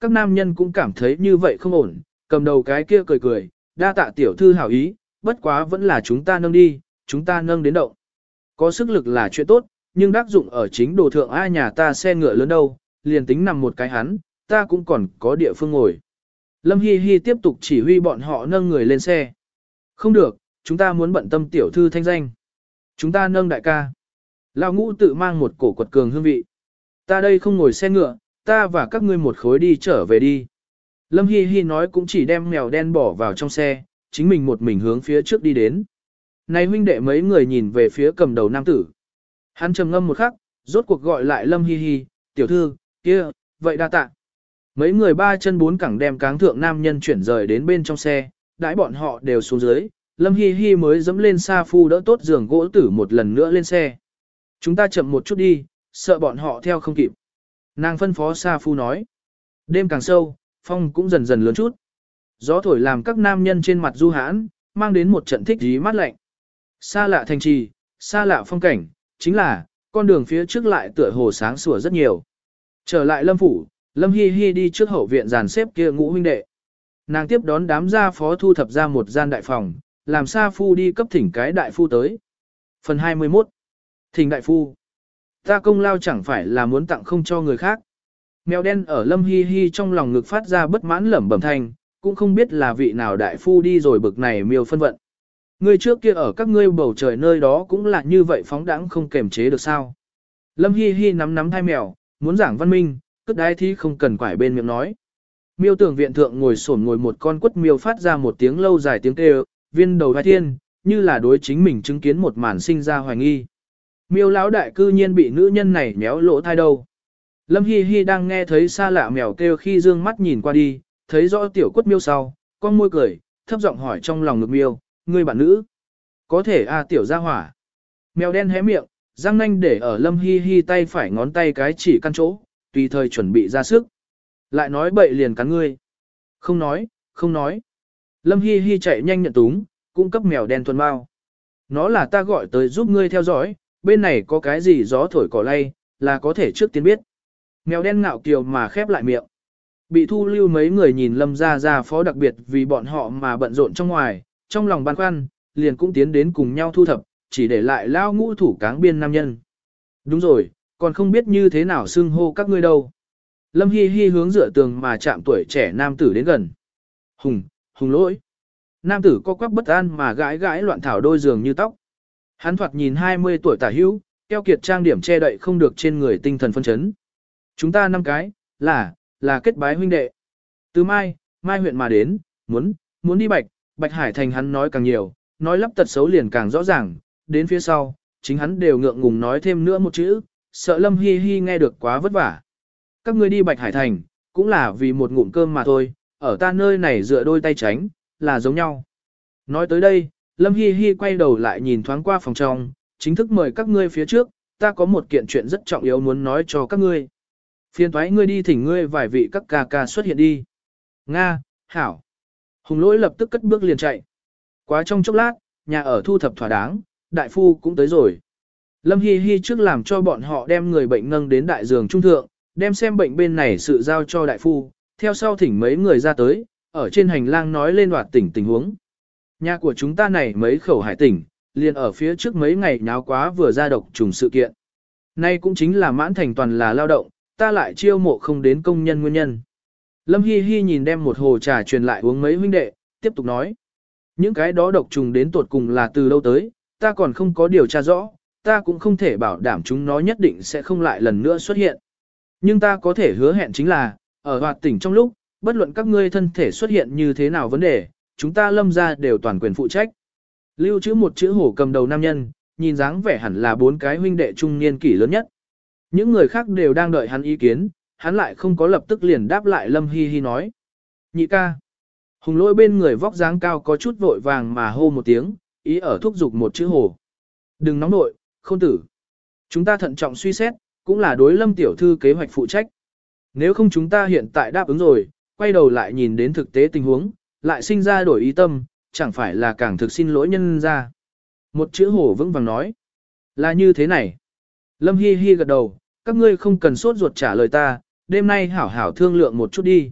Các nam nhân cũng cảm thấy như vậy không ổn, cầm đầu cái kia cười cười, đa tạ tiểu thư hảo ý, bất quá vẫn là chúng ta nâng đi, chúng ta nâng đến động. Có sức lực là chuyện tốt, nhưng đắc dụng ở chính đồ thượng ai nhà ta xe ngựa lớn đâu, liền tính nằm một cái hắn, ta cũng còn có địa phương ngồi. Lâm Hi Hi tiếp tục chỉ huy bọn họ nâng người lên xe. Không được, chúng ta muốn bận tâm tiểu thư thanh danh. Chúng ta nâng đại ca. Lão ngũ tự mang một cổ quật cường hương vị. Ta đây không ngồi xe ngựa, ta và các ngươi một khối đi trở về đi. Lâm Hi Hi nói cũng chỉ đem mèo đen bỏ vào trong xe, chính mình một mình hướng phía trước đi đến. Này huynh đệ mấy người nhìn về phía cầm đầu nam tử. Hắn trầm ngâm một khắc, rốt cuộc gọi lại Lâm Hi Hi, tiểu thư, kia, vậy đa tạ. Mấy người ba chân bốn cẳng đem cáng thượng nam nhân chuyển rời đến bên trong xe, đãi bọn họ đều xuống dưới, Lâm Hi Hi mới dẫm lên xa phu đỡ tốt giường gỗ tử một lần nữa lên xe. Chúng ta chậm một chút đi, sợ bọn họ theo không kịp. Nàng phân phó Sa Phu nói. Đêm càng sâu, phong cũng dần dần lớn chút. Gió thổi làm các nam nhân trên mặt du hãn, mang đến một trận thích dí mát lạnh. Xa lạ thành trì, xa lạ phong cảnh, chính là, con đường phía trước lại tựa hồ sáng sủa rất nhiều. Trở lại lâm phủ, lâm hi hi đi trước hậu viện dàn xếp kia ngũ huynh đệ. Nàng tiếp đón đám gia phó thu thập ra một gian đại phòng, làm Sa Phu đi cấp thỉnh cái đại phu tới. Phần 21 Thỉnh đại phu Ta công lao chẳng phải là muốn tặng không cho người khác. Mèo đen ở lâm hi hi trong lòng ngực phát ra bất mãn lẩm bẩm thanh, cũng không biết là vị nào đại phu đi rồi bực này miêu phân vận. Người trước kia ở các ngươi bầu trời nơi đó cũng là như vậy phóng đãng không kềm chế được sao. Lâm hi hi nắm nắm hai mèo, muốn giảng văn minh, cất đái thi không cần quải bên miệng nói. Miêu tưởng viện thượng ngồi sổn ngồi một con quất miêu phát ra một tiếng lâu dài tiếng kêu, viên đầu vai thiên, như là đối chính mình chứng kiến một màn sinh ra hoài nghi. Miêu lão đại cư nhiên bị nữ nhân này méo lỗ thai đâu. Lâm Hi Hi đang nghe thấy xa lạ mèo kêu khi dương mắt nhìn qua đi, thấy rõ tiểu quất miêu sau, con môi cười, thấp giọng hỏi trong lòng ngực miêu, ngươi bạn nữ. Có thể a à, tiểu gia hỏa. Mèo đen hé miệng, răng nanh để ở Lâm Hi Hi tay phải ngón tay cái chỉ căn chỗ, tùy thời chuẩn bị ra sức. Lại nói bậy liền cắn ngươi. Không nói, không nói. Lâm Hi Hi chạy nhanh nhận túng, cung cấp mèo đen thuần bao. Nó là ta gọi tới giúp ngươi theo dõi, bên này có cái gì gió thổi cỏ lay, là có thể trước tiên biết. Mèo đen ngạo kiều mà khép lại miệng. Bị thu lưu mấy người nhìn lâm ra ra phó đặc biệt vì bọn họ mà bận rộn trong ngoài, trong lòng băn khoăn, liền cũng tiến đến cùng nhau thu thập, chỉ để lại lao ngũ thủ cáng biên nam nhân. Đúng rồi, còn không biết như thế nào xưng hô các ngươi đâu. Lâm Hi Hi hướng dựa tường mà chạm tuổi trẻ nam tử đến gần. Hùng, hùng lỗi. Nam tử co quắp bất an mà gãi gãi loạn thảo đôi giường như tóc. Hắn thoạt nhìn 20 tuổi tả hữu, keo kiệt trang điểm che đậy không được trên người tinh thần phân chấn. Chúng ta năm cái, là, là kết bái huynh đệ. Từ mai, mai huyện mà đến, muốn, muốn đi bạch, bạch hải thành hắn nói càng nhiều, nói lắp tật xấu liền càng rõ ràng, đến phía sau, chính hắn đều ngượng ngùng nói thêm nữa một chữ, sợ Lâm Hi Hi nghe được quá vất vả. Các ngươi đi Bạch Hải Thành, cũng là vì một ngụm cơm mà thôi, ở ta nơi này dựa đôi tay tránh, là giống nhau. Nói tới đây, Lâm Hi Hi quay đầu lại nhìn thoáng qua phòng trong, chính thức mời các ngươi phía trước, ta có một kiện chuyện rất trọng yếu muốn nói cho các ngươi. Phiên thoái ngươi đi thỉnh ngươi vài vị các ca ca xuất hiện đi. Nga, Hảo. Hùng lỗi lập tức cất bước liền chạy. Quá trong chốc lát, nhà ở thu thập thỏa đáng, đại phu cũng tới rồi. Lâm Hi Hi trước làm cho bọn họ đem người bệnh nâng đến đại giường trung thượng, đem xem bệnh bên này sự giao cho đại phu, theo sau thỉnh mấy người ra tới, ở trên hành lang nói lên hoạt tỉnh tình huống. Nhà của chúng ta này mấy khẩu hải tỉnh, liền ở phía trước mấy ngày nháo quá vừa ra độc trùng sự kiện. Nay cũng chính là mãn thành toàn là lao động, ta lại chiêu mộ không đến công nhân nguyên nhân. Lâm Hi Hi nhìn đem một hồ trà truyền lại uống mấy huynh đệ, tiếp tục nói. Những cái đó độc trùng đến tột cùng là từ lâu tới, ta còn không có điều tra rõ, ta cũng không thể bảo đảm chúng nó nhất định sẽ không lại lần nữa xuất hiện. Nhưng ta có thể hứa hẹn chính là, ở hoạt tỉnh trong lúc, bất luận các ngươi thân thể xuất hiện như thế nào vấn đề, chúng ta lâm ra đều toàn quyền phụ trách. Lưu chữ một chữ hổ cầm đầu nam nhân, nhìn dáng vẻ hẳn là bốn cái huynh đệ trung niên kỷ lớn nhất. Những người khác đều đang đợi hắn ý kiến, hắn lại không có lập tức liền đáp lại Lâm Hi Hi nói. Nhị ca. Hùng lỗi bên người vóc dáng cao có chút vội vàng mà hô một tiếng, ý ở thúc giục một chữ hồ. Đừng nóng nội, không tử. Chúng ta thận trọng suy xét, cũng là đối lâm tiểu thư kế hoạch phụ trách. Nếu không chúng ta hiện tại đáp ứng rồi, quay đầu lại nhìn đến thực tế tình huống, lại sinh ra đổi ý tâm, chẳng phải là càng thực xin lỗi nhân ra. Một chữ hồ vững vàng nói. Là như thế này. Lâm Hi Hi gật đầu, các ngươi không cần sốt ruột trả lời ta, đêm nay hảo hảo thương lượng một chút đi.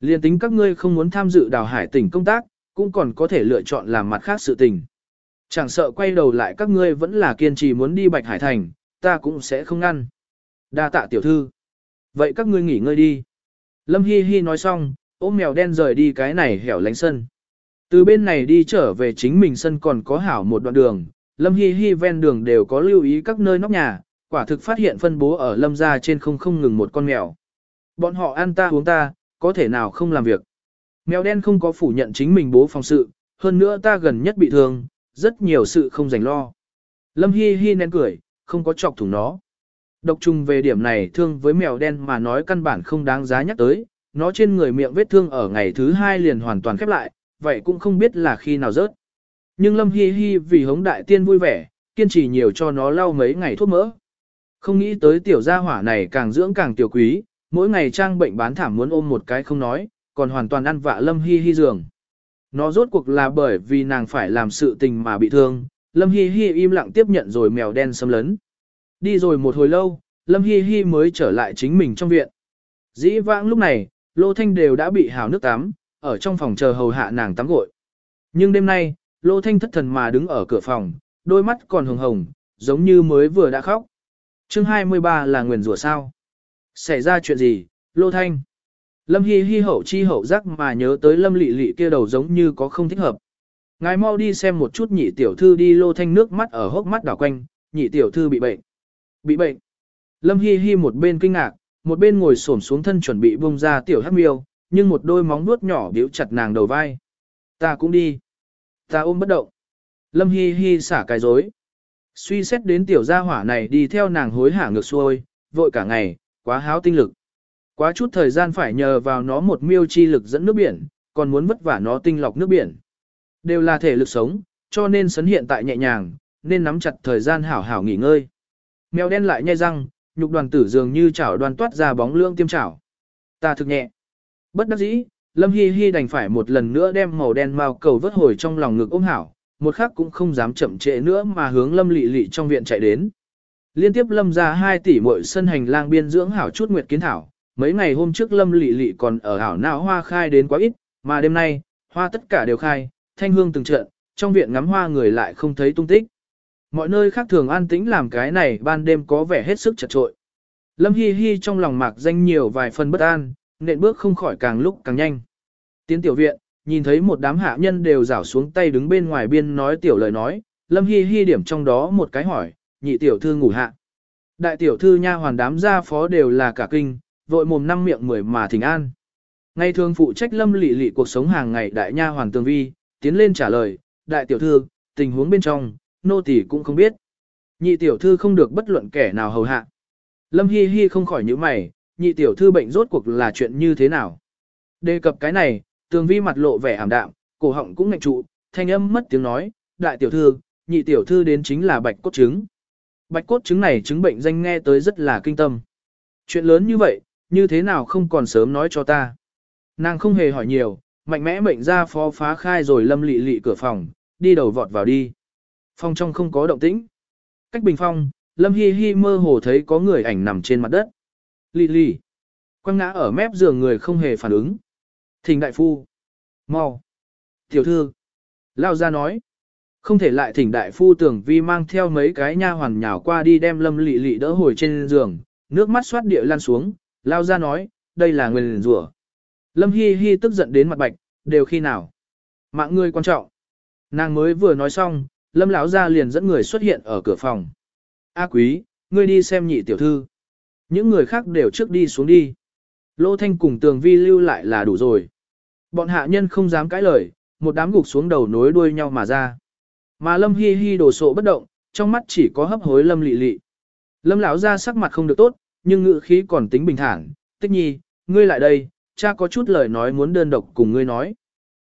Liên tính các ngươi không muốn tham dự đào hải tỉnh công tác, cũng còn có thể lựa chọn làm mặt khác sự tình. Chẳng sợ quay đầu lại các ngươi vẫn là kiên trì muốn đi Bạch Hải Thành, ta cũng sẽ không ngăn. Đa tạ tiểu thư. Vậy các ngươi nghỉ ngơi đi. Lâm Hi Hi nói xong, ôm mèo đen rời đi cái này hẻo lánh sân. Từ bên này đi trở về chính mình sân còn có hảo một đoạn đường, Lâm Hi Hi ven đường đều có lưu ý các nơi nóc nhà, quả thực phát hiện phân bố ở Lâm gia trên không không ngừng một con mèo. Bọn họ ăn ta uống ta, có thể nào không làm việc. Mèo đen không có phủ nhận chính mình bố phòng sự, hơn nữa ta gần nhất bị thương, rất nhiều sự không dành lo. Lâm Hi Hi nén cười, không có chọc thủng nó. Độc trùng về điểm này thương với mèo đen mà nói căn bản không đáng giá nhắc tới, nó trên người miệng vết thương ở ngày thứ hai liền hoàn toàn khép lại, vậy cũng không biết là khi nào rớt. Nhưng Lâm Hi Hi vì hống đại tiên vui vẻ, kiên trì nhiều cho nó lau mấy ngày thuốc mỡ. Không nghĩ tới tiểu gia hỏa này càng dưỡng càng tiểu quý, mỗi ngày trang bệnh bán thảm muốn ôm một cái không nói, còn hoàn toàn ăn vạ Lâm Hi Hi giường. Nó rốt cuộc là bởi vì nàng phải làm sự tình mà bị thương, Lâm Hi Hi im lặng tiếp nhận rồi mèo đen xâm lấn. Đi rồi một hồi lâu, Lâm Hi Hi mới trở lại chính mình trong viện. Dĩ vãng lúc này, Lô Thanh đều đã bị hào nước tắm, ở trong phòng chờ hầu hạ nàng tắm gội. Nhưng đêm nay, Lô Thanh thất thần mà đứng ở cửa phòng, đôi mắt còn hồng hồng, giống như mới vừa đã khóc. Chương 23 là nguyền rủa sao? Xảy ra chuyện gì, Lô Thanh? Lâm Hi Hi hậu chi hậu giác mà nhớ tới Lâm Lệ Lệ kia đầu giống như có không thích hợp. Ngài mau đi xem một chút nhị tiểu thư đi Lô Thanh nước mắt ở hốc mắt đảo quanh, nhị tiểu thư bị bệnh. Bị bệnh. Lâm Hi Hi một bên kinh ngạc, một bên ngồi xổm xuống thân chuẩn bị bung ra tiểu hắc miêu, nhưng một đôi móng vuốt nhỏ biếu chặt nàng đầu vai. Ta cũng đi. Ta ôm bất động. Lâm Hi Hi xả cái dối. Suy xét đến tiểu gia hỏa này đi theo nàng hối hả ngược xuôi, vội cả ngày, quá háo tinh lực. Quá chút thời gian phải nhờ vào nó một miêu chi lực dẫn nước biển, còn muốn vất vả nó tinh lọc nước biển. Đều là thể lực sống, cho nên sấn hiện tại nhẹ nhàng, nên nắm chặt thời gian hảo hảo nghỉ ngơi. Mèo đen lại nhai răng, nhục đoàn tử dường như chảo đoàn toát ra bóng lương tiêm chảo. Ta thực nhẹ. Bất đắc dĩ, Lâm Hi Hi đành phải một lần nữa đem màu đen mao cầu vớt hồi trong lòng ngực ôm hảo, một khắc cũng không dám chậm trễ nữa mà hướng Lâm Lệ Lệ trong viện chạy đến. Liên tiếp Lâm ra 2 tỷ mỗi sân hành lang biên dưỡng hảo chút nguyệt kiến thảo, mấy ngày hôm trước Lâm lị lị còn ở hảo não hoa khai đến quá ít, mà đêm nay, hoa tất cả đều khai, thanh hương từng trận, trong viện ngắm hoa người lại không thấy tung tích. Mọi nơi khác thường an tĩnh làm cái này ban đêm có vẻ hết sức chật trội. Lâm Hi Hi trong lòng mạc danh nhiều vài phần bất an, nện bước không khỏi càng lúc càng nhanh. Tiến tiểu viện, nhìn thấy một đám hạ nhân đều rảo xuống tay đứng bên ngoài biên nói tiểu lời nói, Lâm Hi Hi điểm trong đó một cái hỏi, nhị tiểu thư ngủ hạ. Đại tiểu thư nha hoàn đám gia phó đều là cả kinh, vội mồm năm miệng mười mà thỉnh an. Ngày thường phụ trách Lâm lị lị cuộc sống hàng ngày đại nha hoàn tường vi, tiến lên trả lời, đại tiểu thư, tình huống bên trong, nô tỳ cũng không biết. Nhị tiểu thư không được bất luận kẻ nào hầu hạ. Lâm Hi Hi không khỏi những mày, nhị tiểu thư bệnh rốt cuộc là chuyện như thế nào? Đề cập cái này, tường vi mặt lộ vẻ ảm đạm, cổ họng cũng ngạnh trụ, thanh âm mất tiếng nói, đại tiểu thư, nhị tiểu thư đến chính là bạch cốt trứng. Bạch cốt chứng này chứng bệnh danh nghe tới rất là kinh tâm. Chuyện lớn như vậy, như thế nào không còn sớm nói cho ta. Nàng không hề hỏi nhiều, mạnh mẽ mệnh ra phó phá khai rồi lâm lị lị cửa phòng, đi đầu vọt vào đi. Phòng trong không có động tĩnh. Cách bình phong, lâm hi hi mơ hồ thấy có người ảnh nằm trên mặt đất. Lị lị. Quăng ngã ở mép giường người không hề phản ứng. Thình đại phu. mau, Tiểu thư. Lao ra nói. Không thể lại thỉnh đại phu tưởng vi mang theo mấy cái nha hoàn nhào qua đi đem lâm lị lị đỡ hồi trên giường, nước mắt xoát địa lan xuống, lao ra nói, đây là nguyên rủa. Lâm Hi Hi tức giận đến mặt bạch, đều khi nào. Mạng ngươi quan trọng. Nàng mới vừa nói xong, Lâm lão gia liền dẫn người xuất hiện ở cửa phòng. A quý, ngươi đi xem nhị tiểu thư. Những người khác đều trước đi xuống đi. Lô Thanh cùng tường vi lưu lại là đủ rồi. Bọn hạ nhân không dám cãi lời, một đám gục xuống đầu nối đuôi nhau mà ra. Mà Lâm Hi Hi đồ sộ bất động, trong mắt chỉ có hấp hối Lâm lị lị. Lâm lão ra sắc mặt không được tốt, nhưng ngữ khí còn tính bình thản. Tích nhi, ngươi lại đây, cha có chút lời nói muốn đơn độc cùng ngươi nói.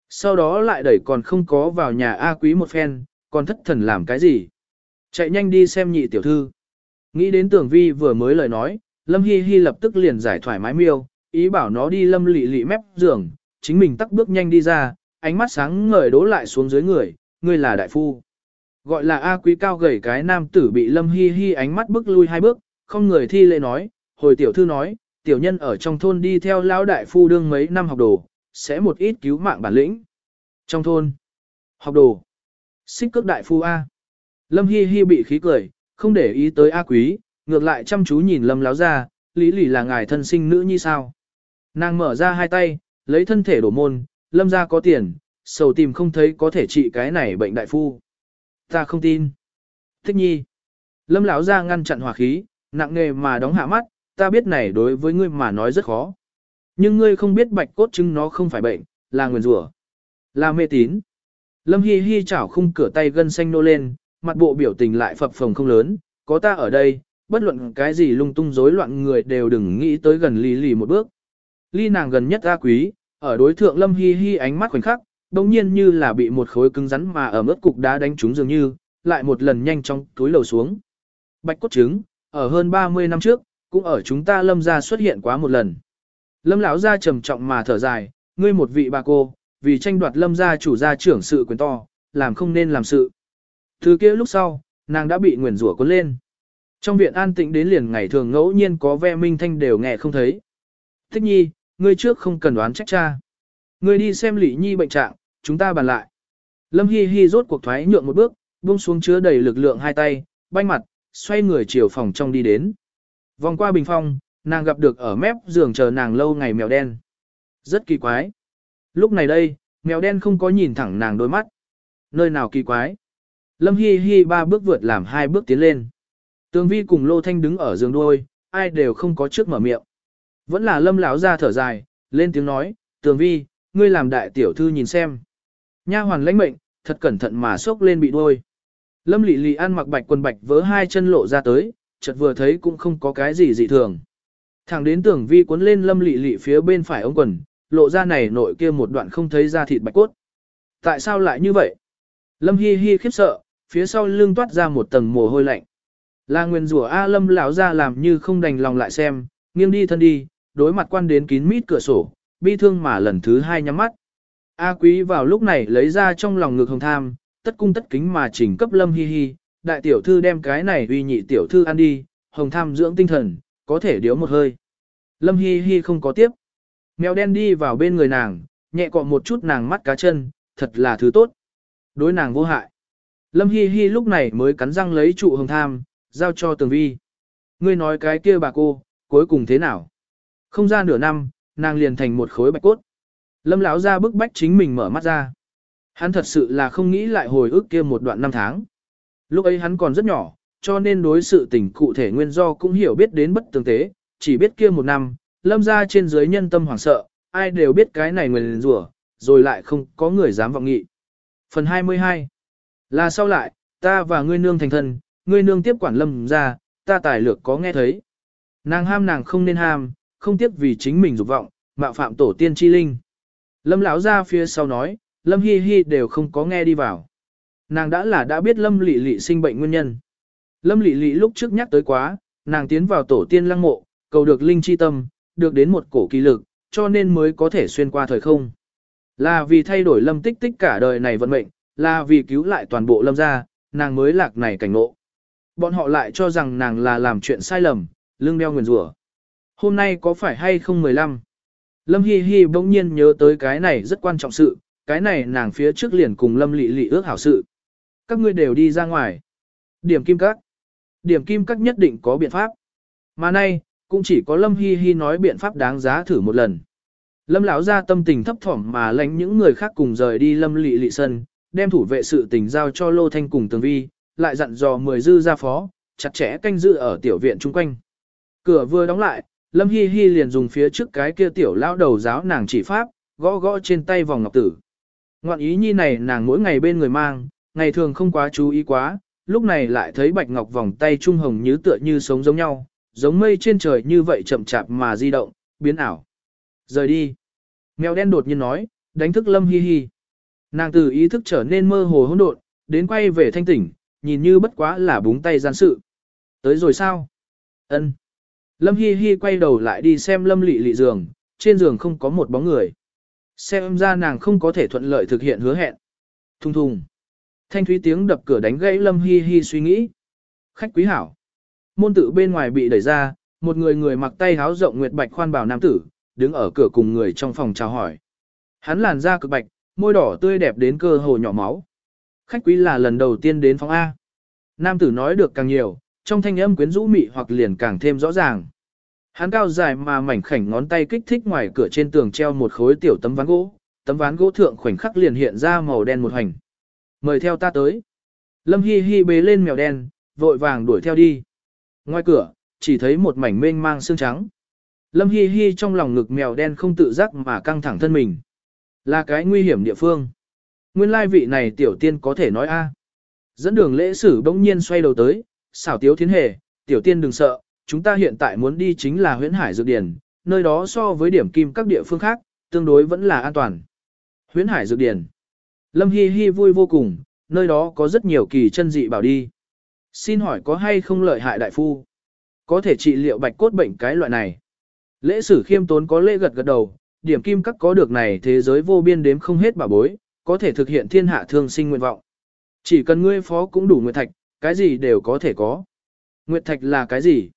Sau đó lại đẩy còn không có vào nhà A quý một phen, còn thất thần làm cái gì. Chạy nhanh đi xem nhị tiểu thư. Nghĩ đến tưởng vi vừa mới lời nói, Lâm Hi Hi lập tức liền giải thoải mái miêu, ý bảo nó đi lâm lị lị mép giường, chính mình tắc bước nhanh đi ra, ánh mắt sáng ngời đố lại xuống dưới người, ngươi là đại phu. Gọi là A quý cao gầy cái nam tử bị lâm hi hi ánh mắt bước lui hai bước, không người thi lễ nói, hồi tiểu thư nói, tiểu nhân ở trong thôn đi theo lão đại phu đương mấy năm học đồ, sẽ một ít cứu mạng bản lĩnh. Trong thôn, học đồ, xích cước đại phu A. Lâm hi hi bị khí cười, không để ý tới A quý, ngược lại chăm chú nhìn lâm láo ra, lý lì là ngài thân sinh nữ như sao. Nàng mở ra hai tay, lấy thân thể đổ môn, lâm ra có tiền, sầu tìm không thấy có thể trị cái này bệnh đại phu. Ta không tin. Thích nhi. Lâm lão ra ngăn chặn hỏa khí, nặng nề mà đóng hạ mắt, ta biết này đối với ngươi mà nói rất khó. Nhưng ngươi không biết bạch cốt chứng nó không phải bệnh, là nguyền rủa, là mê tín. Lâm Hi Hi chảo khung cửa tay gân xanh nô lên, mặt bộ biểu tình lại phập phồng không lớn, có ta ở đây, bất luận cái gì lung tung rối loạn người đều đừng nghĩ tới gần lì lì một bước. Ly nàng gần nhất A quý, ở đối thượng Lâm Hi Hi ánh mắt khoảnh khắc, đồng nhiên như là bị một khối cứng rắn mà ở mức cục đá đánh trúng dường như, lại một lần nhanh chóng túi lầu xuống. Bạch cốt trứng, ở hơn 30 năm trước, cũng ở chúng ta lâm gia xuất hiện quá một lần. Lâm lão gia trầm trọng mà thở dài, ngươi một vị bà cô, vì tranh đoạt lâm gia chủ gia trưởng sự quyền to, làm không nên làm sự. Thứ kia lúc sau, nàng đã bị nguyền rủa cuốn lên. Trong viện an tĩnh đến liền ngày thường ngẫu nhiên có ve minh thanh đều nghe không thấy. Thích nhi, ngươi trước không cần đoán trách cha. Ngươi đi xem Lý Nhi bệnh trạng, chúng ta bàn lại. Lâm Hi Hi rốt cuộc thoái nhượng một bước, buông xuống chứa đầy lực lượng hai tay, banh mặt, xoay người chiều phòng trong đi đến. Vòng qua bình phong, nàng gặp được ở mép giường chờ nàng lâu ngày mèo đen. Rất kỳ quái. Lúc này đây, mèo đen không có nhìn thẳng nàng đôi mắt. Nơi nào kỳ quái. Lâm Hi Hi ba bước vượt làm hai bước tiến lên. Tường Vi cùng Lô Thanh đứng ở giường đôi, ai đều không có trước mở miệng. Vẫn là Lâm lão ra thở dài, lên tiếng nói, Tường Vi, ngươi làm đại tiểu thư nhìn xem. Nha hoàn lãnh mệnh, thật cẩn thận mà xốc lên bị đuôi. Lâm Lệ Lệ ăn mặc bạch quần bạch vớ hai chân lộ ra tới, chợt vừa thấy cũng không có cái gì dị thường. Thẳng đến tưởng vi cuốn lên Lâm Lệ Lệ phía bên phải ống quần, lộ ra này nội kia một đoạn không thấy da thịt bạch cốt. Tại sao lại như vậy? Lâm Hi Hi khiếp sợ, phía sau lưng toát ra một tầng mồ hôi lạnh. La nguyên rủa A Lâm lão ra làm như không đành lòng lại xem, nghiêng đi thân đi, đối mặt quan đến kín mít cửa sổ, bi thương mà lần thứ hai nhắm mắt. A quý vào lúc này lấy ra trong lòng ngực hồng tham, tất cung tất kính mà chỉnh cấp lâm hi hi, đại tiểu thư đem cái này uy nhị tiểu thư ăn đi, hồng tham dưỡng tinh thần, có thể điếu một hơi. Lâm hi hi không có tiếp. Mèo đen đi vào bên người nàng, nhẹ cọ một chút nàng mắt cá chân, thật là thứ tốt. Đối nàng vô hại. Lâm hi hi lúc này mới cắn răng lấy trụ hồng tham, giao cho tường vi. Ngươi nói cái kia bà cô, cuối cùng thế nào? Không ra nửa năm, nàng liền thành một khối bạch cốt. Lâm lão ra bức bách chính mình mở mắt ra. Hắn thật sự là không nghĩ lại hồi ức kia một đoạn năm tháng. Lúc ấy hắn còn rất nhỏ, cho nên đối sự tình cụ thể nguyên do cũng hiểu biết đến bất tường tế, chỉ biết kia một năm, lâm ra trên dưới nhân tâm hoảng sợ, ai đều biết cái này nguyền rủa, rồi lại không có người dám vọng nghị. Phần 22 Là sau lại, ta và ngươi nương thành thân, ngươi nương tiếp quản lâm ra, ta tài lược có nghe thấy. Nàng ham nàng không nên ham, không tiếc vì chính mình dục vọng, mạo phạm tổ tiên chi linh. Lâm lão ra phía sau nói, Lâm Hi Hi đều không có nghe đi vào. Nàng đã là đã biết Lâm Lệ Lệ sinh bệnh nguyên nhân. Lâm Lệ Lệ lúc trước nhắc tới quá, nàng tiến vào tổ tiên lăng mộ, cầu được linh chi tâm, được đến một cổ kỳ lực, cho nên mới có thể xuyên qua thời không. Là vì thay đổi Lâm Tích Tích cả đời này vận mệnh, là vì cứu lại toàn bộ Lâm gia, nàng mới lạc này cảnh ngộ. Bọn họ lại cho rằng nàng là làm chuyện sai lầm, lưng đeo nguyền rủa. Hôm nay có phải hay không 15? Lâm Hi Hi bỗng nhiên nhớ tới cái này rất quan trọng sự, cái này nàng phía trước liền cùng Lâm Lệ Lệ ước hảo sự. Các ngươi đều đi ra ngoài. Điểm kim các. Điểm kim các nhất định có biện pháp. Mà nay, cũng chỉ có Lâm Hi Hi nói biện pháp đáng giá thử một lần. Lâm lão ra tâm tình thấp thỏm mà lánh những người khác cùng rời đi Lâm Lệ Lệ sân, đem thủ vệ sự tình giao cho Lô Thanh cùng Tường Vi, lại dặn dò mười dư ra phó, chặt chẽ canh giữ ở tiểu viện chung quanh. Cửa vừa đóng lại, Lâm Hi Hi liền dùng phía trước cái kia tiểu lão đầu giáo nàng chỉ pháp, gõ gõ trên tay vòng ngọc tử. Ngoạn ý nhi này nàng mỗi ngày bên người mang, ngày thường không quá chú ý quá, lúc này lại thấy bạch ngọc vòng tay trung hồng như tựa như sống giống nhau, giống mây trên trời như vậy chậm chạp mà di động, biến ảo. Rời đi. Mèo đen đột nhiên nói, đánh thức Lâm Hi Hi. Nàng từ ý thức trở nên mơ hồ hỗn độn, đến quay về thanh tỉnh, nhìn như bất quá là búng tay gian sự. Tới rồi sao? Ân. Lâm Hi Hi quay đầu lại đi xem Lâm Lệ Lệ giường, trên giường không có một bóng người. Xem ra nàng không có thể thuận lợi thực hiện hứa hẹn. Thùng thùng. Thanh thúy tiếng đập cửa đánh gãy Lâm Hi Hi suy nghĩ. Khách quý hảo. Môn tự bên ngoài bị đẩy ra, một người người mặc tay háo rộng nguyệt bạch khoan bảo nam tử, đứng ở cửa cùng người trong phòng chào hỏi. Hắn làn da cực bạch, môi đỏ tươi đẹp đến cơ hồ nhỏ máu. Khách quý là lần đầu tiên đến phòng A. Nam tử nói được càng nhiều, trong thanh âm quyến rũ mị hoặc liền càng thêm rõ ràng. Hắn cao dài mà mảnh khảnh ngón tay kích thích ngoài cửa trên tường treo một khối tiểu tấm ván gỗ, tấm ván gỗ thượng khoảnh khắc liền hiện ra màu đen một hành. Mời theo ta tới. Lâm Hi Hi bế lên mèo đen, vội vàng đuổi theo đi. Ngoài cửa, chỉ thấy một mảnh mênh mang xương trắng. Lâm Hi Hi trong lòng ngực mèo đen không tự giác mà căng thẳng thân mình. Là cái nguy hiểm địa phương. Nguyên lai vị này tiểu tiên có thể nói a. Dẫn đường lễ sử bỗng nhiên xoay đầu tới, xảo tiếu thiến hề, tiểu tiên đừng sợ, chúng ta hiện tại muốn đi chính là huyễn hải dược điển, nơi đó so với điểm kim các địa phương khác, tương đối vẫn là an toàn. Huyễn hải dược điển. Lâm Hi Hi vui vô cùng, nơi đó có rất nhiều kỳ chân dị bảo đi. Xin hỏi có hay không lợi hại đại phu? Có thể trị liệu bạch cốt bệnh cái loại này. Lễ sử khiêm tốn có lễ gật gật đầu, điểm kim các có được này thế giới vô biên đếm không hết bảo bối, có thể thực hiện thiên hạ thương sinh nguyện vọng. Chỉ cần ngươi phó cũng đủ nguyệt thạch, cái gì đều có thể có. Nguyệt thạch là cái gì?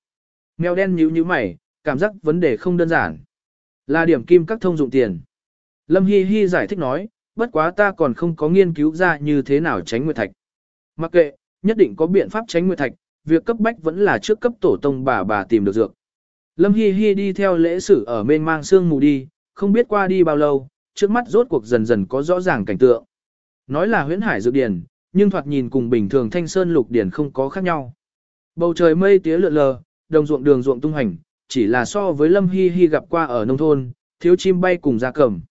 Mèo đen nhíu nhíu mày, cảm giác vấn đề không đơn giản. Là điểm kim các thông dụng tiền. Lâm Hi Hi giải thích nói, bất quá ta còn không có nghiên cứu ra như thế nào tránh nguyệt thạch. Mặc kệ, nhất định có biện pháp tránh nguyệt thạch, việc cấp bách vẫn là trước cấp tổ tông bà bà tìm được dược. Lâm Hi Hi đi theo lễ sử ở mênh mang xương mù đi, không biết qua đi bao lâu, trước mắt rốt cuộc dần dần có rõ ràng cảnh tượng. Nói là huyễn hải dược điển, nhưng thoạt nhìn cùng bình thường thanh sơn lục điển không có khác nhau. Bầu trời mây tía lượn lờ, đồng ruộng đường ruộng tung hành, chỉ là so với Lâm Hi Hi gặp qua ở nông thôn, thiếu chim bay cùng gia cầm.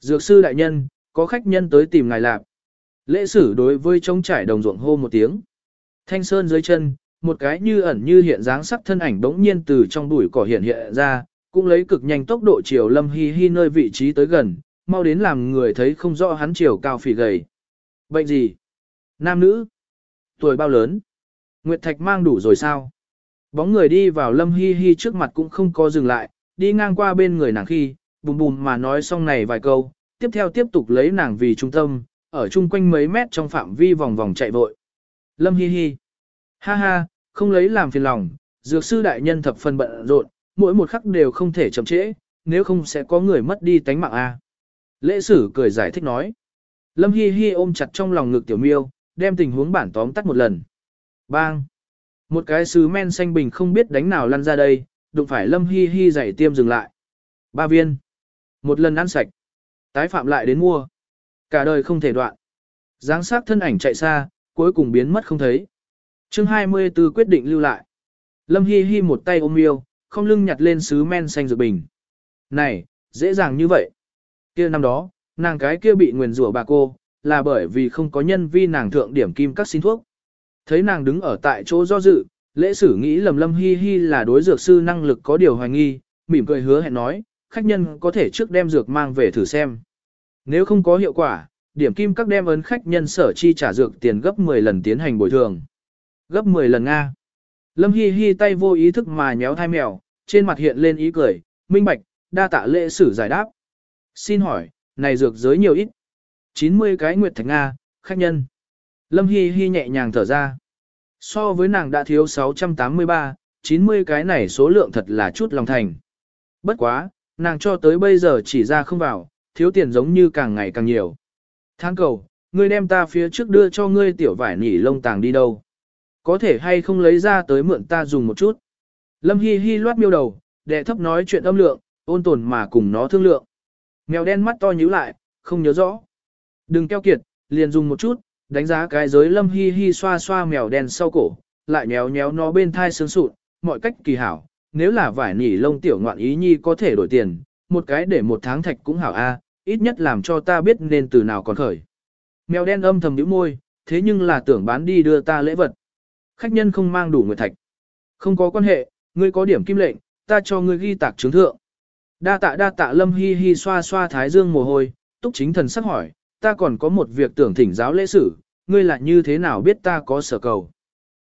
Dược sư đại nhân, có khách nhân tới tìm ngài lạp. Lễ sử đối với trống trải đồng ruộng hô một tiếng. Thanh sơn dưới chân, một cái như ẩn như hiện dáng sắc thân ảnh bỗng nhiên từ trong bụi cỏ hiện hiện ra, cũng lấy cực nhanh tốc độ chiều Lâm Hi Hi nơi vị trí tới gần, mau đến làm người thấy không rõ hắn chiều cao phì gầy. Bệnh gì? Nam nữ? Tuổi bao lớn? Nguyệt Thạch mang đủ rồi sao? Bóng người đi vào Lâm Hi Hi trước mặt cũng không có dừng lại, đi ngang qua bên người nàng khi, bùm bùm mà nói xong này vài câu, tiếp theo tiếp tục lấy nàng vì trung tâm, ở chung quanh mấy mét trong phạm vi vòng vòng chạy vội. Lâm Hi Hi. Ha ha, không lấy làm phiền lòng, dược sư đại nhân thập phần bận rộn, mỗi một khắc đều không thể chậm trễ, nếu không sẽ có người mất đi tánh mạng a. Lễ sử cười giải thích nói. Lâm Hi Hi ôm chặt trong lòng ngực tiểu miêu, đem tình huống bản tóm tắt một lần. Bang! Một cái sứ men xanh bình không biết đánh nào lăn ra đây, đụng phải Lâm Hi Hi giải tiêm dừng lại. Ba viên. Một lần ăn sạch. Tái phạm lại đến mua. Cả đời không thể đoạn. Giáng sát thân ảnh chạy xa, cuối cùng biến mất không thấy. chương 24 quyết định lưu lại. Lâm Hi Hi một tay ôm yêu, không lưng nhặt lên sứ men xanh dược bình. Này, dễ dàng như vậy. kia năm đó, nàng cái kia bị nguyền rủa bà cô, là bởi vì không có nhân vi nàng thượng điểm kim các xin thuốc. Thấy nàng đứng ở tại chỗ do dự, lễ sử nghĩ lầm lâm hi hi là đối dược sư năng lực có điều hoài nghi, mỉm cười hứa hẹn nói, khách nhân có thể trước đem dược mang về thử xem. Nếu không có hiệu quả, điểm kim các đem ấn khách nhân sở chi trả dược tiền gấp 10 lần tiến hành bồi thường. Gấp 10 lần Nga. Lâm Hi Hi tay vô ý thức mà nhéo thai mèo, trên mặt hiện lên ý cười, minh bạch, đa tạ lễ sử giải đáp. Xin hỏi, này dược giới nhiều ít? 90 cái nguyệt thạch Nga, khách nhân. Lâm Hi Hi nhẹ nhàng thở ra. So với nàng đã thiếu 683, 90 cái này số lượng thật là chút lòng thành. Bất quá, nàng cho tới bây giờ chỉ ra không vào, thiếu tiền giống như càng ngày càng nhiều. Tháng cầu, ngươi đem ta phía trước đưa cho ngươi tiểu vải nỉ lông tàng đi đâu. Có thể hay không lấy ra tới mượn ta dùng một chút. Lâm Hi Hi loát miêu đầu, đệ thấp nói chuyện âm lượng, ôn tồn mà cùng nó thương lượng. Mèo đen mắt to nhíu lại, không nhớ rõ. Đừng keo kiệt, liền dùng một chút, đánh giá cái giới Lâm Hi Hi xoa xoa mèo đen sau cổ, lại nhéo nhéo nó bên thai sướng sụn, mọi cách kỳ hảo. Nếu là vải nỉ lông tiểu ngoạn ý nhi có thể đổi tiền, một cái để một tháng thạch cũng hảo a, ít nhất làm cho ta biết nên từ nào còn khởi. Mèo đen âm thầm nhíu môi, thế nhưng là tưởng bán đi đưa ta lễ vật. Khách nhân không mang đủ người thạch. Không có quan hệ, ngươi có điểm kim lệnh, ta cho ngươi ghi tạc chứng thượng. Đa tạ đa tạ lâm hi hi xoa xoa thái dương mồ hôi, túc chính thần sắc hỏi, ta còn có một việc tưởng thỉnh giáo lễ sử, ngươi là như thế nào biết ta có sở cầu.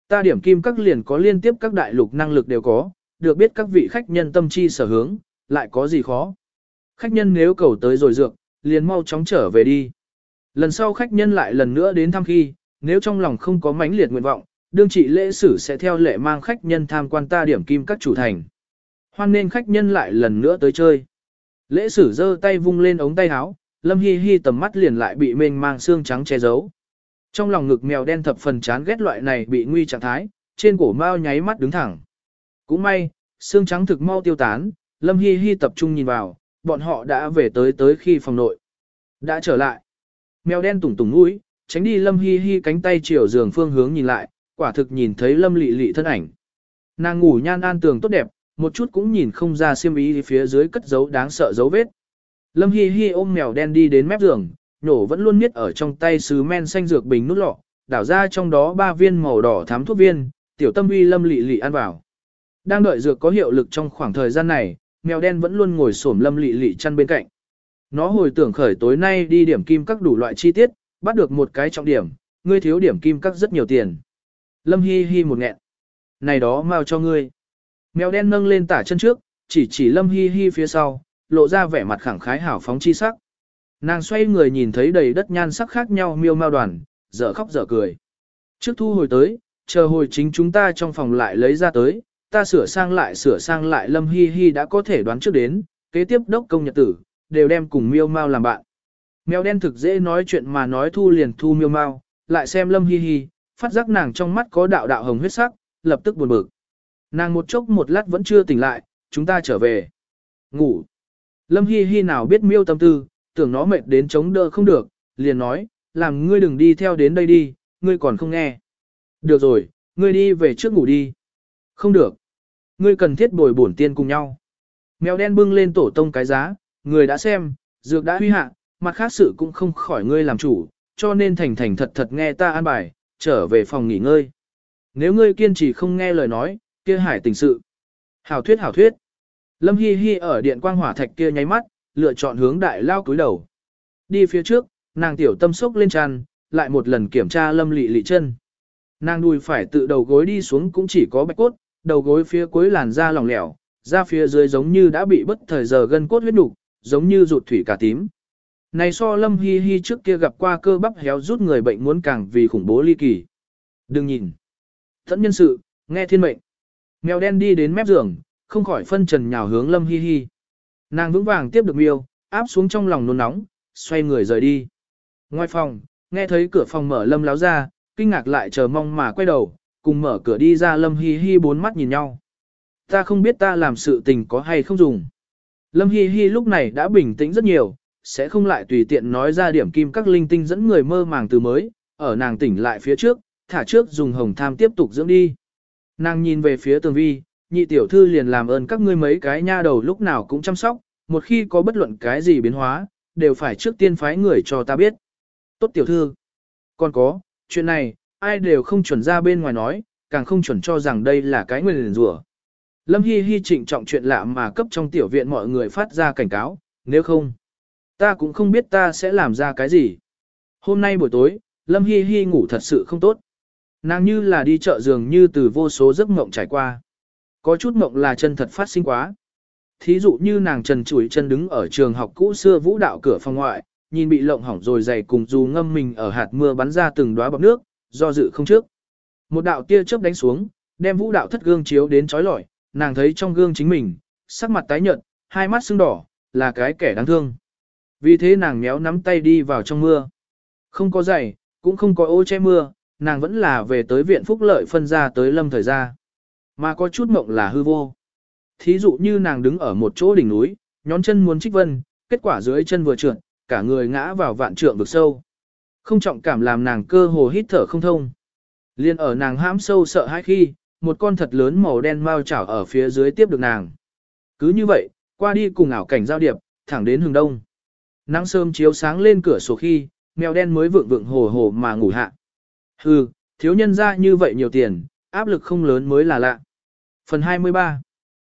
Ta điểm kim các liền có liên tiếp các đại lục năng lực đều có, được biết các vị khách nhân tâm chi sở hướng, lại có gì khó. Khách nhân nếu cầu tới rồi dược, liền mau chóng trở về đi. Lần sau khách nhân lại lần nữa đến thăm khi, nếu trong lòng không có mãnh liệt nguyện vọng, đương trị lễ sử sẽ theo lệ mang khách nhân tham quan ta điểm kim các chủ thành. Hoan nên khách nhân lại lần nữa tới chơi. Lễ sử giơ tay vung lên ống tay áo, lâm hi hi tầm mắt liền lại bị mênh mang xương trắng che giấu. Trong lòng ngực mèo đen thập phần chán ghét loại này bị nguy trạng thái, trên cổ mao nháy mắt đứng thẳng. Cũng may, xương trắng thực mau tiêu tán, lâm hi hi tập trung nhìn vào, bọn họ đã về tới tới khi phòng nội. Đã trở lại. Mèo đen tủng tủng mũi, tránh đi lâm hi hi cánh tay chiều giường phương hướng nhìn lại, quả thực nhìn thấy lâm lị lị thân ảnh. Nàng ngủ nhan an tường tốt đẹp, một chút cũng nhìn không ra xiêm ý phía dưới cất dấu đáng sợ dấu vết. Lâm Hi Hi ôm mèo đen đi đến mép giường, nhổ vẫn luôn miết ở trong tay sứ men xanh dược bình nút lọ, đảo ra trong đó ba viên màu đỏ thắm thuốc viên, tiểu tâm uy lâm lị lị ăn vào. Đang đợi dược có hiệu lực trong khoảng thời gian này, mèo đen vẫn luôn ngồi xổm lâm lị lị chăn bên cạnh. Nó hồi tưởng khởi tối nay đi điểm kim các đủ loại chi tiết, bắt được một cái trọng điểm, ngươi thiếu điểm kim các rất nhiều tiền. Lâm Hi Hi một nghẹn. Này đó mau cho ngươi. Mèo đen nâng lên tả chân trước, chỉ chỉ Lâm Hi Hi phía sau, lộ ra vẻ mặt khẳng khái hảo phóng chi sắc. Nàng xoay người nhìn thấy đầy đất nhan sắc khác nhau miêu mao đoàn, dở khóc dở cười. Trước thu hồi tới, chờ hồi chính chúng ta trong phòng lại lấy ra tới, ta sửa sang lại sửa sang lại Lâm Hi Hi đã có thể đoán trước đến, kế tiếp đốc công nhật tử, đều đem cùng miêu mao làm bạn. Mèo đen thực dễ nói chuyện mà nói thu liền thu miêu mao, lại xem Lâm Hi Hi, phát giác nàng trong mắt có đạo đạo hồng huyết sắc, lập tức buồn bực. Nàng một chốc một lát vẫn chưa tỉnh lại, chúng ta trở về. Ngủ. Lâm Hi Hi nào biết miêu tâm tư, tưởng nó mệt đến chống đỡ không được, liền nói, làm ngươi đừng đi theo đến đây đi, ngươi còn không nghe. Được rồi, ngươi đi về trước ngủ đi. Không được. Ngươi cần thiết bồi bổn tiên cùng nhau. Mèo đen bưng lên tổ tông cái giá, người đã xem, dược đã huy hạ, mặt khác sự cũng không khỏi ngươi làm chủ, cho nên thành thành thật thật nghe ta an bài, trở về phòng nghỉ ngơi. Nếu ngươi kiên trì không nghe lời nói, kia hải tình sự. Hảo thuyết hảo thuyết. Lâm Hi Hi ở điện quang hỏa thạch kia nháy mắt, lựa chọn hướng đại lao cúi đầu. Đi phía trước, nàng tiểu tâm sốc lên tràn, lại một lần kiểm tra lâm Lệ Lệ chân. Nàng đùi phải tự đầu gối đi xuống cũng chỉ có bạch cốt, đầu gối phía cuối làn da lỏng lẻo, da phía dưới giống như đã bị bất thời giờ gân cốt huyết nục, giống như rụt thủy cả tím. Này so lâm hi hi trước kia gặp qua cơ bắp héo rút người bệnh muốn càng vì khủng bố ly kỳ. Đừng nhìn. Thẫn nhân sự, nghe thiên mệnh. Mèo đen đi đến mép giường, không khỏi phân trần nhào hướng lâm hi hi. Nàng vững vàng tiếp được miêu, áp xuống trong lòng nôn nóng, xoay người rời đi. Ngoài phòng, nghe thấy cửa phòng mở lâm láo ra, kinh ngạc lại chờ mong mà quay đầu, cùng mở cửa đi ra lâm hi hi bốn mắt nhìn nhau. Ta không biết ta làm sự tình có hay không dùng. Lâm hi hi lúc này đã bình tĩnh rất nhiều, sẽ không lại tùy tiện nói ra điểm kim các linh tinh dẫn người mơ màng từ mới, ở nàng tỉnh lại phía trước, thả trước dùng hồng tham tiếp tục dưỡng đi. Nàng nhìn về phía tường vi, nhị tiểu thư liền làm ơn các ngươi mấy cái nha đầu lúc nào cũng chăm sóc, một khi có bất luận cái gì biến hóa, đều phải trước tiên phái người cho ta biết. Tốt tiểu thư. Còn có, chuyện này, ai đều không chuẩn ra bên ngoài nói, càng không chuẩn cho rằng đây là cái nguyên rủa. Lâm Hi Hi trịnh trọng chuyện lạ mà cấp trong tiểu viện mọi người phát ra cảnh cáo, nếu không, ta cũng không biết ta sẽ làm ra cái gì. Hôm nay buổi tối, Lâm Hi Hi ngủ thật sự không tốt. Nàng như là đi chợ giường như từ vô số giấc mộng trải qua. Có chút mộng là chân thật phát sinh quá. Thí dụ như nàng trần chủi chân đứng ở trường học cũ xưa vũ đạo cửa phòng ngoại, nhìn bị lộng hỏng rồi dày cùng dù ngâm mình ở hạt mưa bắn ra từng đóa bọc nước, do dự không trước. Một đạo tia chớp đánh xuống, đem vũ đạo thất gương chiếu đến chói lọi, nàng thấy trong gương chính mình, sắc mặt tái nhợt, hai mắt sưng đỏ, là cái kẻ đáng thương. Vì thế nàng méo nắm tay đi vào trong mưa. Không có giày, cũng không có ô che mưa, nàng vẫn là về tới viện phúc lợi phân ra tới lâm thời ra. Mà có chút mộng là hư vô. Thí dụ như nàng đứng ở một chỗ đỉnh núi, nhón chân muốn trích vân, kết quả dưới chân vừa trượt, cả người ngã vào vạn trượng vực sâu. Không trọng cảm làm nàng cơ hồ hít thở không thông. Liên ở nàng hãm sâu sợ hãi khi, một con thật lớn màu đen mau chảo ở phía dưới tiếp được nàng. Cứ như vậy, qua đi cùng ảo cảnh giao điệp, thẳng đến hướng đông. Nắng sớm chiếu sáng lên cửa sổ khi, mèo đen mới vượng vượng hồ hồ mà ngủ hạ. Hừ, thiếu nhân ra như vậy nhiều tiền, áp lực không lớn mới là lạ. Phần 23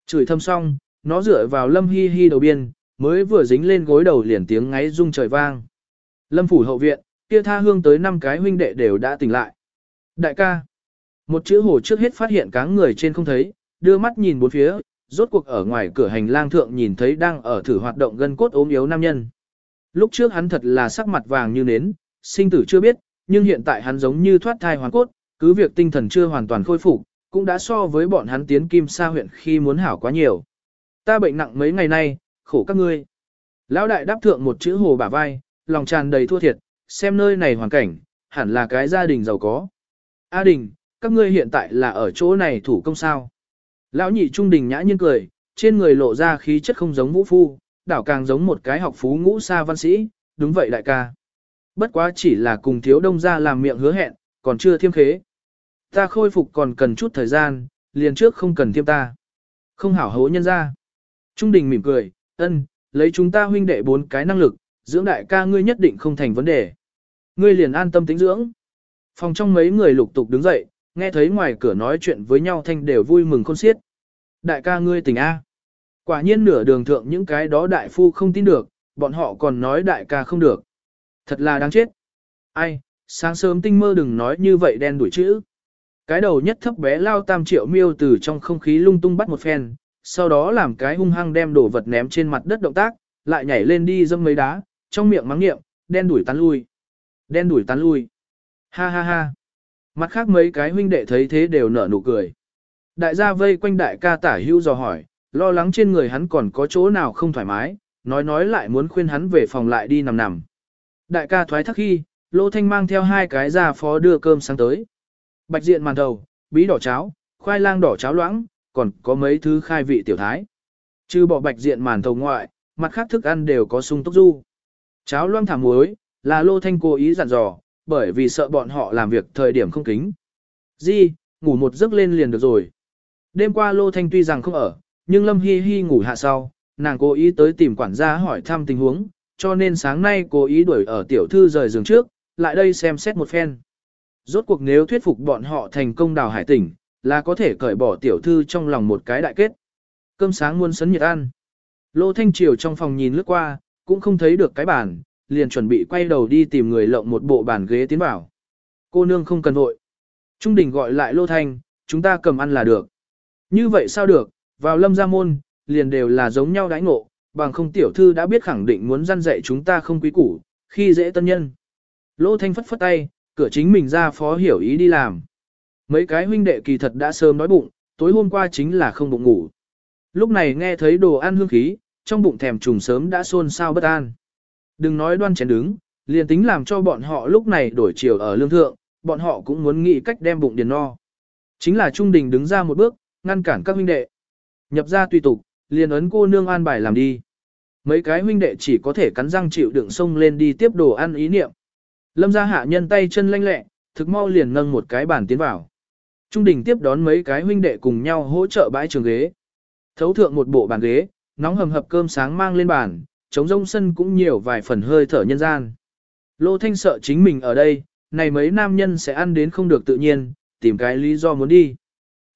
Chửi thâm xong, nó dựa vào lâm hi hi đầu biên, mới vừa dính lên gối đầu liền tiếng ngáy rung trời vang. Lâm phủ hậu viện, kia tha hương tới năm cái huynh đệ đều đã tỉnh lại. Đại ca, một chữ hồ trước hết phát hiện cáng người trên không thấy, đưa mắt nhìn bốn phía, rốt cuộc ở ngoài cửa hành lang thượng nhìn thấy đang ở thử hoạt động gân cốt ốm yếu nam nhân. Lúc trước hắn thật là sắc mặt vàng như nến, sinh tử chưa biết, nhưng hiện tại hắn giống như thoát thai hoàn cốt, cứ việc tinh thần chưa hoàn toàn khôi phục, cũng đã so với bọn hắn tiến kim sa huyện khi muốn hảo quá nhiều. Ta bệnh nặng mấy ngày nay, khổ các ngươi. Lão đại đáp thượng một chữ hồ bả vai, lòng tràn đầy thua thiệt, xem nơi này hoàn cảnh, hẳn là cái gia đình giàu có. A đình, các ngươi hiện tại là ở chỗ này thủ công sao. Lão nhị trung đình nhã nhiên cười, trên người lộ ra khí chất không giống vũ phu, đảo càng giống một cái học phú ngũ sa văn sĩ, đúng vậy đại ca. Bất quá chỉ là cùng thiếu đông ra làm miệng hứa hẹn, còn chưa thiêm khế. Ta khôi phục còn cần chút thời gian, liền trước không cần thiêm ta. Không hảo hố nhân ra. Trung đình mỉm cười, ân, lấy chúng ta huynh đệ bốn cái năng lực, dưỡng đại ca ngươi nhất định không thành vấn đề. Ngươi liền an tâm tính dưỡng. Phòng trong mấy người lục tục đứng dậy, nghe thấy ngoài cửa nói chuyện với nhau thanh đều vui mừng khôn xiết. Đại ca ngươi tỉnh A. Quả nhiên nửa đường thượng những cái đó đại phu không tin được, bọn họ còn nói đại ca không được. Thật là đáng chết. Ai, sáng sớm tinh mơ đừng nói như vậy đen đuổi chữ. Cái đầu nhất thấp bé lao tam triệu miêu từ trong không khí lung tung bắt một phen, sau đó làm cái hung hăng đem đồ vật ném trên mặt đất động tác, lại nhảy lên đi dâm mấy đá, trong miệng mắng nghiệm, đen đuổi tán lui. Đen đuổi tán lui. Ha ha ha. Mặt khác mấy cái huynh đệ thấy thế đều nở nụ cười. Đại gia vây quanh đại ca tả hưu dò hỏi, lo lắng trên người hắn còn có chỗ nào không thoải mái, nói nói lại muốn khuyên hắn về phòng lại đi nằm nằm. Đại ca thoái thắc khi, Lô Thanh mang theo hai cái gia phó đưa cơm sáng tới. Bạch diện màn thầu, bí đỏ cháo, khoai lang đỏ cháo loãng, còn có mấy thứ khai vị tiểu thái. Trừ bỏ bạch diện màn thầu ngoại, mặt khác thức ăn đều có sung túc du. Cháo loãng thả muối, là Lô Thanh cố ý dặn dò, bởi vì sợ bọn họ làm việc thời điểm không kính. Di, ngủ một giấc lên liền được rồi. Đêm qua Lô Thanh tuy rằng không ở, nhưng Lâm Hi Hi ngủ hạ sau, nàng cố ý tới tìm quản gia hỏi thăm tình huống, cho nên sáng nay cố ý đuổi ở tiểu thư rời giường trước, lại đây xem xét một phen. Rốt cuộc nếu thuyết phục bọn họ thành công đào hải tỉnh, là có thể cởi bỏ tiểu thư trong lòng một cái đại kết. Cơm sáng muôn sấn nhiệt ăn. Lô Thanh Triều trong phòng nhìn lướt qua, cũng không thấy được cái bàn, liền chuẩn bị quay đầu đi tìm người lộng một bộ bàn ghế tiến vào. Cô nương không cần vội. Trung đình gọi lại Lô Thanh, chúng ta cầm ăn là được. Như vậy sao được, vào lâm gia môn, liền đều là giống nhau đãi ngộ, bằng không tiểu thư đã biết khẳng định muốn răn dạy chúng ta không quý củ, khi dễ tân nhân. Lô Thanh phất phất tay, cửa chính mình ra phó hiểu ý đi làm. Mấy cái huynh đệ kỳ thật đã sớm đói bụng, tối hôm qua chính là không bụng ngủ. Lúc này nghe thấy đồ ăn hương khí, trong bụng thèm trùng sớm đã xôn xao bất an. Đừng nói đoan chén đứng, liền tính làm cho bọn họ lúc này đổi chiều ở lương thượng, bọn họ cũng muốn nghĩ cách đem bụng điền no. Chính là Trung Đình đứng ra một bước, ngăn cản các huynh đệ. Nhập ra tùy tục, liền ấn cô nương an bài làm đi. Mấy cái huynh đệ chỉ có thể cắn răng chịu đựng sông lên đi tiếp đồ ăn ý niệm. Lâm gia hạ nhân tay chân lanh lẹ, thực mau liền nâng một cái bàn tiến vào. Trung đình tiếp đón mấy cái huynh đệ cùng nhau hỗ trợ bãi trường ghế. Thấu thượng một bộ bàn ghế, nóng hầm hập cơm sáng mang lên bàn, chống rông sân cũng nhiều vài phần hơi thở nhân gian. Lô Thanh sợ chính mình ở đây, này mấy nam nhân sẽ ăn đến không được tự nhiên, tìm cái lý do muốn đi.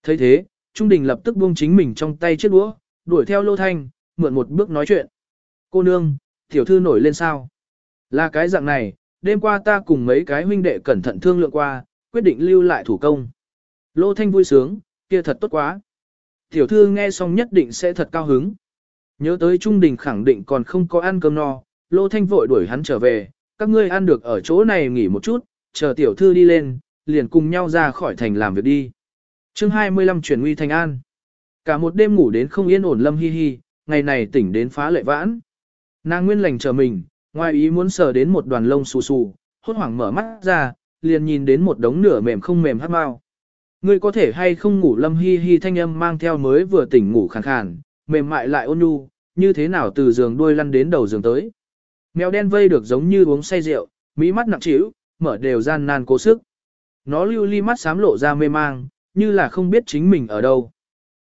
thấy thế, Trung Đình lập tức buông chính mình trong tay chiếc đũa, đuổi theo Lô Thanh, mượn một bước nói chuyện. Cô nương, tiểu thư nổi lên sao? Là cái dạng này, đêm qua ta cùng mấy cái huynh đệ cẩn thận thương lượng qua, quyết định lưu lại thủ công. Lô Thanh vui sướng, kia thật tốt quá. Tiểu thư nghe xong nhất định sẽ thật cao hứng. Nhớ tới Trung Đình khẳng định còn không có ăn cơm no, Lô Thanh vội đuổi hắn trở về, các ngươi ăn được ở chỗ này nghỉ một chút, chờ tiểu thư đi lên, liền cùng nhau ra khỏi thành làm việc đi. chương 25 chuyển nguy thành an. Cả một đêm ngủ đến không yên ổn lâm hi hi, ngày này tỉnh đến phá lệ vãn. Nàng nguyên lành chờ mình, ngoài ý muốn sờ đến một đoàn lông xù xù, hốt hoảng mở mắt ra, liền nhìn đến một đống nửa mềm không mềm hát mau. Ngươi có thể hay không ngủ lâm hi hi thanh âm mang theo mới vừa tỉnh ngủ khàn khàn, mềm mại lại ôn nhu, như thế nào từ giường đuôi lăn đến đầu giường tới. Mèo đen vây được giống như uống say rượu, mỹ mắt nặng trĩu, mở đều gian nan cố sức. Nó lưu ly mắt xám lộ ra mê mang, như là không biết chính mình ở đâu.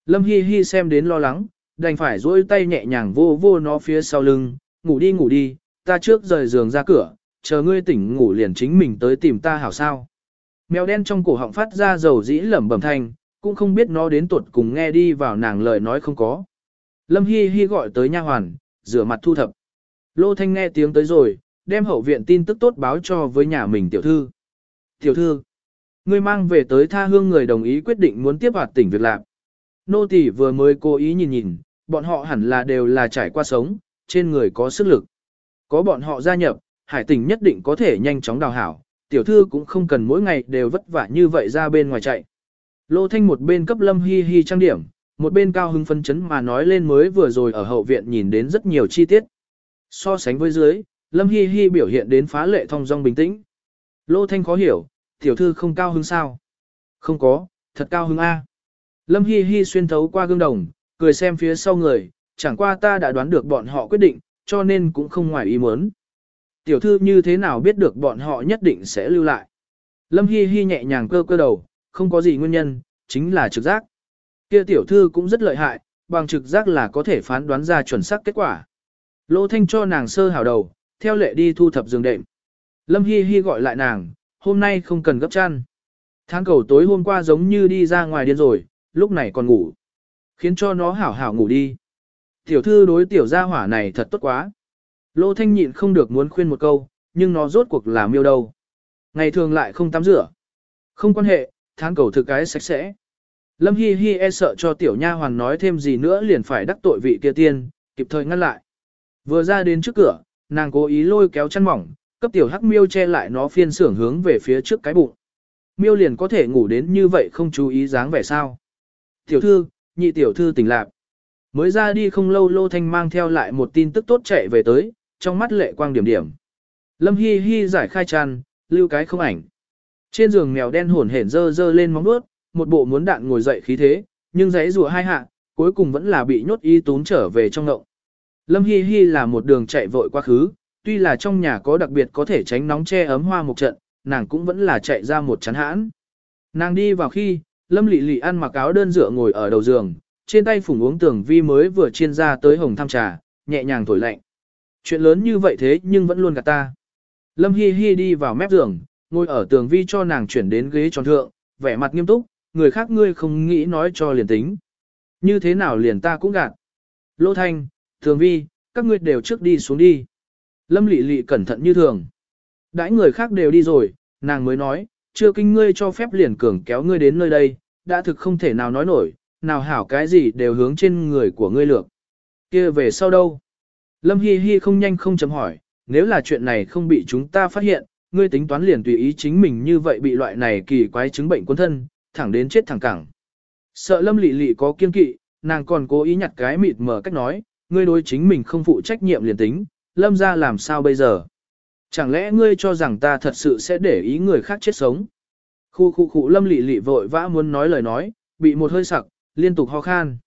Lâm Hi Hi xem đến lo lắng, đành phải duỗi tay nhẹ nhàng vô vô nó phía sau lưng, ngủ đi ngủ đi, ta trước rời giường ra cửa, chờ ngươi tỉnh ngủ liền chính mình tới tìm ta hảo sao. Mèo đen trong cổ họng phát ra dầu dĩ lẩm bẩm thanh, cũng không biết nó đến tuột cùng nghe đi vào nàng lời nói không có. Lâm Hi Hi gọi tới nha hoàn, rửa mặt thu thập. Lô Thanh nghe tiếng tới rồi, đem hậu viện tin tức tốt báo cho với nhà mình tiểu thư. Tiểu thư, ngươi mang về tới tha hương người đồng ý quyết định muốn tiếp hoạt tỉnh việc làm. Nô tỳ vừa mới cố ý nhìn nhìn, bọn họ hẳn là đều là trải qua sống, trên người có sức lực. Có bọn họ gia nhập, hải tỉnh nhất định có thể nhanh chóng đào hảo, tiểu thư cũng không cần mỗi ngày đều vất vả như vậy ra bên ngoài chạy. Lô Thanh một bên cấp lâm hi hi trang điểm, một bên cao hứng phân chấn mà nói lên mới vừa rồi ở hậu viện nhìn đến rất nhiều chi tiết. So sánh với dưới, lâm hi hi biểu hiện đến phá lệ thông dong bình tĩnh. Lô Thanh khó hiểu, tiểu thư không cao hứng sao? Không có, thật cao hứng A. Lâm Hi Hi xuyên thấu qua gương đồng, cười xem phía sau người, chẳng qua ta đã đoán được bọn họ quyết định, cho nên cũng không ngoài ý muốn. Tiểu thư như thế nào biết được bọn họ nhất định sẽ lưu lại. Lâm Hi Hi nhẹ nhàng cơ cơ đầu, không có gì nguyên nhân, chính là trực giác. Kia tiểu thư cũng rất lợi hại, bằng trực giác là có thể phán đoán ra chuẩn xác kết quả. Lô Thanh cho nàng sơ hào đầu, theo lệ đi thu thập giường đệm. Lâm Hi Hi gọi lại nàng, hôm nay không cần gấp chăn. Tháng cầu tối hôm qua giống như đi ra ngoài điên rồi, lúc này còn ngủ. Khiến cho nó hảo hảo ngủ đi. Tiểu thư đối tiểu gia hỏa này thật tốt quá. Lô Thanh nhịn không được muốn khuyên một câu, nhưng nó rốt cuộc là miêu đâu. Ngày thường lại không tắm rửa. Không quan hệ, tháng cầu thực cái sạch sẽ. Lâm Hi Hi e sợ cho tiểu nha hoàng nói thêm gì nữa liền phải đắc tội vị kia tiên, kịp thời ngăn lại. Vừa ra đến trước cửa, nàng cố ý lôi kéo chăn mỏng, cấp tiểu hắc miêu che lại nó phiên sưởng hướng về phía trước cái bụng. Miêu liền có thể ngủ đến như vậy không chú ý dáng vẻ sao. Tiểu thư, nhị tiểu thư tỉnh lạc. Mới ra đi không lâu Lô Thanh mang theo lại một tin tức tốt chạy về tới, trong mắt lệ quang điểm điểm. Lâm Hi Hi giải khai tràn, lưu cái không ảnh. Trên giường mèo đen hổn hển dơ dơ lên móng vuốt, một bộ muốn đạn ngồi dậy khí thế, nhưng giấy rùa hai hạ, cuối cùng vẫn là bị nhốt y tún trở về trong ngộng. Lâm Hi Hi là một đường chạy vội quá khứ, tuy là trong nhà có đặc biệt có thể tránh nóng che ấm hoa một trận, nàng cũng vẫn là chạy ra một chán hãn. Nàng đi vào khi, Lâm Lệ Lệ ăn mặc áo đơn dựa ngồi ở đầu giường, trên tay phủng uống tưởng vi mới vừa chiên ra tới hồng tham trà, nhẹ nhàng thổi lạnh. Chuyện lớn như vậy thế nhưng vẫn luôn gạt ta. Lâm Hi Hi đi vào mép giường, ngồi ở tường vi cho nàng chuyển đến ghế tròn thượng, vẻ mặt nghiêm túc, người khác ngươi không nghĩ nói cho liền tính. Như thế nào liền ta cũng gạt. Lô Thanh, Tường Vi, các ngươi đều trước đi xuống đi. Lâm Lệ Lệ cẩn thận như thường. Đãi người khác đều đi rồi, nàng mới nói, chưa kinh ngươi cho phép liền cường kéo ngươi đến nơi đây, đã thực không thể nào nói nổi, nào hảo cái gì đều hướng trên người của ngươi lược. kia về sau đâu? Lâm Hi Hi không nhanh không chấm hỏi, nếu là chuyện này không bị chúng ta phát hiện, ngươi tính toán liền tùy ý chính mình như vậy bị loại này kỳ quái chứng bệnh quân thân, thẳng đến chết thẳng cẳng. Sợ Lâm Lị Lị có kiên kỵ, nàng còn cố ý nhặt cái mịt mở cách nói, ngươi đối chính mình không phụ trách nhiệm liền tính, Lâm ra làm sao bây giờ? Chẳng lẽ ngươi cho rằng ta thật sự sẽ để ý người khác chết sống? Khu khu khu lâm lị lị vội vã muốn nói lời nói, bị một hơi sặc, liên tục ho khan.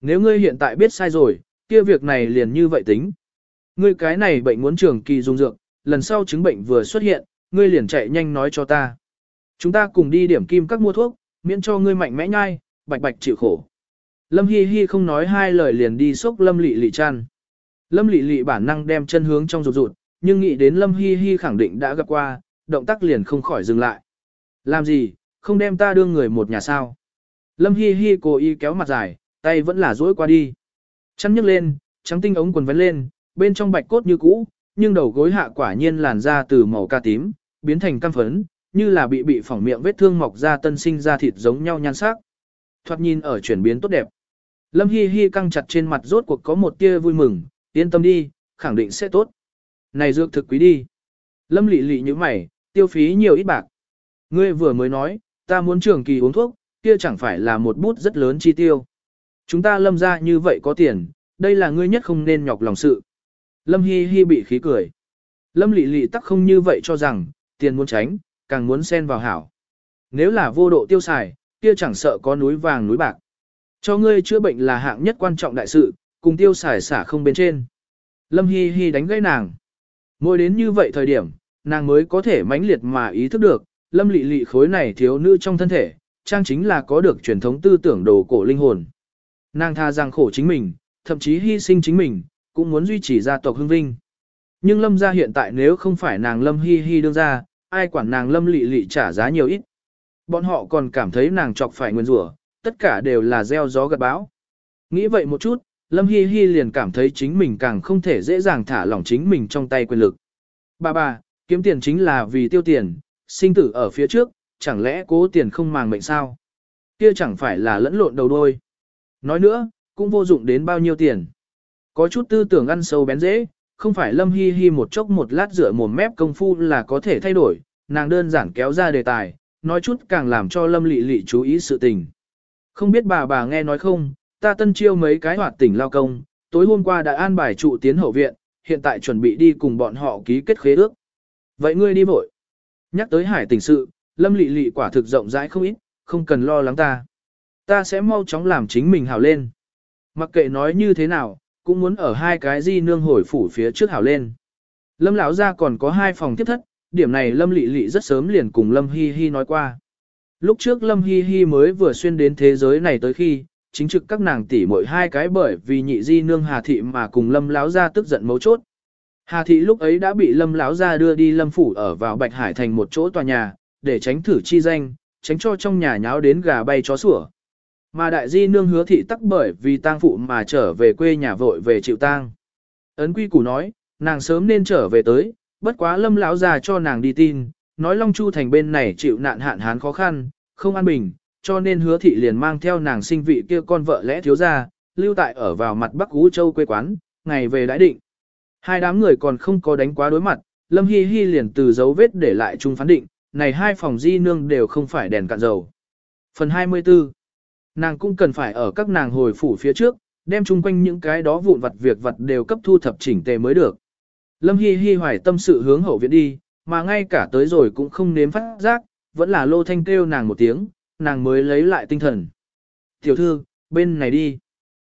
Nếu ngươi hiện tại biết sai rồi, kia việc này liền như vậy tính. Ngươi cái này bệnh muốn trường kỳ dùng dược, lần sau chứng bệnh vừa xuất hiện, ngươi liền chạy nhanh nói cho ta. Chúng ta cùng đi điểm kim các mua thuốc, miễn cho ngươi mạnh mẽ nhai, bạch bạch chịu khổ. Lâm Hi Hi không nói hai lời liền đi xúc Lâm Lị Lị chăn. Lâm Lị Lị bản năng đem chân hướng trong rụt rụt, nhưng nghĩ đến Lâm Hi Hi khẳng định đã gặp qua, động tác liền không khỏi dừng lại. Làm gì, không đem ta đưa người một nhà sao. Lâm Hi Hi cố ý kéo mặt dài, tay vẫn là duỗi qua đi. Chăn nhấc lên, trắng tinh ống quần vén lên, bên trong bạch cốt như cũ, nhưng đầu gối hạ quả nhiên làn da từ màu ca tím, biến thành cam phấn, như là bị bị phỏng miệng vết thương mọc ra tân sinh ra thịt giống nhau nhan sắc. Thoạt nhìn ở chuyển biến tốt đẹp. Lâm Hi Hi căng chặt trên mặt rốt cuộc có một tia vui mừng, yên tâm đi, khẳng định sẽ tốt. Này dược thực quý đi. Lâm Lệ Lệ như mày, tiêu phí nhiều ít bạc. Ngươi vừa mới nói, ta muốn trường kỳ uống thuốc, kia chẳng phải là một bút rất lớn chi tiêu. Chúng ta lâm ra như vậy có tiền, đây là ngươi nhất không nên nhọc lòng sự. Lâm Hi Hi bị khí cười. Lâm lị lị tắc không như vậy cho rằng, tiền muốn tránh, càng muốn xen vào hảo. Nếu là vô độ tiêu xài, kia chẳng sợ có núi vàng núi bạc. Cho ngươi chữa bệnh là hạng nhất quan trọng đại sự, cùng tiêu xài xả không bên trên. Lâm Hi Hi đánh gãy nàng. ngồi đến như vậy thời điểm, nàng mới có thể mãnh liệt mà ý thức được, Lâm Lệ Lệ khối này thiếu nữ trong thân thể, trang chính là có được truyền thống tư tưởng đồ cổ linh hồn. Nàng tha rằng khổ chính mình, thậm chí hy sinh chính mình, cũng muốn duy trì gia tộc hưng vinh. Nhưng Lâm gia hiện tại nếu không phải nàng Lâm Hi Hi đương ra, ai quản nàng Lâm Lệ Lệ trả giá nhiều ít. Bọn họ còn cảm thấy nàng chọc phải nguyên rủa, tất cả đều là gieo gió gặt bão. Nghĩ vậy một chút, Lâm Hi Hi liền cảm thấy chính mình càng không thể dễ dàng thả lỏng chính mình trong tay quyền lực. Bà bà, kiếm tiền chính là vì tiêu tiền, sinh tử ở phía trước, chẳng lẽ cố tiền không màng mệnh sao? Kia chẳng phải là lẫn lộn đầu đôi. Nói nữa, cũng vô dụng đến bao nhiêu tiền. Có chút tư tưởng ăn sâu bén dễ, không phải Lâm Hi Hi một chốc một lát rửa mồm mép công phu là có thể thay đổi, nàng đơn giản kéo ra đề tài, nói chút càng làm cho Lâm Lị Lị chú ý sự tình. Không biết bà bà nghe nói không, ta tân chiêu mấy cái hoạt tỉnh lao công, tối hôm qua đã an bài trụ tiến hậu viện, hiện tại chuẩn bị đi cùng bọn họ ký kết khế ước. Vậy ngươi đi vội. Nhắc tới hải tỉnh sự, lâm lị lị quả thực rộng rãi không ít, không cần lo lắng ta. Ta sẽ mau chóng làm chính mình hảo lên. Mặc kệ nói như thế nào, cũng muốn ở hai cái di nương hồi phủ phía trước hảo lên. Lâm lão gia còn có hai phòng tiếp thất, điểm này Lâm Lệ Lệ rất sớm liền cùng Lâm Hi Hi nói qua. Lúc trước Lâm Hi Hi mới vừa xuyên đến thế giới này tới khi, chính trực các nàng tỷ mỗi hai cái bởi vì nhị di nương Hà thị mà cùng Lâm lão gia tức giận mấu chốt. Hà thị lúc ấy đã bị Lâm lão gia đưa đi Lâm phủ ở vào Bạch Hải thành một chỗ tòa nhà, để tránh thử chi danh, tránh cho trong nhà nháo đến gà bay chó sủa. Mà đại di nương hứa thị tắc bởi vì tang phụ mà trở về quê nhà vội về chịu tang. Ấn quy củ nói, nàng sớm nên trở về tới, bất quá lâm lão già cho nàng đi tin, nói Long Chu thành bên này chịu nạn hạn hán khó khăn, không an bình, cho nên hứa thị liền mang theo nàng sinh vị kia con vợ lẽ thiếu gia, lưu tại ở vào mặt Bắc Ú Châu quê quán, ngày về đãi định. Hai đám người còn không có đánh quá đối mặt, Lâm Hi Hi liền từ dấu vết để lại chung phán định, này hai phòng di nương đều không phải đèn cạn dầu. Phần 24 Nàng cũng cần phải ở các nàng hồi phủ phía trước, đem chung quanh những cái đó vụn vặt việc vặt đều cấp thu thập chỉnh tề mới được. Lâm Hi Hi hoài tâm sự hướng hậu viện đi, mà ngay cả tới rồi cũng không nếm phát giác, vẫn là lô thanh kêu nàng một tiếng, nàng mới lấy lại tinh thần. Tiểu thư, bên này đi.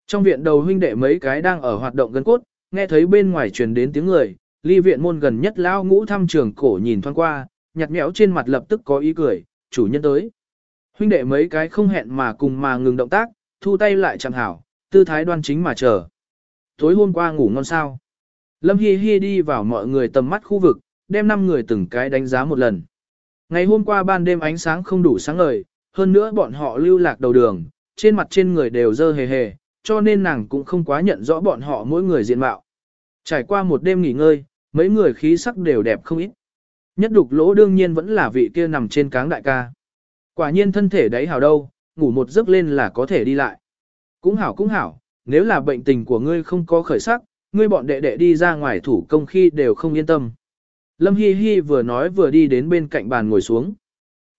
Trong viện đầu huynh đệ mấy cái đang ở hoạt động gần cốt, nghe thấy bên ngoài truyền đến tiếng người, ly viện môn gần nhất lao ngũ thăm trường cổ nhìn thoáng qua, nhặt nhẽo trên mặt lập tức có ý cười, chủ nhân tới. Huynh đệ mấy cái không hẹn mà cùng mà ngừng động tác, thu tay lại chẳng hảo, tư thái đoan chính mà chờ. Tối hôm qua ngủ ngon sao. Lâm Hi Hi đi vào mọi người tầm mắt khu vực, đem năm người từng cái đánh giá một lần. Ngày hôm qua ban đêm ánh sáng không đủ sáng ngời, hơn nữa bọn họ lưu lạc đầu đường, trên mặt trên người đều dơ hề hề, cho nên nàng cũng không quá nhận rõ bọn họ mỗi người diện mạo. Trải qua một đêm nghỉ ngơi, mấy người khí sắc đều đẹp không ít. Nhất đục lỗ đương nhiên vẫn là vị kia nằm trên cáng đại ca. Quả nhiên thân thể đấy hảo đâu, ngủ một giấc lên là có thể đi lại. Cũng hảo cũng hảo, nếu là bệnh tình của ngươi không có khởi sắc, ngươi bọn đệ đệ đi ra ngoài thủ công khi đều không yên tâm. Lâm Hi Hi vừa nói vừa đi đến bên cạnh bàn ngồi xuống.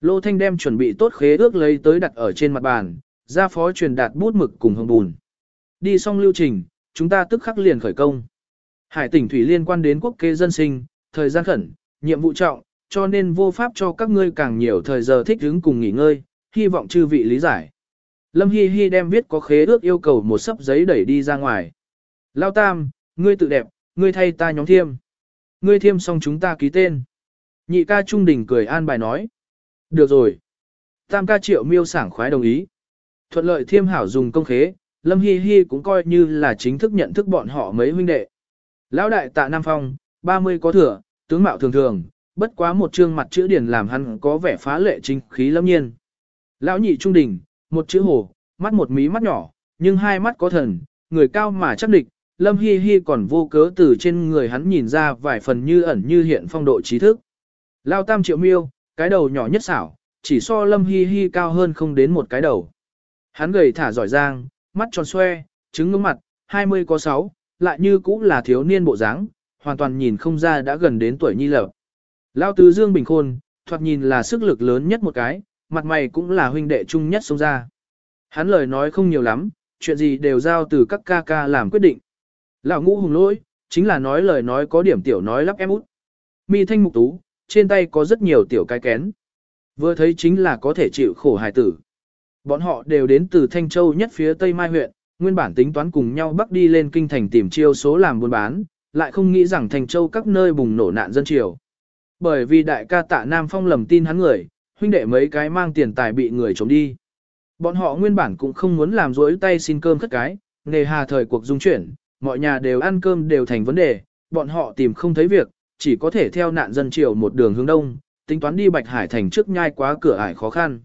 Lô Thanh đem chuẩn bị tốt khế ước lấy tới đặt ở trên mặt bàn, ra phó truyền đạt bút mực cùng hồng bùn. Đi xong lưu trình, chúng ta tức khắc liền khởi công. Hải tỉnh thủy liên quan đến quốc kế dân sinh, thời gian khẩn, nhiệm vụ trọng, cho nên vô pháp cho các ngươi càng nhiều thời giờ thích ứng cùng nghỉ ngơi, hy vọng chư vị lý giải. Lâm Hi Hi đem viết có khế ước yêu cầu một sấp giấy đẩy đi ra ngoài. Lao Tam, ngươi tự đẹp, ngươi thay ta nhóm thiêm. Ngươi thiêm xong chúng ta ký tên. Nhị ca trung đình cười an bài nói. Được rồi. Tam ca triệu miêu sảng khoái đồng ý. Thuận lợi thiêm hảo dùng công khế, Lâm Hi Hi cũng coi như là chính thức nhận thức bọn họ mấy huynh đệ. Lão đại tạ Nam Phong, 30 có thừa, tướng mạo thường thường, bất quá một trương mặt chữ điển làm hắn có vẻ phá lệ chính khí lâm nhiên. Lão nhị trung đỉnh, một chữ hồ, mắt một mí mắt nhỏ, nhưng hai mắt có thần, người cao mà chắc địch, Lâm Hi Hi còn vô cớ từ trên người hắn nhìn ra vài phần như ẩn như hiện phong độ trí thức. Lao tam triệu miêu, cái đầu nhỏ nhất xảo, chỉ so Lâm Hi Hi cao hơn không đến một cái đầu. Hắn gầy thả giỏi giang, mắt tròn xoe, trứng ngưỡng mặt, 20 có 6, lại như cũng là thiếu niên bộ dáng, hoàn toàn nhìn không ra đã gần đến tuổi nhi lập. Lao tứ Dương Bình Khôn, thoạt nhìn là sức lực lớn nhất một cái, mặt mày cũng là huynh đệ chung nhất sống ra. Hắn lời nói không nhiều lắm, chuyện gì đều giao từ các ca ca làm quyết định. Lão ngũ hùng lỗi, chính là nói lời nói có điểm tiểu nói lắp em út. Mi thanh mục tú, trên tay có rất nhiều tiểu cái kén. Vừa thấy chính là có thể chịu khổ hài tử. Bọn họ đều đến từ Thanh Châu nhất phía Tây Mai huyện, nguyên bản tính toán cùng nhau bắc đi lên kinh thành tìm chiêu số làm buôn bán, lại không nghĩ rằng thành Châu các nơi bùng nổ nạn dân triều. Bởi vì đại ca tạ Nam Phong lầm tin hắn người, huynh đệ mấy cái mang tiền tài bị người trộm đi. Bọn họ nguyên bản cũng không muốn làm rỗi tay xin cơm khất cái, nghề hà thời cuộc dung chuyển, mọi nhà đều ăn cơm đều thành vấn đề, bọn họ tìm không thấy việc, chỉ có thể theo nạn dân triều một đường hướng đông, tính toán đi Bạch Hải thành trước nhai quá cửa ải khó khăn.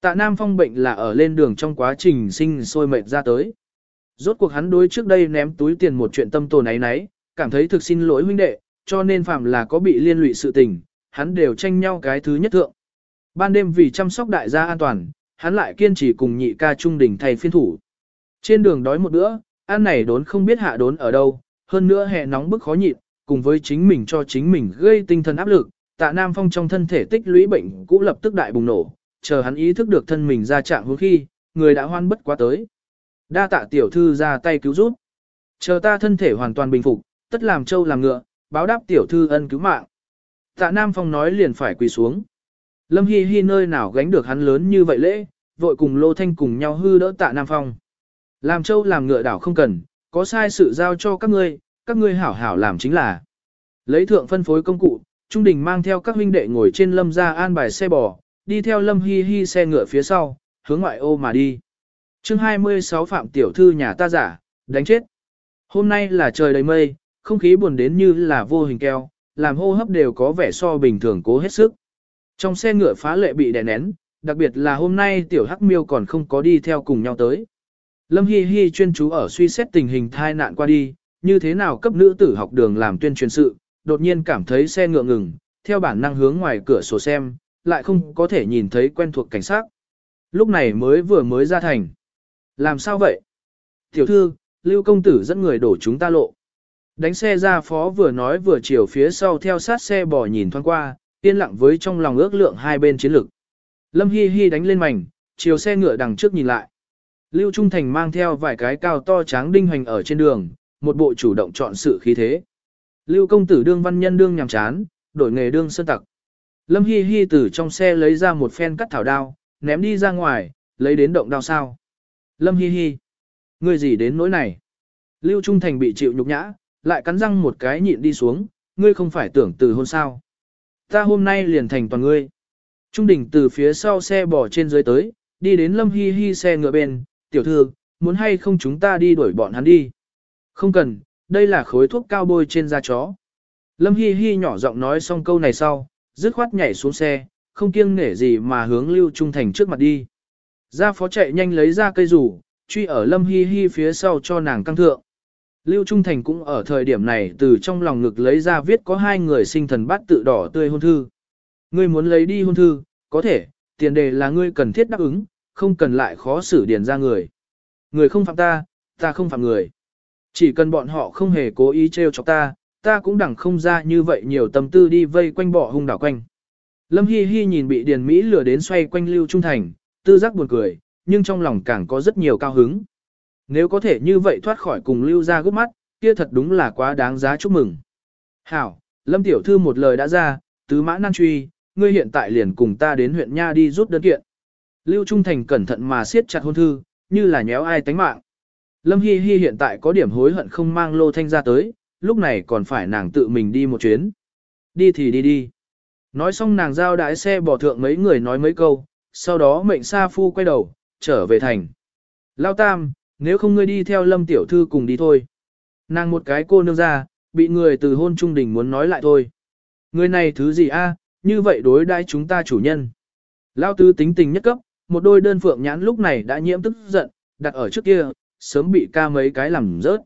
Tạ Nam Phong bệnh là ở lên đường trong quá trình sinh sôi mệt ra tới. Rốt cuộc hắn đối trước đây ném túi tiền một chuyện tâm tồn ấy nấy, cảm thấy thực xin lỗi huynh đệ, cho nên phạm là có bị liên lụy sự tình, hắn đều tranh nhau cái thứ nhất thượng. Ban đêm vì chăm sóc đại gia an toàn, hắn lại kiên trì cùng nhị ca trung đỉnh thay phiên thủ. Trên đường đói một bữa, ăn này đốn không biết hạ đốn ở đâu, hơn nữa hè nóng bức khó nhịn, cùng với chính mình cho chính mình gây tinh thần áp lực, tạ Nam Phong trong thân thể tích lũy bệnh cũ lập tức đại bùng nổ, chờ hắn ý thức được thân mình ra trạng hướng khi, người đã hoan bất quá tới. Đa tạ tiểu thư ra tay cứu giúp. Chờ ta thân thể hoàn toàn bình phục, tất làm châu làm ngựa, báo đáp tiểu thư ân cứu mạng. Tạ Nam Phong nói liền phải quỳ xuống. Lâm Hi Hi nơi nào gánh được hắn lớn như vậy lễ, vội cùng Lô Thanh cùng nhau hư đỡ Tạ Nam Phong. Làm châu làm ngựa đảo không cần, có sai sự giao cho các ngươi, các ngươi hảo hảo làm chính là. Lấy thượng phân phối công cụ, Trung Đình mang theo các huynh đệ ngồi trên lâm gia an bài xe bò, đi theo lâm hi hi xe ngựa phía sau, hướng ngoại ô mà đi. chương 26 Phạm Tiểu Thư nhà ta giả, đánh chết. Hôm nay là trời đầy mây, không khí buồn đến như là vô hình keo, làm hô hấp đều có vẻ so bình thường cố hết sức. Trong xe ngựa phá lệ bị đè nén, đặc biệt là hôm nay Tiểu Hắc Miêu còn không có đi theo cùng nhau tới. Lâm Hi Hi chuyên chú ở suy xét tình hình thai nạn qua đi, như thế nào cấp nữ tử học đường làm tuyên truyền sự, đột nhiên cảm thấy xe ngựa ngừng, theo bản năng hướng ngoài cửa sổ xem, lại không có thể nhìn thấy quen thuộc cảnh sát. Lúc này mới vừa mới ra thành. Làm sao vậy? Tiểu thư, Lưu công tử dẫn người đổ chúng ta lộ. Đánh xe ra phó vừa nói vừa chiều phía sau theo sát xe bò nhìn thoáng qua, yên lặng với trong lòng ước lượng hai bên chiến lược. Lâm Hi Hi đánh lên mảnh, chiều xe ngựa đằng trước nhìn lại. Lưu Trung Thành mang theo vài cái cao to tráng đinh hoành ở trên đường, một bộ chủ động chọn sự khí thế. Lưu công tử đương văn nhân đương nhằm chán, đổi nghề đương sơn tặc. Lâm Hi Hi từ trong xe lấy ra một phen cắt thảo đao, ném đi ra ngoài, lấy đến động đao sao. Lâm Hi Hi, ngươi gì đến nỗi này? Lưu Trung Thành bị chịu nhục nhã, lại cắn răng một cái nhịn đi xuống, ngươi không phải tưởng từ hôn sao. Ta hôm nay liền thành toàn ngươi. Trung đỉnh từ phía sau xe bỏ trên dưới tới, đi đến Lâm Hi Hi xe ngựa bên, tiểu thư, muốn hay không chúng ta đi đuổi bọn hắn đi. Không cần, đây là khối thuốc cao bôi trên da chó. Lâm Hi Hi nhỏ giọng nói xong câu này sau, dứt khoát nhảy xuống xe, không kiêng nể gì mà hướng Lưu Trung Thành trước mặt đi. Gia phó chạy nhanh lấy ra cây rủ, truy ở Lâm Hi Hi phía sau cho nàng căng thượng. Lưu Trung Thành cũng ở thời điểm này từ trong lòng ngực lấy ra viết có hai người sinh thần bát tự đỏ tươi hôn thư. Ngươi muốn lấy đi hôn thư, có thể, tiền đề là ngươi cần thiết đáp ứng, không cần lại khó xử điền ra người. Người không phạm ta, ta không phạm người. Chỉ cần bọn họ không hề cố ý trêu chọc ta, ta cũng đẳng không ra như vậy nhiều tâm tư đi vây quanh bỏ hung đảo quanh. Lâm Hi Hi nhìn bị Điền Mỹ lừa đến xoay quanh Lưu Trung Thành, tư giác buồn cười, nhưng trong lòng càng có rất nhiều cao hứng. Nếu có thể như vậy thoát khỏi cùng Lưu ra gấp mắt, kia thật đúng là quá đáng giá chúc mừng. Hảo, Lâm Tiểu Thư một lời đã ra, tứ mã nan truy, ngươi hiện tại liền cùng ta đến huyện Nha đi rút đơn kiện. Lưu Trung Thành cẩn thận mà siết chặt hôn thư, như là nhéo ai tánh mạng. Lâm Hi Hi hiện tại có điểm hối hận không mang Lô Thanh ra tới, lúc này còn phải nàng tự mình đi một chuyến. Đi thì đi đi. Nói xong nàng giao đái xe bỏ thượng mấy người nói mấy câu, sau đó mệnh sa phu quay đầu, trở về thành. Lao tam, nếu không ngươi đi theo lâm tiểu thư cùng đi thôi. Nàng một cái cô nương ra, bị người từ hôn trung đình muốn nói lại thôi. Người này thứ gì a? như vậy đối đãi chúng ta chủ nhân. Lao tứ tính tình nhất cấp, một đôi đơn phượng nhãn lúc này đã nhiễm tức giận, đặt ở trước kia, sớm bị ca mấy cái làm rớt.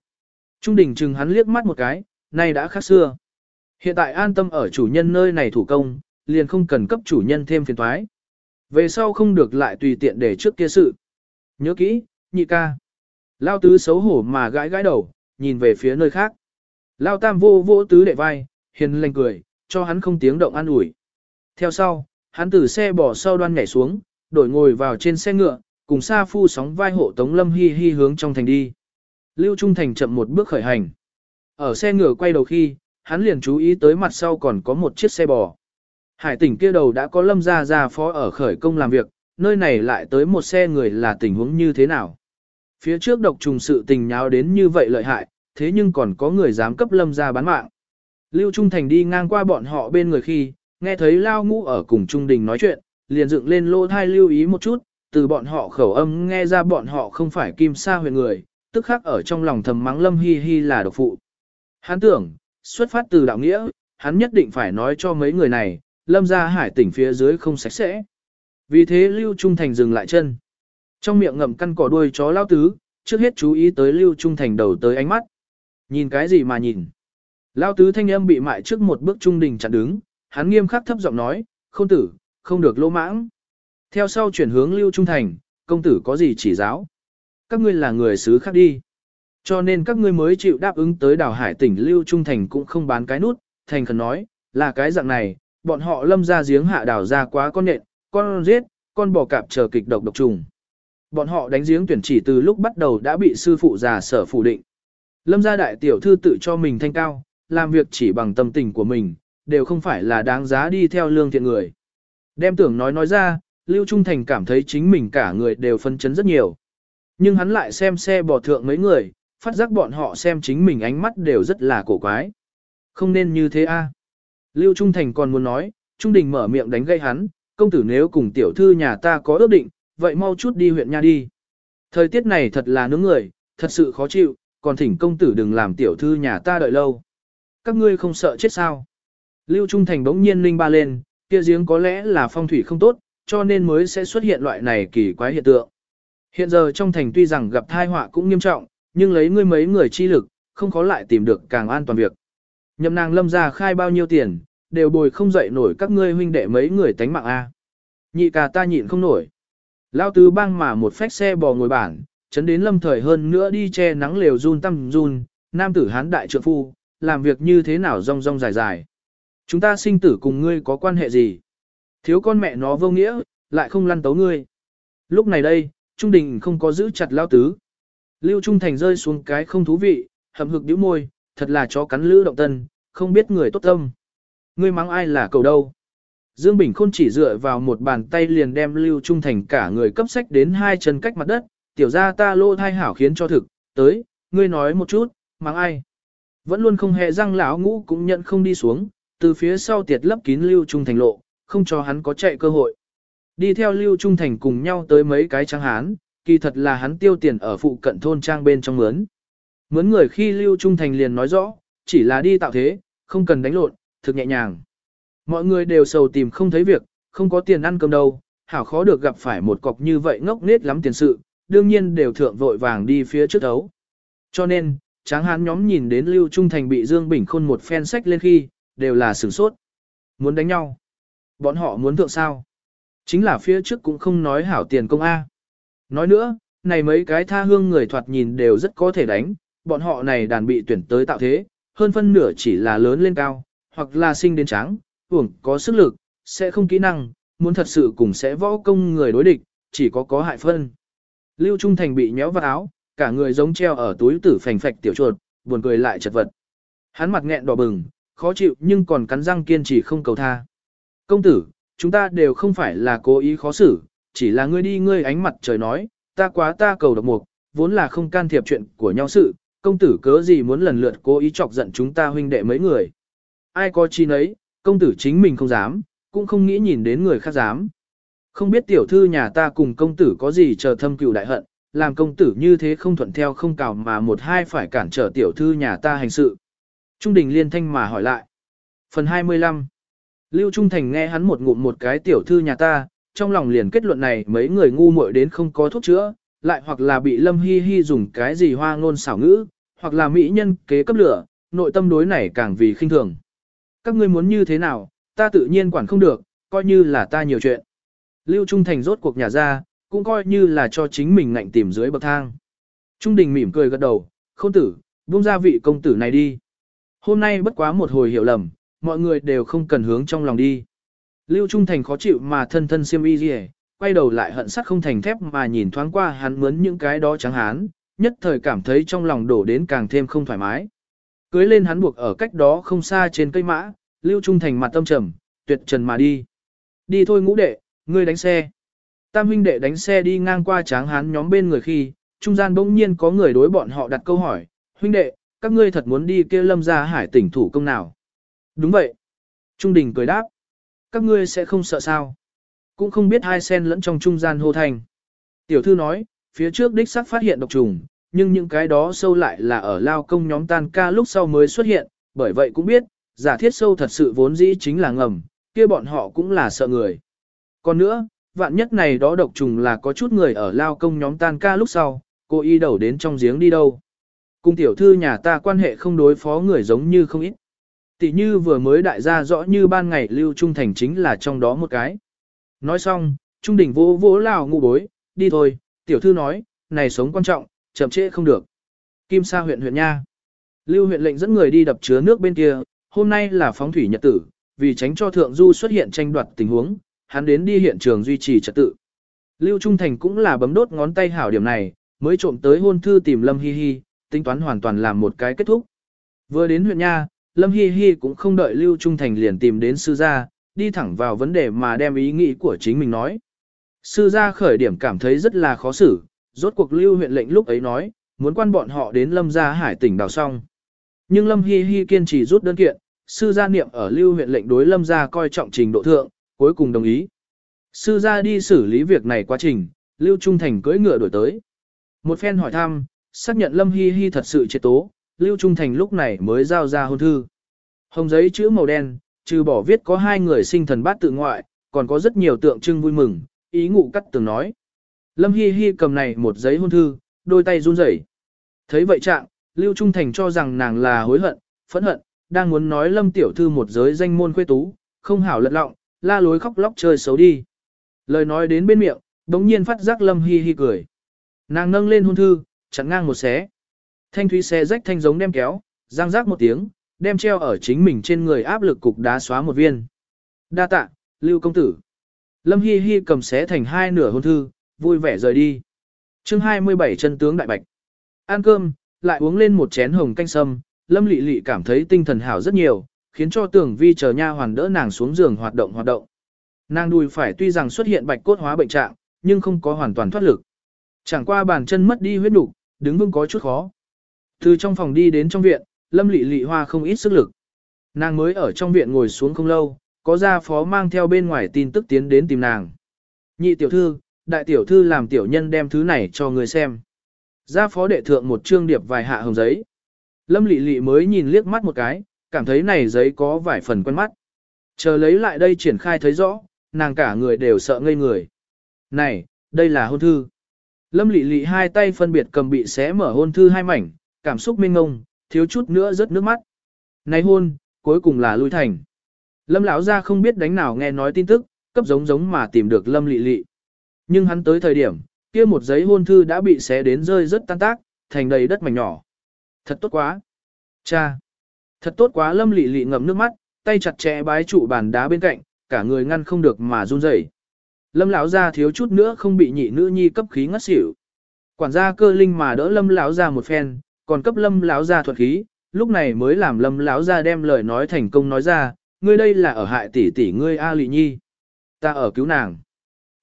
Trung đình chừng hắn liếc mắt một cái, nay đã khác xưa. Hiện tại an tâm ở chủ nhân nơi này thủ công, liền không cần cấp chủ nhân thêm phiền toái. Về sau không được lại tùy tiện để trước kia sự. Nhớ kỹ, nhị ca. Lao tứ xấu hổ mà gãi gãi đầu, nhìn về phía nơi khác. Lao tam vô vô tứ đệ vai, hiền lành cười, cho hắn không tiếng động an ủi. Theo sau, hắn từ xe bỏ sau đoan nhảy xuống, đổi ngồi vào trên xe ngựa, cùng Sa Phu sóng vai hộ Tống Lâm Hi Hi hướng trong thành đi. Lưu Trung Thành chậm một bước khởi hành. Ở xe ngựa quay đầu khi, hắn liền chú ý tới mặt sau còn có một chiếc xe bò. Hải tỉnh kia đầu đã có Lâm gia gia phó ở khởi công làm việc, nơi này lại tới một xe người là tình huống như thế nào. Phía trước độc trùng sự tình nháo đến như vậy lợi hại, thế nhưng còn có người dám cấp Lâm gia bán mạng. Lưu Trung Thành đi ngang qua bọn họ bên người khi, nghe thấy Lao Ngũ ở cùng Trung Đình nói chuyện, liền dựng lên lô thai lưu ý một chút, từ bọn họ khẩu âm nghe ra bọn họ không phải kim sa huyền người, tức khắc ở trong lòng thầm mắng Lâm Hi Hi là độc phụ. Hắn tưởng, xuất phát từ đạo nghĩa, hắn nhất định phải nói cho mấy người này, Lâm ra hải tỉnh phía dưới không sạch sẽ. Vì thế Lưu Trung Thành dừng lại chân. Trong miệng ngậm căn cỏ đuôi chó lao tứ, trước hết chú ý tới Lưu Trung Thành đầu tới ánh mắt. Nhìn cái gì mà nhìn? Lao tứ thanh âm bị mại trước một bước trung đình chặn đứng, hắn nghiêm khắc thấp giọng nói, không tử, không được lỗ mãng. Theo sau chuyển hướng Lưu Trung Thành, công tử có gì chỉ giáo? Các ngươi là người xứ khác đi. Cho nên các ngươi mới chịu đáp ứng tới đảo hải tỉnh Lưu Trung Thành cũng không bán cái nút, Thành khẩn nói, là cái dạng này, bọn họ lâm ra giếng hạ đảo ra quá con nện, con giết, con bò cạp chờ kịch độc độc trùng. Bọn họ đánh giếng tuyển chỉ từ lúc bắt đầu đã bị sư phụ già sở phủ định. Lâm gia đại tiểu thư tự cho mình thanh cao, làm việc chỉ bằng tâm tình của mình, đều không phải là đáng giá đi theo lương thiện người. Đem tưởng nói nói ra, Lưu Trung Thành cảm thấy chính mình cả người đều phân chấn rất nhiều. Nhưng hắn lại xem xe bò thượng mấy người, phát giác bọn họ xem chính mình ánh mắt đều rất là cổ quái. Không nên như thế a. Lưu Trung Thành còn muốn nói, Trung Đình mở miệng đánh gây hắn, công tử nếu cùng tiểu thư nhà ta có ước định, vậy mau chút đi huyện nha đi. Thời tiết này thật là nướng người, thật sự khó chịu, còn thỉnh công tử đừng làm tiểu thư nhà ta đợi lâu. Các ngươi không sợ chết sao? Lưu Trung Thành bỗng nhiên linh ba lên, kia giếng có lẽ là phong thủy không tốt, cho nên mới sẽ xuất hiện loại này kỳ quái hiện tượng. Hiện giờ trong thành tuy rằng gặp thai họa cũng nghiêm trọng, nhưng lấy ngươi mấy người chi lực, không khó lại tìm được càng an toàn việc. Nhậm nàng lâm ra khai bao nhiêu tiền, đều bồi không dậy nổi các ngươi huynh đệ mấy người tánh mạng A. Nhị ca ta nhịn không nổi. Lao tứ băng mà một phách xe bò ngồi bản, chấn đến lâm thời hơn nữa đi che nắng lều run tâm run, nam tử hán đại trượng phu, làm việc như thế nào rong rong dài dài. Chúng ta sinh tử cùng ngươi có quan hệ gì? Thiếu con mẹ nó vô nghĩa, lại không lăn tấu ngươi. Lúc này đây, Trung Đình không có giữ chặt lao tứ. Lưu Trung Thành rơi xuống cái không thú vị, hầm hực điếu môi, thật là chó cắn lữ động tân, không biết người tốt tâm. Ngươi mắng ai là cầu đâu. Dương Bình Khôn chỉ dựa vào một bàn tay liền đem Lưu Trung Thành cả người cấp sách đến hai chân cách mặt đất, tiểu ra ta lô thai hảo khiến cho thực, tới, ngươi nói một chút, Mang ai. Vẫn luôn không hề răng lão ngũ cũng nhận không đi xuống, từ phía sau tiệt lấp kín Lưu Trung Thành lộ, không cho hắn có chạy cơ hội. Đi theo Lưu Trung Thành cùng nhau tới mấy cái trang hán, kỳ thật là hắn tiêu tiền ở phụ cận thôn trang bên trong mướn. Mướn người khi Lưu Trung Thành liền nói rõ, chỉ là đi tạo thế, không cần đánh lộn, thực nhẹ nhàng. Mọi người đều sầu tìm không thấy việc, không có tiền ăn cơm đâu, hảo khó được gặp phải một cọc như vậy ngốc nết lắm tiền sự, đương nhiên đều thượng vội vàng đi phía trước ấu. Cho nên, tráng hán nhóm nhìn đến Lưu Trung Thành bị Dương Bình Khôn một phen sách lên khi, đều là sửng sốt. Muốn đánh nhau. Bọn họ muốn thượng sao? Chính là phía trước cũng không nói hảo tiền công A. Nói nữa, này mấy cái tha hương người thoạt nhìn đều rất có thể đánh, bọn họ này đàn bị tuyển tới tạo thế, hơn phân nửa chỉ là lớn lên cao, hoặc là sinh đến trắng, uổng có sức lực, sẽ không kỹ năng, muốn thật sự cùng sẽ võ công người đối địch, chỉ có có hại phân. Lưu Trung Thành bị nhéo vào áo, cả người giống treo ở túi tử phành phạch tiểu chuột, buồn cười lại chật vật. Hắn mặt nghẹn đỏ bừng, khó chịu nhưng còn cắn răng kiên trì không cầu tha. Công tử, chúng ta đều không phải là cố ý khó xử, chỉ là ngươi đi ngươi ánh mặt trời nói, ta quá ta cầu độc mục, vốn là không can thiệp chuyện của nhau sự, công tử cớ gì muốn lần lượt cố ý chọc giận chúng ta huynh đệ mấy người. Ai có chi nấy, công tử chính mình không dám, cũng không nghĩ nhìn đến người khác dám. Không biết tiểu thư nhà ta cùng công tử có gì chờ thâm cựu đại hận, làm công tử như thế không thuận theo không cào mà một hai phải cản trở tiểu thư nhà ta hành sự. Trung đình liên thanh mà hỏi lại. Phần 25 Lưu Trung Thành nghe hắn một ngụm một cái tiểu thư nhà ta, trong lòng liền kết luận này mấy người ngu muội đến không có thuốc chữa, lại hoặc là bị Lâm Hi Hi dùng cái gì hoa ngôn xảo ngữ, hoặc là mỹ nhân kế cấp lửa, nội tâm đối này càng vì khinh thường. Các ngươi muốn như thế nào, ta tự nhiên quản không được, coi như là ta nhiều chuyện. Lưu Trung Thành rốt cuộc nhà ra, cũng coi như là cho chính mình ngạnh tìm dưới bậc thang. Trung Đình mỉm cười gật đầu, không tử, buông ra vị công tử này đi. Hôm nay bất quá một hồi hiểu lầm, mọi người đều không cần hướng trong lòng đi. Lưu Trung Thành khó chịu mà thân thân siêm y gì quay đầu lại hận sắt không thành thép mà nhìn thoáng qua hắn mướn những cái đó trắng hán, nhất thời cảm thấy trong lòng đổ đến càng thêm không thoải mái. Cưới lên hắn buộc ở cách đó không xa trên cây mã, Lưu Trung Thành mặt tâm trầm, tuyệt trần mà đi. Đi thôi ngũ đệ, ngươi đánh xe. Tam huynh đệ đánh xe đi ngang qua tráng hán nhóm bên người khi, trung gian bỗng nhiên có người đối bọn họ đặt câu hỏi, huynh đệ, các ngươi thật muốn đi kia lâm ra hải tỉnh thủ công nào? Đúng vậy. Trung đình cười đáp. Các ngươi sẽ không sợ sao? Cũng không biết hai sen lẫn trong trung gian hô thành. Tiểu thư nói, phía trước đích xác phát hiện độc trùng, nhưng những cái đó sâu lại là ở lao công nhóm tan ca lúc sau mới xuất hiện, bởi vậy cũng biết, giả thiết sâu thật sự vốn dĩ chính là ngầm, kia bọn họ cũng là sợ người. Còn nữa, vạn nhất này đó độc trùng là có chút người ở lao công nhóm tan ca lúc sau, cô y đầu đến trong giếng đi đâu. Cùng tiểu thư nhà ta quan hệ không đối phó người giống như không ít. Tỷ như vừa mới đại gia rõ như ban ngày lưu trung thành chính là trong đó một cái. Nói xong, trung đỉnh vô vỗ lao ngụ bối, đi thôi, tiểu thư nói, này sống quan trọng, chậm trễ không được. Kim Sa huyện huyện nha. Lưu huyện lệnh dẫn người đi đập chứa nước bên kia, hôm nay là phóng thủy nhật tử, vì tránh cho thượng du xuất hiện tranh đoạt tình huống, hắn đến đi hiện trường duy trì trật tự. Lưu Trung Thành cũng là bấm đốt ngón tay hảo điểm này, mới trộm tới hôn thư tìm Lâm Hi Hi, tính toán hoàn toàn làm một cái kết thúc. Vừa đến huyện nha, Lâm Hi Hi cũng không đợi Lưu Trung Thành liền tìm đến sư gia, đi thẳng vào vấn đề mà đem ý nghĩ của chính mình nói. Sư gia khởi điểm cảm thấy rất là khó xử, rốt cuộc Lưu huyện lệnh lúc ấy nói, muốn quan bọn họ đến Lâm gia hải tỉnh đào xong. Nhưng Lâm Hi Hi kiên trì rút đơn kiện, sư gia niệm ở Lưu huyện lệnh đối Lâm gia coi trọng trình độ thượng, cuối cùng đồng ý. Sư gia đi xử lý việc này quá trình, Lưu Trung Thành cưỡi ngựa đổi tới. Một phen hỏi thăm, xác nhận Lâm Hi Hi thật sự chết tố, Lưu Trung Thành lúc này mới giao ra hôn thư. Hồng giấy chữ màu đen, trừ bỏ viết có hai người sinh thần bát tự ngoại, còn có rất nhiều tượng trưng vui mừng, ý ngụ cắt từng nói. Lâm Hi Hi cầm này một giấy hôn thư, đôi tay run rẩy. Thấy vậy trạng, Lưu Trung Thành cho rằng nàng là hối hận, phẫn hận, đang muốn nói Lâm tiểu thư một giới danh môn khuê tú, không hảo lật lọng, la lối khóc lóc chơi xấu đi. Lời nói đến bên miệng, đống nhiên phát giác Lâm Hi Hi cười. Nàng nâng lên hôn thư, chặn ngang một xé. Thanh thúy xe rách thanh giống đem kéo, răng rác một tiếng, đem treo ở chính mình trên người áp lực cục đá xóa một viên. Đa tạ, Lưu công tử. Lâm Hi Hi cầm xé thành hai nửa hôn thư, vui vẻ rời đi. Chương 27 chân tướng đại bạch. Ăn cơm, lại uống lên một chén hồng canh sâm, Lâm Lệ Lệ cảm thấy tinh thần hảo rất nhiều, khiến cho Tưởng Vi chờ nha hoàn đỡ nàng xuống giường hoạt động hoạt động. Nàng đùi phải tuy rằng xuất hiện bạch cốt hóa bệnh trạng, nhưng không có hoàn toàn thoát lực. Chẳng qua bàn chân mất đi huyết nục, đứng vững có chút khó. Từ trong phòng đi đến trong viện, Lâm Lệ Lệ hoa không ít sức lực. Nàng mới ở trong viện ngồi xuống không lâu, có gia phó mang theo bên ngoài tin tức tiến đến tìm nàng. Nhị tiểu thư, đại tiểu thư làm tiểu nhân đem thứ này cho người xem. Gia phó đệ thượng một trương điệp vài hạ hồng giấy. Lâm Lệ Lệ mới nhìn liếc mắt một cái, cảm thấy này giấy có vài phần quen mắt. Chờ lấy lại đây triển khai thấy rõ, nàng cả người đều sợ ngây người. Này, đây là hôn thư. Lâm Lệ Lệ hai tay phân biệt cầm bị xé mở hôn thư hai mảnh, cảm xúc mênh ngông, thiếu chút nữa rớt nước mắt. Này hôn, cuối cùng là lui thành. Lâm lão gia không biết đánh nào nghe nói tin tức, cấp giống giống mà tìm được Lâm Lệ Lệ. Nhưng hắn tới thời điểm, kia một giấy hôn thư đã bị xé đến rơi rất tan tác, thành đầy đất mảnh nhỏ. Thật tốt quá. Cha. Thật tốt quá Lâm lị lị ngậm nước mắt, tay chặt chẽ bái trụ bàn đá bên cạnh, cả người ngăn không được mà run rẩy. Lâm lão gia thiếu chút nữa không bị nhị nữ nhi cấp khí ngất xỉu. Quản gia cơ linh mà đỡ Lâm lão gia một phen, còn cấp Lâm lão gia thuật khí, lúc này mới làm Lâm lão gia đem lời nói thành công nói ra, ngươi đây là ở hại tỷ tỷ ngươi A Lệ Nhi. Ta ở cứu nàng.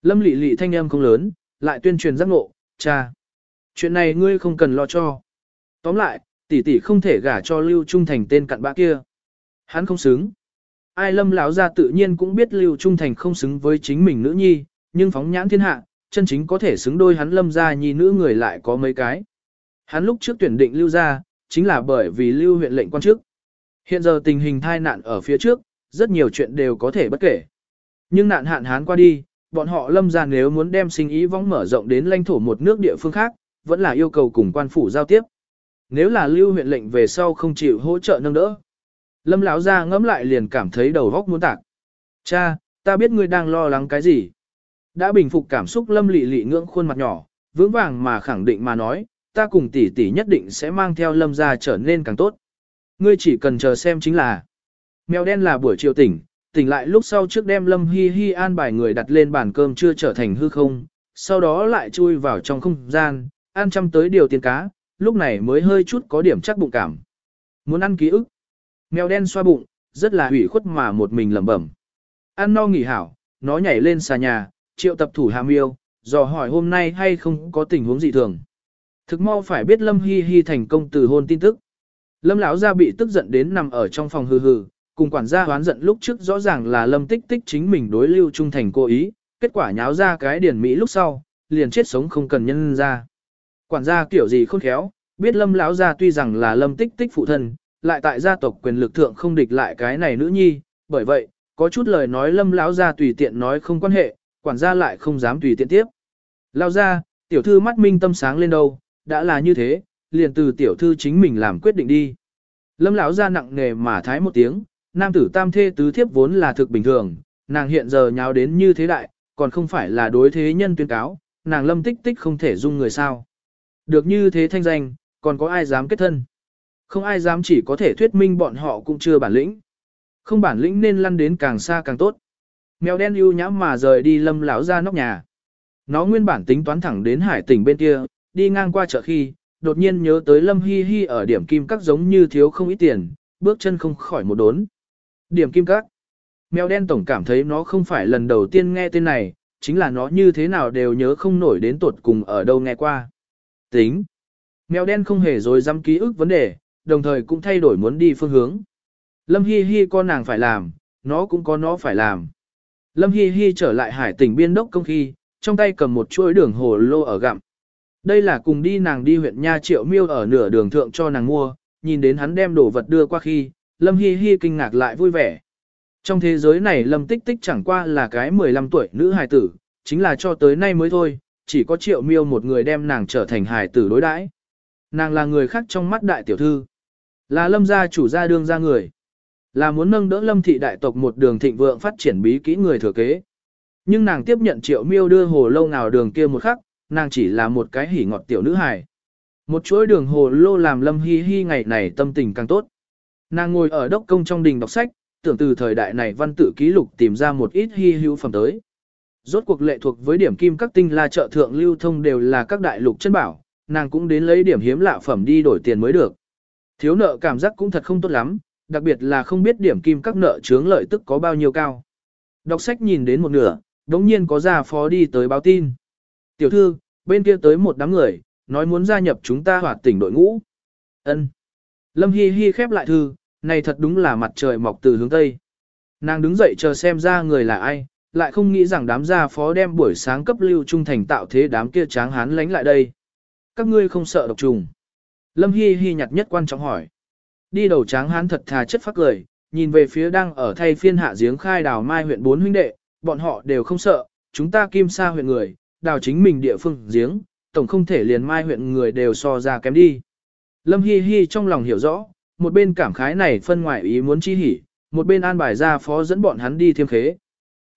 Lâm Lệ Lệ thanh âm không lớn, lại tuyên truyền giác ngộ, cha. Chuyện này ngươi không cần lo cho. Tóm lại, tỷ tỷ không thể gả cho Lưu Trung Thành tên cặn bã kia. Hắn không xứng. Ai lâm lão ra tự nhiên cũng biết Lưu Trung Thành không xứng với chính mình nữ nhi, nhưng phóng nhãn thiên hạ, chân chính có thể xứng đôi hắn lâm ra nhi nữ người lại có mấy cái. Hắn lúc trước tuyển định Lưu ra, chính là bởi vì Lưu huyện lệnh quan chức. Hiện giờ tình hình thai nạn ở phía trước, rất nhiều chuyện đều có thể bất kể. Nhưng nạn hạn hán qua đi, bọn họ lâm ra nếu muốn đem sinh ý vong mở rộng đến lãnh thổ một nước địa phương khác, vẫn là yêu cầu cùng quan phủ giao tiếp. Nếu là lưu huyện lệnh về sau không chịu hỗ trợ nâng đỡ. Lâm lão ra ngẫm lại liền cảm thấy đầu góc muốn tạc. Cha, ta biết ngươi đang lo lắng cái gì. Đã bình phục cảm xúc lâm lị lị ngưỡng khuôn mặt nhỏ, vững vàng mà khẳng định mà nói, ta cùng tỷ tỷ nhất định sẽ mang theo lâm ra trở nên càng tốt. Ngươi chỉ cần chờ xem chính là. Mèo đen là buổi chiều tỉnh, tỉnh lại lúc sau trước đem lâm hi hi an bài người đặt lên bàn cơm chưa trở thành hư không, sau đó lại chui vào trong không gian, ăn chăm tới điều tiền cá, lúc này mới hơi chút có điểm chắc bụng cảm. Muốn ăn ký ức. Mèo đen xoa bụng, rất là hủy khuất mà một mình lẩm bẩm. Ăn no nghỉ hảo, nó nhảy lên xà nhà, triệu tập thủ hạ yêu, dò hỏi hôm nay hay không có tình huống gì thường. Thực mau phải biết Lâm Hi Hi thành công từ hôn tin tức. Lâm lão gia bị tức giận đến nằm ở trong phòng hừ hừ, cùng quản gia hoán giận lúc trước rõ ràng là Lâm Tích Tích chính mình đối lưu trung thành cố ý, kết quả nháo ra cái điển mỹ lúc sau, liền chết sống không cần nhân ra. Quản gia kiểu gì khôn khéo, biết Lâm lão gia tuy rằng là Lâm Tích Tích phụ thân, lại tại gia tộc quyền lực thượng không địch lại cái này nữ nhi, bởi vậy, có chút lời nói Lâm lão gia tùy tiện nói không quan hệ, quản gia lại không dám tùy tiện tiếp. Lão gia, tiểu thư mắt minh tâm sáng lên đâu, đã là như thế, liền từ tiểu thư chính mình làm quyết định đi. Lâm lão gia nặng nề mà thái một tiếng, nam tử tam thê tứ thiếp vốn là thực bình thường, nàng hiện giờ nháo đến như thế đại, còn không phải là đối thế nhân tuyên cáo, nàng lâm tích tích không thể dung người sao. Được như thế thanh danh, còn có ai dám kết thân. Không ai dám chỉ có thể thuyết minh bọn họ cũng chưa bản lĩnh. Không bản lĩnh nên lăn đến càng xa càng tốt. Mèo đen ưu nhãm mà rời đi lâm lão ra nóc nhà. Nó nguyên bản tính toán thẳng đến hải tỉnh bên kia, đi ngang qua chợ khi, đột nhiên nhớ tới lâm hi hi ở điểm kim các giống như thiếu không ít tiền, bước chân không khỏi một đốn. Điểm kim các. Mèo đen tổng cảm thấy nó không phải lần đầu tiên nghe tên này, chính là nó như thế nào đều nhớ không nổi đến tột cùng ở đâu nghe qua. Tính. Mèo đen không hề dối dăm ký ức vấn đề, đồng thời cũng thay đổi muốn đi phương hướng. Lâm Hi Hi con nàng phải làm, nó cũng có nó phải làm. Lâm Hi Hi trở lại hải tỉnh biên đốc công khi, trong tay cầm một chuỗi đường hồ lô ở gặm. Đây là cùng đi nàng đi huyện Nha Triệu Miêu ở nửa đường thượng cho nàng mua, nhìn đến hắn đem đồ vật đưa qua khi, Lâm Hi Hi kinh ngạc lại vui vẻ. Trong thế giới này Lâm Tích Tích chẳng qua là cái 15 tuổi nữ hài tử, chính là cho tới nay mới thôi, chỉ có Triệu Miêu một người đem nàng trở thành hài tử đối đãi. Nàng là người khác trong mắt đại tiểu thư, là Lâm gia chủ gia đương gia người, là muốn nâng đỡ Lâm thị đại tộc một đường thịnh vượng phát triển bí kỹ người thừa kế. Nhưng nàng tiếp nhận Triệu Miêu đưa hồ lâu nào đường kia một khắc, nàng chỉ là một cái hỉ ngọt tiểu nữ hài. Một chuỗi đường hồ lô làm Lâm Hi Hi ngày này tâm tình càng tốt. Nàng ngồi ở đốc công trong đình đọc sách, tưởng từ thời đại này văn tự ký lục tìm ra một ít hy hữu phẩm tới. Rốt cuộc lệ thuộc với điểm kim các tinh la chợ thượng lưu thông đều là các đại lục chân bảo, nàng cũng đến lấy điểm hiếm lạ phẩm đi đổi tiền mới được. Thiếu nợ cảm giác cũng thật không tốt lắm, đặc biệt là không biết điểm kim các nợ chướng lợi tức có bao nhiêu cao. Đọc sách nhìn đến một nửa, đống nhiên có gia phó đi tới báo tin. Tiểu thư, bên kia tới một đám người, nói muốn gia nhập chúng ta hoạt tỉnh đội ngũ. Ân. Lâm Hi Hi khép lại thư, này thật đúng là mặt trời mọc từ hướng Tây. Nàng đứng dậy chờ xem ra người là ai, lại không nghĩ rằng đám gia phó đem buổi sáng cấp lưu trung thành tạo thế đám kia tráng hán lánh lại đây. Các ngươi không sợ độc trùng. Lâm Hi Hi nhặt nhất quan trọng hỏi. Đi đầu tráng hán thật thà chất phát lời, nhìn về phía đang ở thay phiên hạ giếng khai đào mai huyện bốn huynh đệ, bọn họ đều không sợ, chúng ta kim sa huyện người, đào chính mình địa phương giếng, tổng không thể liền mai huyện người đều so ra kém đi. Lâm Hi Hi trong lòng hiểu rõ, một bên cảm khái này phân ngoại ý muốn chi hỉ, một bên an bài ra phó dẫn bọn hắn đi thiêm khế.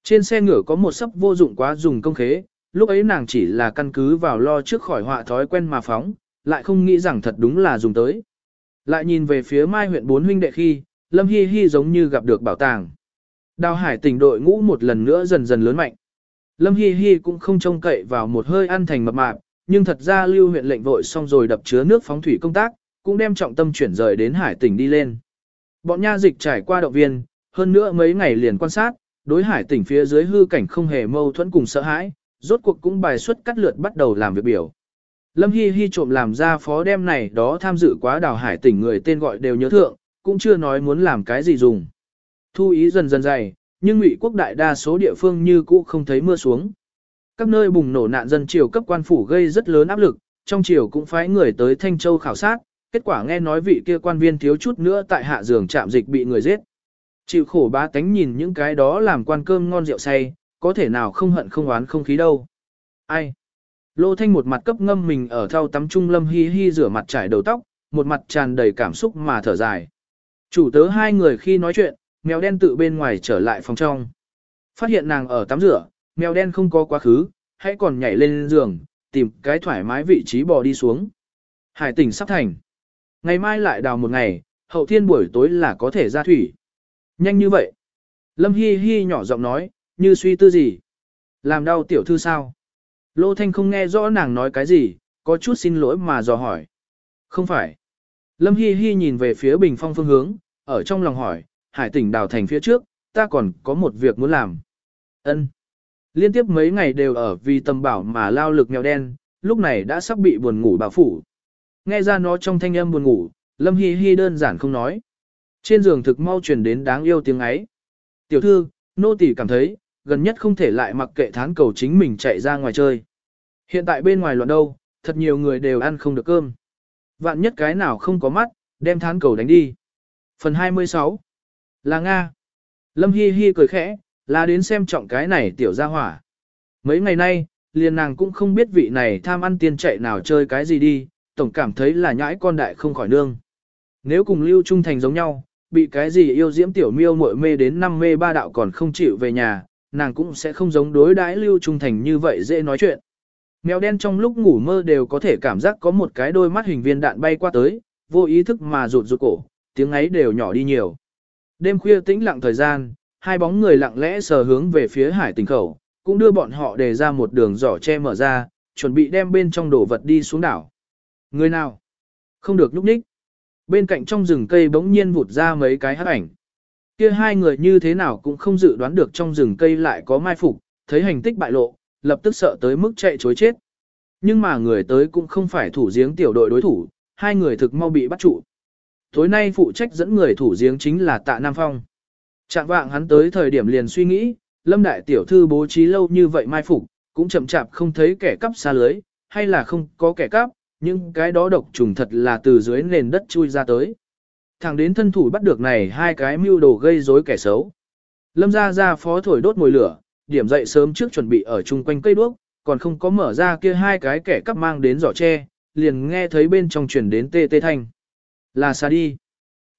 Trên xe ngựa có một sắp vô dụng quá dùng công khế, lúc ấy nàng chỉ là căn cứ vào lo trước khỏi họa thói quen mà phóng, lại không nghĩ rằng thật đúng là dùng tới. Lại nhìn về phía mai huyện bốn huynh đệ khi, Lâm Hi Hi giống như gặp được bảo tàng. Đào hải tỉnh đội ngũ một lần nữa dần dần lớn mạnh. Lâm Hi Hi cũng không trông cậy vào một hơi ăn thành mập mạp, nhưng thật ra lưu huyện lệnh vội xong rồi đập chứa nước phóng thủy công tác, cũng đem trọng tâm chuyển rời đến hải tỉnh đi lên. Bọn nha dịch trải qua động viên, hơn nữa mấy ngày liền quan sát, đối hải tỉnh phía dưới hư cảnh không hề mâu thuẫn cùng sợ hãi, rốt cuộc cũng bài xuất cắt lượt bắt đầu làm việc biểu. Lâm Hi Hi trộm làm ra phó đem này đó tham dự quá đảo hải tỉnh người tên gọi đều nhớ thượng, cũng chưa nói muốn làm cái gì dùng. Thu ý dần dần dày, nhưng ngụy quốc đại đa số địa phương như cũ không thấy mưa xuống. Các nơi bùng nổ nạn dân triều cấp quan phủ gây rất lớn áp lực, trong triều cũng phái người tới Thanh Châu khảo sát, kết quả nghe nói vị kia quan viên thiếu chút nữa tại hạ giường trạm dịch bị người giết. Chịu khổ bá tánh nhìn những cái đó làm quan cơm ngon rượu say, có thể nào không hận không oán không khí đâu. Ai? Lô Thanh một mặt cấp ngâm mình ở thau tắm trung lâm hi hi rửa mặt trải đầu tóc, một mặt tràn đầy cảm xúc mà thở dài. Chủ tớ hai người khi nói chuyện, mèo đen tự bên ngoài trở lại phòng trong. Phát hiện nàng ở tắm rửa, mèo đen không có quá khứ, hãy còn nhảy lên giường, tìm cái thoải mái vị trí bò đi xuống. Hải tỉnh sắp thành. Ngày mai lại đào một ngày, hậu thiên buổi tối là có thể ra thủy. Nhanh như vậy. Lâm Hi Hi nhỏ giọng nói, như suy tư gì. Làm đau tiểu thư sao? Lô Thanh không nghe rõ nàng nói cái gì, có chút xin lỗi mà dò hỏi. Không phải. Lâm Hi Hi nhìn về phía bình phong phương hướng, ở trong lòng hỏi, hải tỉnh đào thành phía trước, ta còn có một việc muốn làm. Ân. Liên tiếp mấy ngày đều ở vì tầm bảo mà lao lực mèo đen, lúc này đã sắp bị buồn ngủ bảo phủ. Nghe ra nó trong thanh âm buồn ngủ, Lâm Hi Hi đơn giản không nói. Trên giường thực mau truyền đến đáng yêu tiếng ấy. Tiểu thư, nô tỳ cảm thấy, gần nhất không thể lại mặc kệ thán cầu chính mình chạy ra ngoài chơi. Hiện tại bên ngoài loạn đâu, thật nhiều người đều ăn không được cơm. Vạn nhất cái nào không có mắt, đem thán cầu đánh đi. Phần 26 Là Nga Lâm Hi Hi cười khẽ, là đến xem trọng cái này tiểu gia hỏa. Mấy ngày nay, liền nàng cũng không biết vị này tham ăn tiền chạy nào chơi cái gì đi, tổng cảm thấy là nhãi con đại không khỏi nương. Nếu cùng Lưu Trung Thành giống nhau, bị cái gì yêu diễm tiểu miêu muội mê đến năm mê ba đạo còn không chịu về nhà, nàng cũng sẽ không giống đối đãi Lưu Trung Thành như vậy dễ nói chuyện. Mèo đen trong lúc ngủ mơ đều có thể cảm giác có một cái đôi mắt hình viên đạn bay qua tới, vô ý thức mà rụt rụt cổ, tiếng ấy đều nhỏ đi nhiều. Đêm khuya tĩnh lặng thời gian, hai bóng người lặng lẽ sờ hướng về phía hải tỉnh khẩu, cũng đưa bọn họ đề ra một đường giỏ che mở ra, chuẩn bị đem bên trong đồ vật đi xuống đảo. Người nào? Không được núp ních, Bên cạnh trong rừng cây bỗng nhiên vụt ra mấy cái hắc ảnh. Kia hai người như thế nào cũng không dự đoán được trong rừng cây lại có mai phục, thấy hành tích bại lộ, lập tức sợ tới mức chạy chối chết. Nhưng mà người tới cũng không phải thủ giếng tiểu đội đối thủ, hai người thực mau bị bắt trụ. Tối nay phụ trách dẫn người thủ giếng chính là Tạ Nam Phong. Chạm vạng hắn tới thời điểm liền suy nghĩ, Lâm Đại Tiểu Thư bố trí lâu như vậy mai phục, cũng chậm chạp không thấy kẻ cắp xa lưới, hay là không có kẻ cắp, nhưng cái đó độc trùng thật là từ dưới nền đất chui ra tới. Thẳng đến thân thủ bắt được này hai cái mưu đồ gây rối kẻ xấu. Lâm ra ra phó thổi đốt mồi lửa, điểm dậy sớm trước chuẩn bị ở chung quanh cây đuốc, còn không có mở ra kia hai cái kẻ cắp mang đến giỏ tre, liền nghe thấy bên trong truyền đến tê tê thanh. Là xa đi.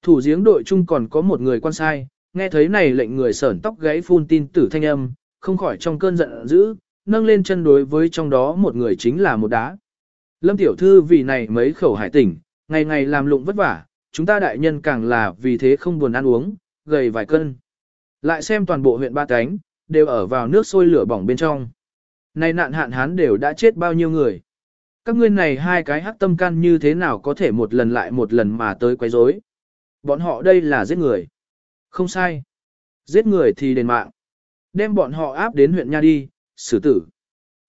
Thủ giếng đội chung còn có một người quan sai, nghe thấy này lệnh người sởn tóc gãy phun tin tử thanh âm, không khỏi trong cơn giận dữ, nâng lên chân đối với trong đó một người chính là một đá. Lâm tiểu thư vì này mấy khẩu hải tỉnh, ngày ngày làm lụng vất vả, chúng ta đại nhân càng là vì thế không buồn ăn uống, gầy vài cân. Lại xem toàn bộ huyện Ba Cánh, đều ở vào nước sôi lửa bỏng bên trong. Này nạn hạn hán đều đã chết bao nhiêu người. Các ngươi này hai cái hắc tâm can như thế nào có thể một lần lại một lần mà tới quấy rối? Bọn họ đây là giết người. Không sai. Giết người thì đền mạng. Đem bọn họ áp đến huyện nha đi, xử tử.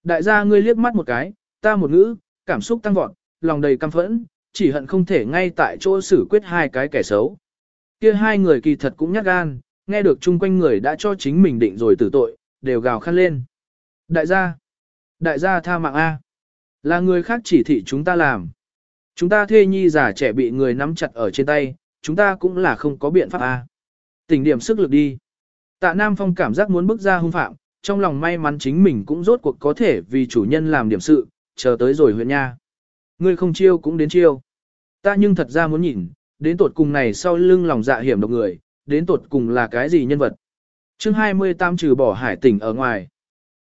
Đại gia ngươi liếc mắt một cái, ta một ngữ, cảm xúc tăng vọt, lòng đầy căm phẫn, chỉ hận không thể ngay tại chỗ xử quyết hai cái kẻ xấu. Kia hai người kỳ thật cũng nhát gan, nghe được chung quanh người đã cho chính mình định rồi tử tội, đều gào khăn lên. Đại gia, đại gia tha mạng A. Là người khác chỉ thị chúng ta làm. Chúng ta thuê nhi giả trẻ bị người nắm chặt ở trên tay, chúng ta cũng là không có biện pháp A. Tỉnh điểm sức lực đi. Tạ Nam Phong cảm giác muốn bước ra hung phạm, trong lòng may mắn chính mình cũng rốt cuộc có thể vì chủ nhân làm điểm sự, chờ tới rồi huyện nha. Ngươi không chiêu cũng đến chiêu. Ta nhưng thật ra muốn nhìn, đến tột cùng này sau lưng lòng dạ hiểm độc người, đến tột cùng là cái gì nhân vật. chương 28 trừ bỏ hải tỉnh ở ngoài.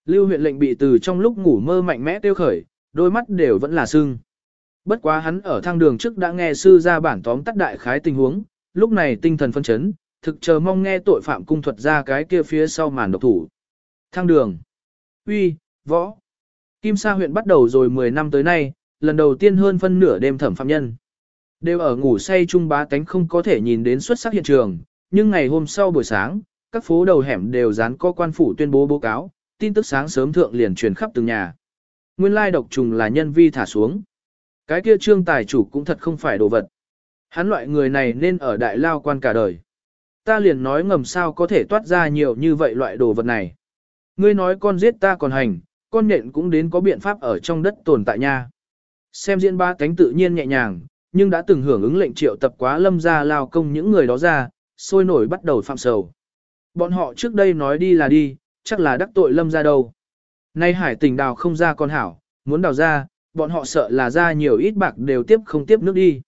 Lưu huyện lệnh bị từ trong lúc ngủ mơ mạnh mẽ tiêu khởi, đôi mắt đều vẫn là sưng. Bất quá hắn ở thang đường trước đã nghe sư ra bản tóm tắt đại khái tình huống, lúc này tinh thần phân chấn, thực chờ mong nghe tội phạm cung thuật ra cái kia phía sau màn độc thủ. Thang đường. uy, võ. Kim Sa huyện bắt đầu rồi 10 năm tới nay, lần đầu tiên hơn phân nửa đêm thẩm phạm nhân. Đều ở ngủ say trung bá tánh không có thể nhìn đến xuất sắc hiện trường, nhưng ngày hôm sau buổi sáng, các phố đầu hẻm đều dán có quan phủ tuyên bố báo cáo, tin tức sáng sớm thượng liền truyền khắp từng nhà. Nguyên lai độc trùng là nhân vi thả xuống. Cái kia trương tài chủ cũng thật không phải đồ vật. Hắn loại người này nên ở đại lao quan cả đời. Ta liền nói ngầm sao có thể toát ra nhiều như vậy loại đồ vật này. Ngươi nói con giết ta còn hành, con nện cũng đến có biện pháp ở trong đất tồn tại nha. Xem diễn ba cánh tự nhiên nhẹ nhàng, nhưng đã từng hưởng ứng lệnh triệu tập quá lâm ra lao công những người đó ra, sôi nổi bắt đầu phạm sầu. Bọn họ trước đây nói đi là đi, chắc là đắc tội lâm ra đâu. Nay hải tỉnh đào không ra con hảo, muốn đào ra, bọn họ sợ là ra nhiều ít bạc đều tiếp không tiếp nước đi.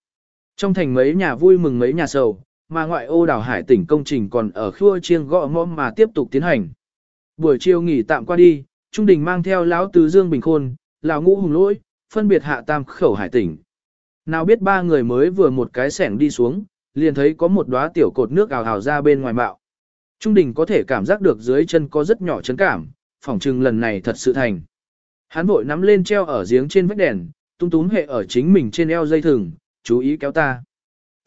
Trong thành mấy nhà vui mừng mấy nhà sầu, mà ngoại ô đảo hải tỉnh công trình còn ở khua chiêng gõ mõ mà tiếp tục tiến hành. Buổi chiều nghỉ tạm qua đi, Trung Đình mang theo lão tứ Dương Bình Khôn, lão ngũ hùng lỗi, phân biệt hạ tam khẩu hải tỉnh. Nào biết ba người mới vừa một cái sẻng đi xuống, liền thấy có một đóa tiểu cột nước ào ào ra bên ngoài bạo. Trung Đình có thể cảm giác được dưới chân có rất nhỏ chấn cảm, phỏng chừng lần này thật sự thành. Hắn vội nắm lên treo ở giếng trên vách đèn, tung tún hệ ở chính mình trên eo dây thừng, chú ý kéo ta.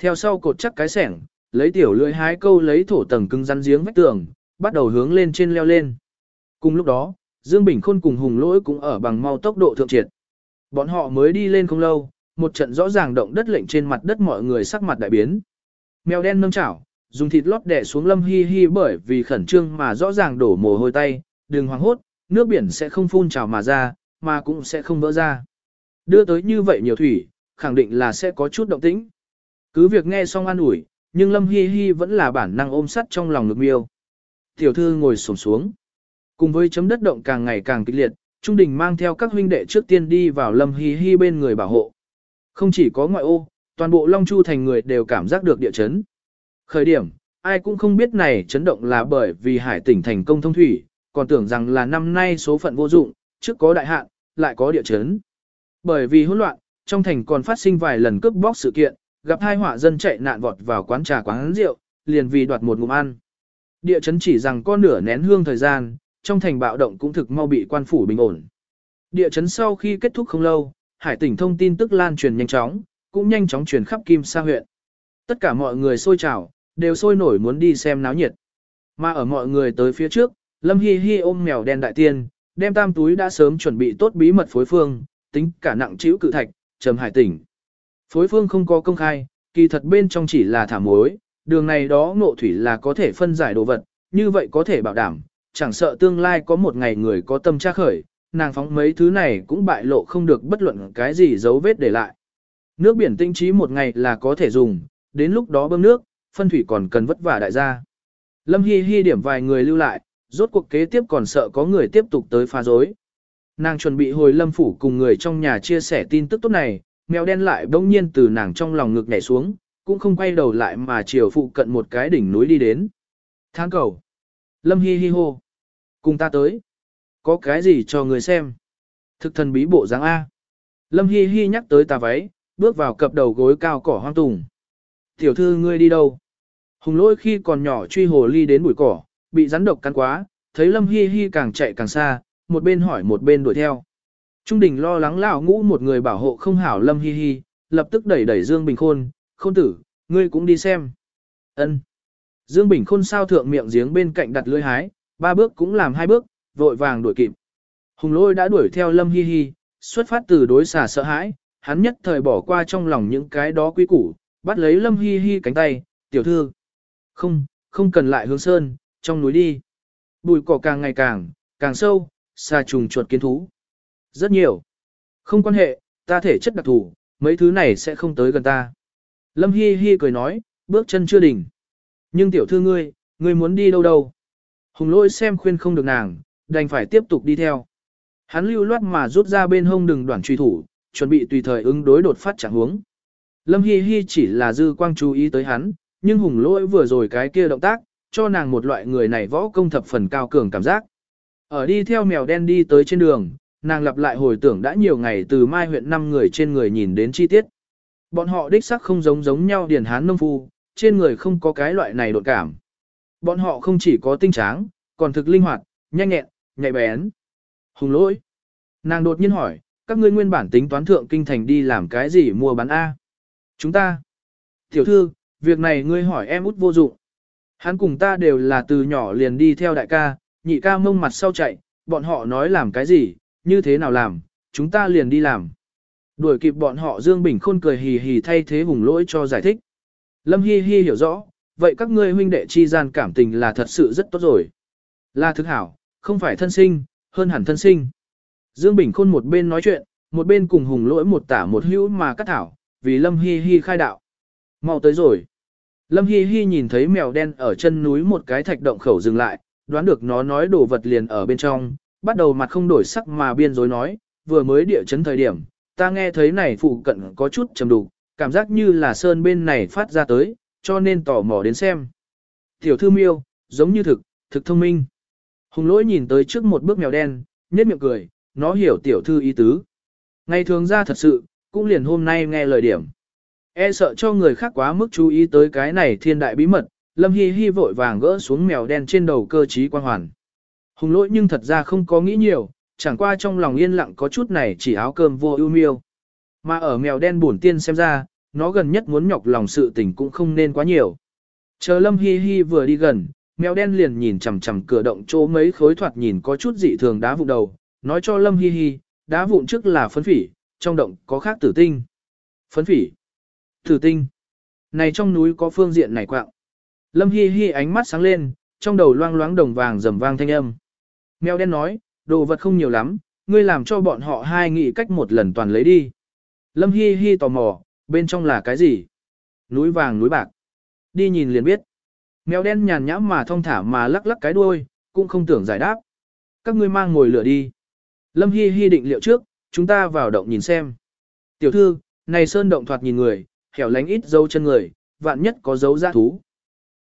Theo sau cột chắc cái sẻng, lấy tiểu lưỡi hái câu lấy thổ tầng cứng rắn giếng vách tường, bắt đầu hướng lên trên leo lên. Cùng lúc đó, Dương Bình Khôn cùng Hùng Lỗi cũng ở bằng mau tốc độ thượng triệt. Bọn họ mới đi lên không lâu, một trận rõ ràng động đất lệnh trên mặt đất mọi người sắc mặt đại biến. Mèo đen nâng chảo, dùng thịt lót đẻ xuống lâm hi hi bởi vì khẩn trương mà rõ ràng đổ mồ hôi tay, đừng hoảng hốt, nước biển sẽ không phun trào mà ra, mà cũng sẽ không vỡ ra. Đưa tới như vậy nhiều thủy, khẳng định là sẽ có chút động tĩnh. Cứ việc nghe xong an ủi, nhưng Lâm Hi Hi vẫn là bản năng ôm sắt trong lòng ngực miêu. Tiểu thư ngồi xổm xuống. Cùng với chấm đất động càng ngày càng kịch liệt, Trung Đình mang theo các huynh đệ trước tiên đi vào Lâm Hi Hi bên người bảo hộ. Không chỉ có ngoại ô, toàn bộ Long Chu thành người đều cảm giác được địa chấn. Khởi điểm, ai cũng không biết này chấn động là bởi vì hải tỉnh thành công thông thủy, còn tưởng rằng là năm nay số phận vô dụng, trước có đại hạn, lại có địa chấn. Bởi vì hỗn loạn, trong thành còn phát sinh vài lần cướp bóc sự kiện, gặp hai họa dân chạy nạn vọt vào quán trà quán rượu, liền vì đoạt một ngụm ăn. Địa chấn chỉ rằng có nửa nén hương thời gian, trong thành bạo động cũng thực mau bị quan phủ bình ổn. Địa chấn sau khi kết thúc không lâu, hải tỉnh thông tin tức lan truyền nhanh chóng, cũng nhanh chóng truyền khắp Kim Sa huyện. Tất cả mọi người sôi trào, đều sôi nổi muốn đi xem náo nhiệt. Mà ở mọi người tới phía trước, Lâm Hi Hi ôm mèo đen đại tiên, đem tam túi đã sớm chuẩn bị tốt bí mật phối phương, tính cả nặng chịu cự thạch, trầm hải tỉnh. Phối phương không có công khai, kỳ thật bên trong chỉ là thả muối, đường này đó ngộ thủy là có thể phân giải đồ vật, như vậy có thể bảo đảm, chẳng sợ tương lai có một ngày người có tâm tra khởi, nàng phóng mấy thứ này cũng bại lộ không được bất luận cái gì dấu vết để lại. Nước biển tinh trí một ngày là có thể dùng, đến lúc đó bơm nước, phân thủy còn cần vất vả đại gia. Lâm Hi Hi điểm vài người lưu lại, rốt cuộc kế tiếp còn sợ có người tiếp tục tới phá rối. Nàng chuẩn bị hồi lâm phủ cùng người trong nhà chia sẻ tin tức tốt này, mèo đen lại bỗng nhiên từ nàng trong lòng ngực nhảy xuống, cũng không quay đầu lại mà chiều phụ cận một cái đỉnh núi đi đến. Tháng cầu. Lâm hi hi hô. Cùng ta tới. Có cái gì cho người xem? Thực thần bí bộ dáng A. Lâm hi hi nhắc tới tà váy, bước vào cập đầu gối cao cỏ hoang tùng. Tiểu thư ngươi đi đâu? Hùng lôi khi còn nhỏ truy hồ ly đến bụi cỏ, bị rắn độc cắn quá, thấy Lâm Hi Hi càng chạy càng xa, một bên hỏi một bên đuổi theo. Trung đình lo lắng lão ngũ một người bảo hộ không hảo Lâm Hi Hi, lập tức đẩy đẩy Dương Bình Khôn, khôn tử, ngươi cũng đi xem. Ân. Dương Bình Khôn sao thượng miệng giếng bên cạnh đặt lưỡi hái, ba bước cũng làm hai bước, vội vàng đuổi kịp. Hùng lôi đã đuổi theo Lâm Hi Hi, xuất phát từ đối xả sợ hãi, hắn nhất thời bỏ qua trong lòng những cái đó quý củ, bắt lấy Lâm Hi Hi cánh tay, tiểu thư. Không, không cần lại hướng sơn, trong núi đi. Bùi cỏ càng ngày càng, càng sâu, xa trùng chuột kiến thú. Rất nhiều. Không quan hệ, ta thể chất đặc thù, mấy thứ này sẽ không tới gần ta. Lâm Hi Hi cười nói, bước chân chưa đỉnh. Nhưng tiểu thư ngươi, ngươi muốn đi đâu đâu? Hùng lôi xem khuyên không được nàng, đành phải tiếp tục đi theo. Hắn lưu loát mà rút ra bên hông đừng đoạn truy thủ, chuẩn bị tùy thời ứng đối đột phát trạng huống. Lâm Hi Hi chỉ là dư quang chú ý tới hắn, nhưng hùng lỗi vừa rồi cái kia động tác, cho nàng một loại người này võ công thập phần cao cường cảm giác. Ở đi theo mèo đen đi tới trên đường, nàng lặp lại hồi tưởng đã nhiều ngày từ mai huyện năm người trên người nhìn đến chi tiết. Bọn họ đích sắc không giống giống nhau điển hán nông phu, trên người không có cái loại này đột cảm. Bọn họ không chỉ có tinh tráng, còn thực linh hoạt, nhanh nhẹn, nhạy bén. Hùng lỗi. Nàng đột nhiên hỏi, các ngươi nguyên bản tính toán thượng kinh thành đi làm cái gì mua bán A? Chúng ta. Tiểu thư, việc này ngươi hỏi em út vô dụng. Hắn cùng ta đều là từ nhỏ liền đi theo đại ca, nhị ca mông mặt sau chạy, bọn họ nói làm cái gì, như thế nào làm, chúng ta liền đi làm. Đuổi kịp bọn họ Dương Bình Khôn cười hì hì thay thế hùng lỗi cho giải thích. Lâm Hi Hi hiểu rõ, vậy các ngươi huynh đệ chi gian cảm tình là thật sự rất tốt rồi. Là thực hảo, không phải thân sinh, hơn hẳn thân sinh. Dương Bình Khôn một bên nói chuyện, một bên cùng hùng lỗi một tả một hữu mà cắt thảo, vì Lâm Hi Hi khai đạo. Mau tới rồi. Lâm Hi Hi nhìn thấy mèo đen ở chân núi một cái thạch động khẩu dừng lại, đoán được nó nói đồ vật liền ở bên trong, bắt đầu mặt không đổi sắc mà biên dối nói, vừa mới địa chấn thời điểm, ta nghe thấy này phụ cận có chút trầm đục, cảm giác như là sơn bên này phát ra tới, cho nên tò mò đến xem. Tiểu thư miêu, giống như thực, thực thông minh. Hùng lỗi nhìn tới trước một bước mèo đen, nhếch miệng cười, nó hiểu tiểu thư ý tứ. Ngày thường ra thật sự, cũng liền hôm nay nghe lời điểm. E sợ cho người khác quá mức chú ý tới cái này thiên đại bí mật, Lâm Hi Hi vội vàng gỡ xuống mèo đen trên đầu cơ trí quan hoàn. Hùng lỗi nhưng thật ra không có nghĩ nhiều, chẳng qua trong lòng yên lặng có chút này chỉ áo cơm vô ưu miêu. Mà ở mèo đen bổn tiên xem ra, nó gần nhất muốn nhọc lòng sự tình cũng không nên quá nhiều. Chờ Lâm Hi Hi vừa đi gần, mèo đen liền nhìn chằm chằm cửa động chỗ mấy khối thoạt nhìn có chút dị thường đá vụn đầu, nói cho Lâm Hi Hi, đá vụn trước là phấn phỉ, trong động có khác tử tinh. Phấn phỉ, tử tinh, này trong núi có phương diện này quạng. Lâm Hi Hi ánh mắt sáng lên, trong đầu loang loáng đồng vàng rầm vang thanh âm. Mèo đen nói, đồ vật không nhiều lắm, ngươi làm cho bọn họ hai nghị cách một lần toàn lấy đi. Lâm Hi Hi tò mò, bên trong là cái gì? Núi vàng núi bạc. Đi nhìn liền biết. Mèo đen nhàn nhãm mà thong thả mà lắc lắc cái đuôi, cũng không tưởng giải đáp. Các ngươi mang ngồi lửa đi. Lâm Hi Hi định liệu trước, chúng ta vào động nhìn xem. Tiểu thư, này sơn động thoạt nhìn người, hẻo lánh ít dấu chân người, vạn nhất có dấu giã thú.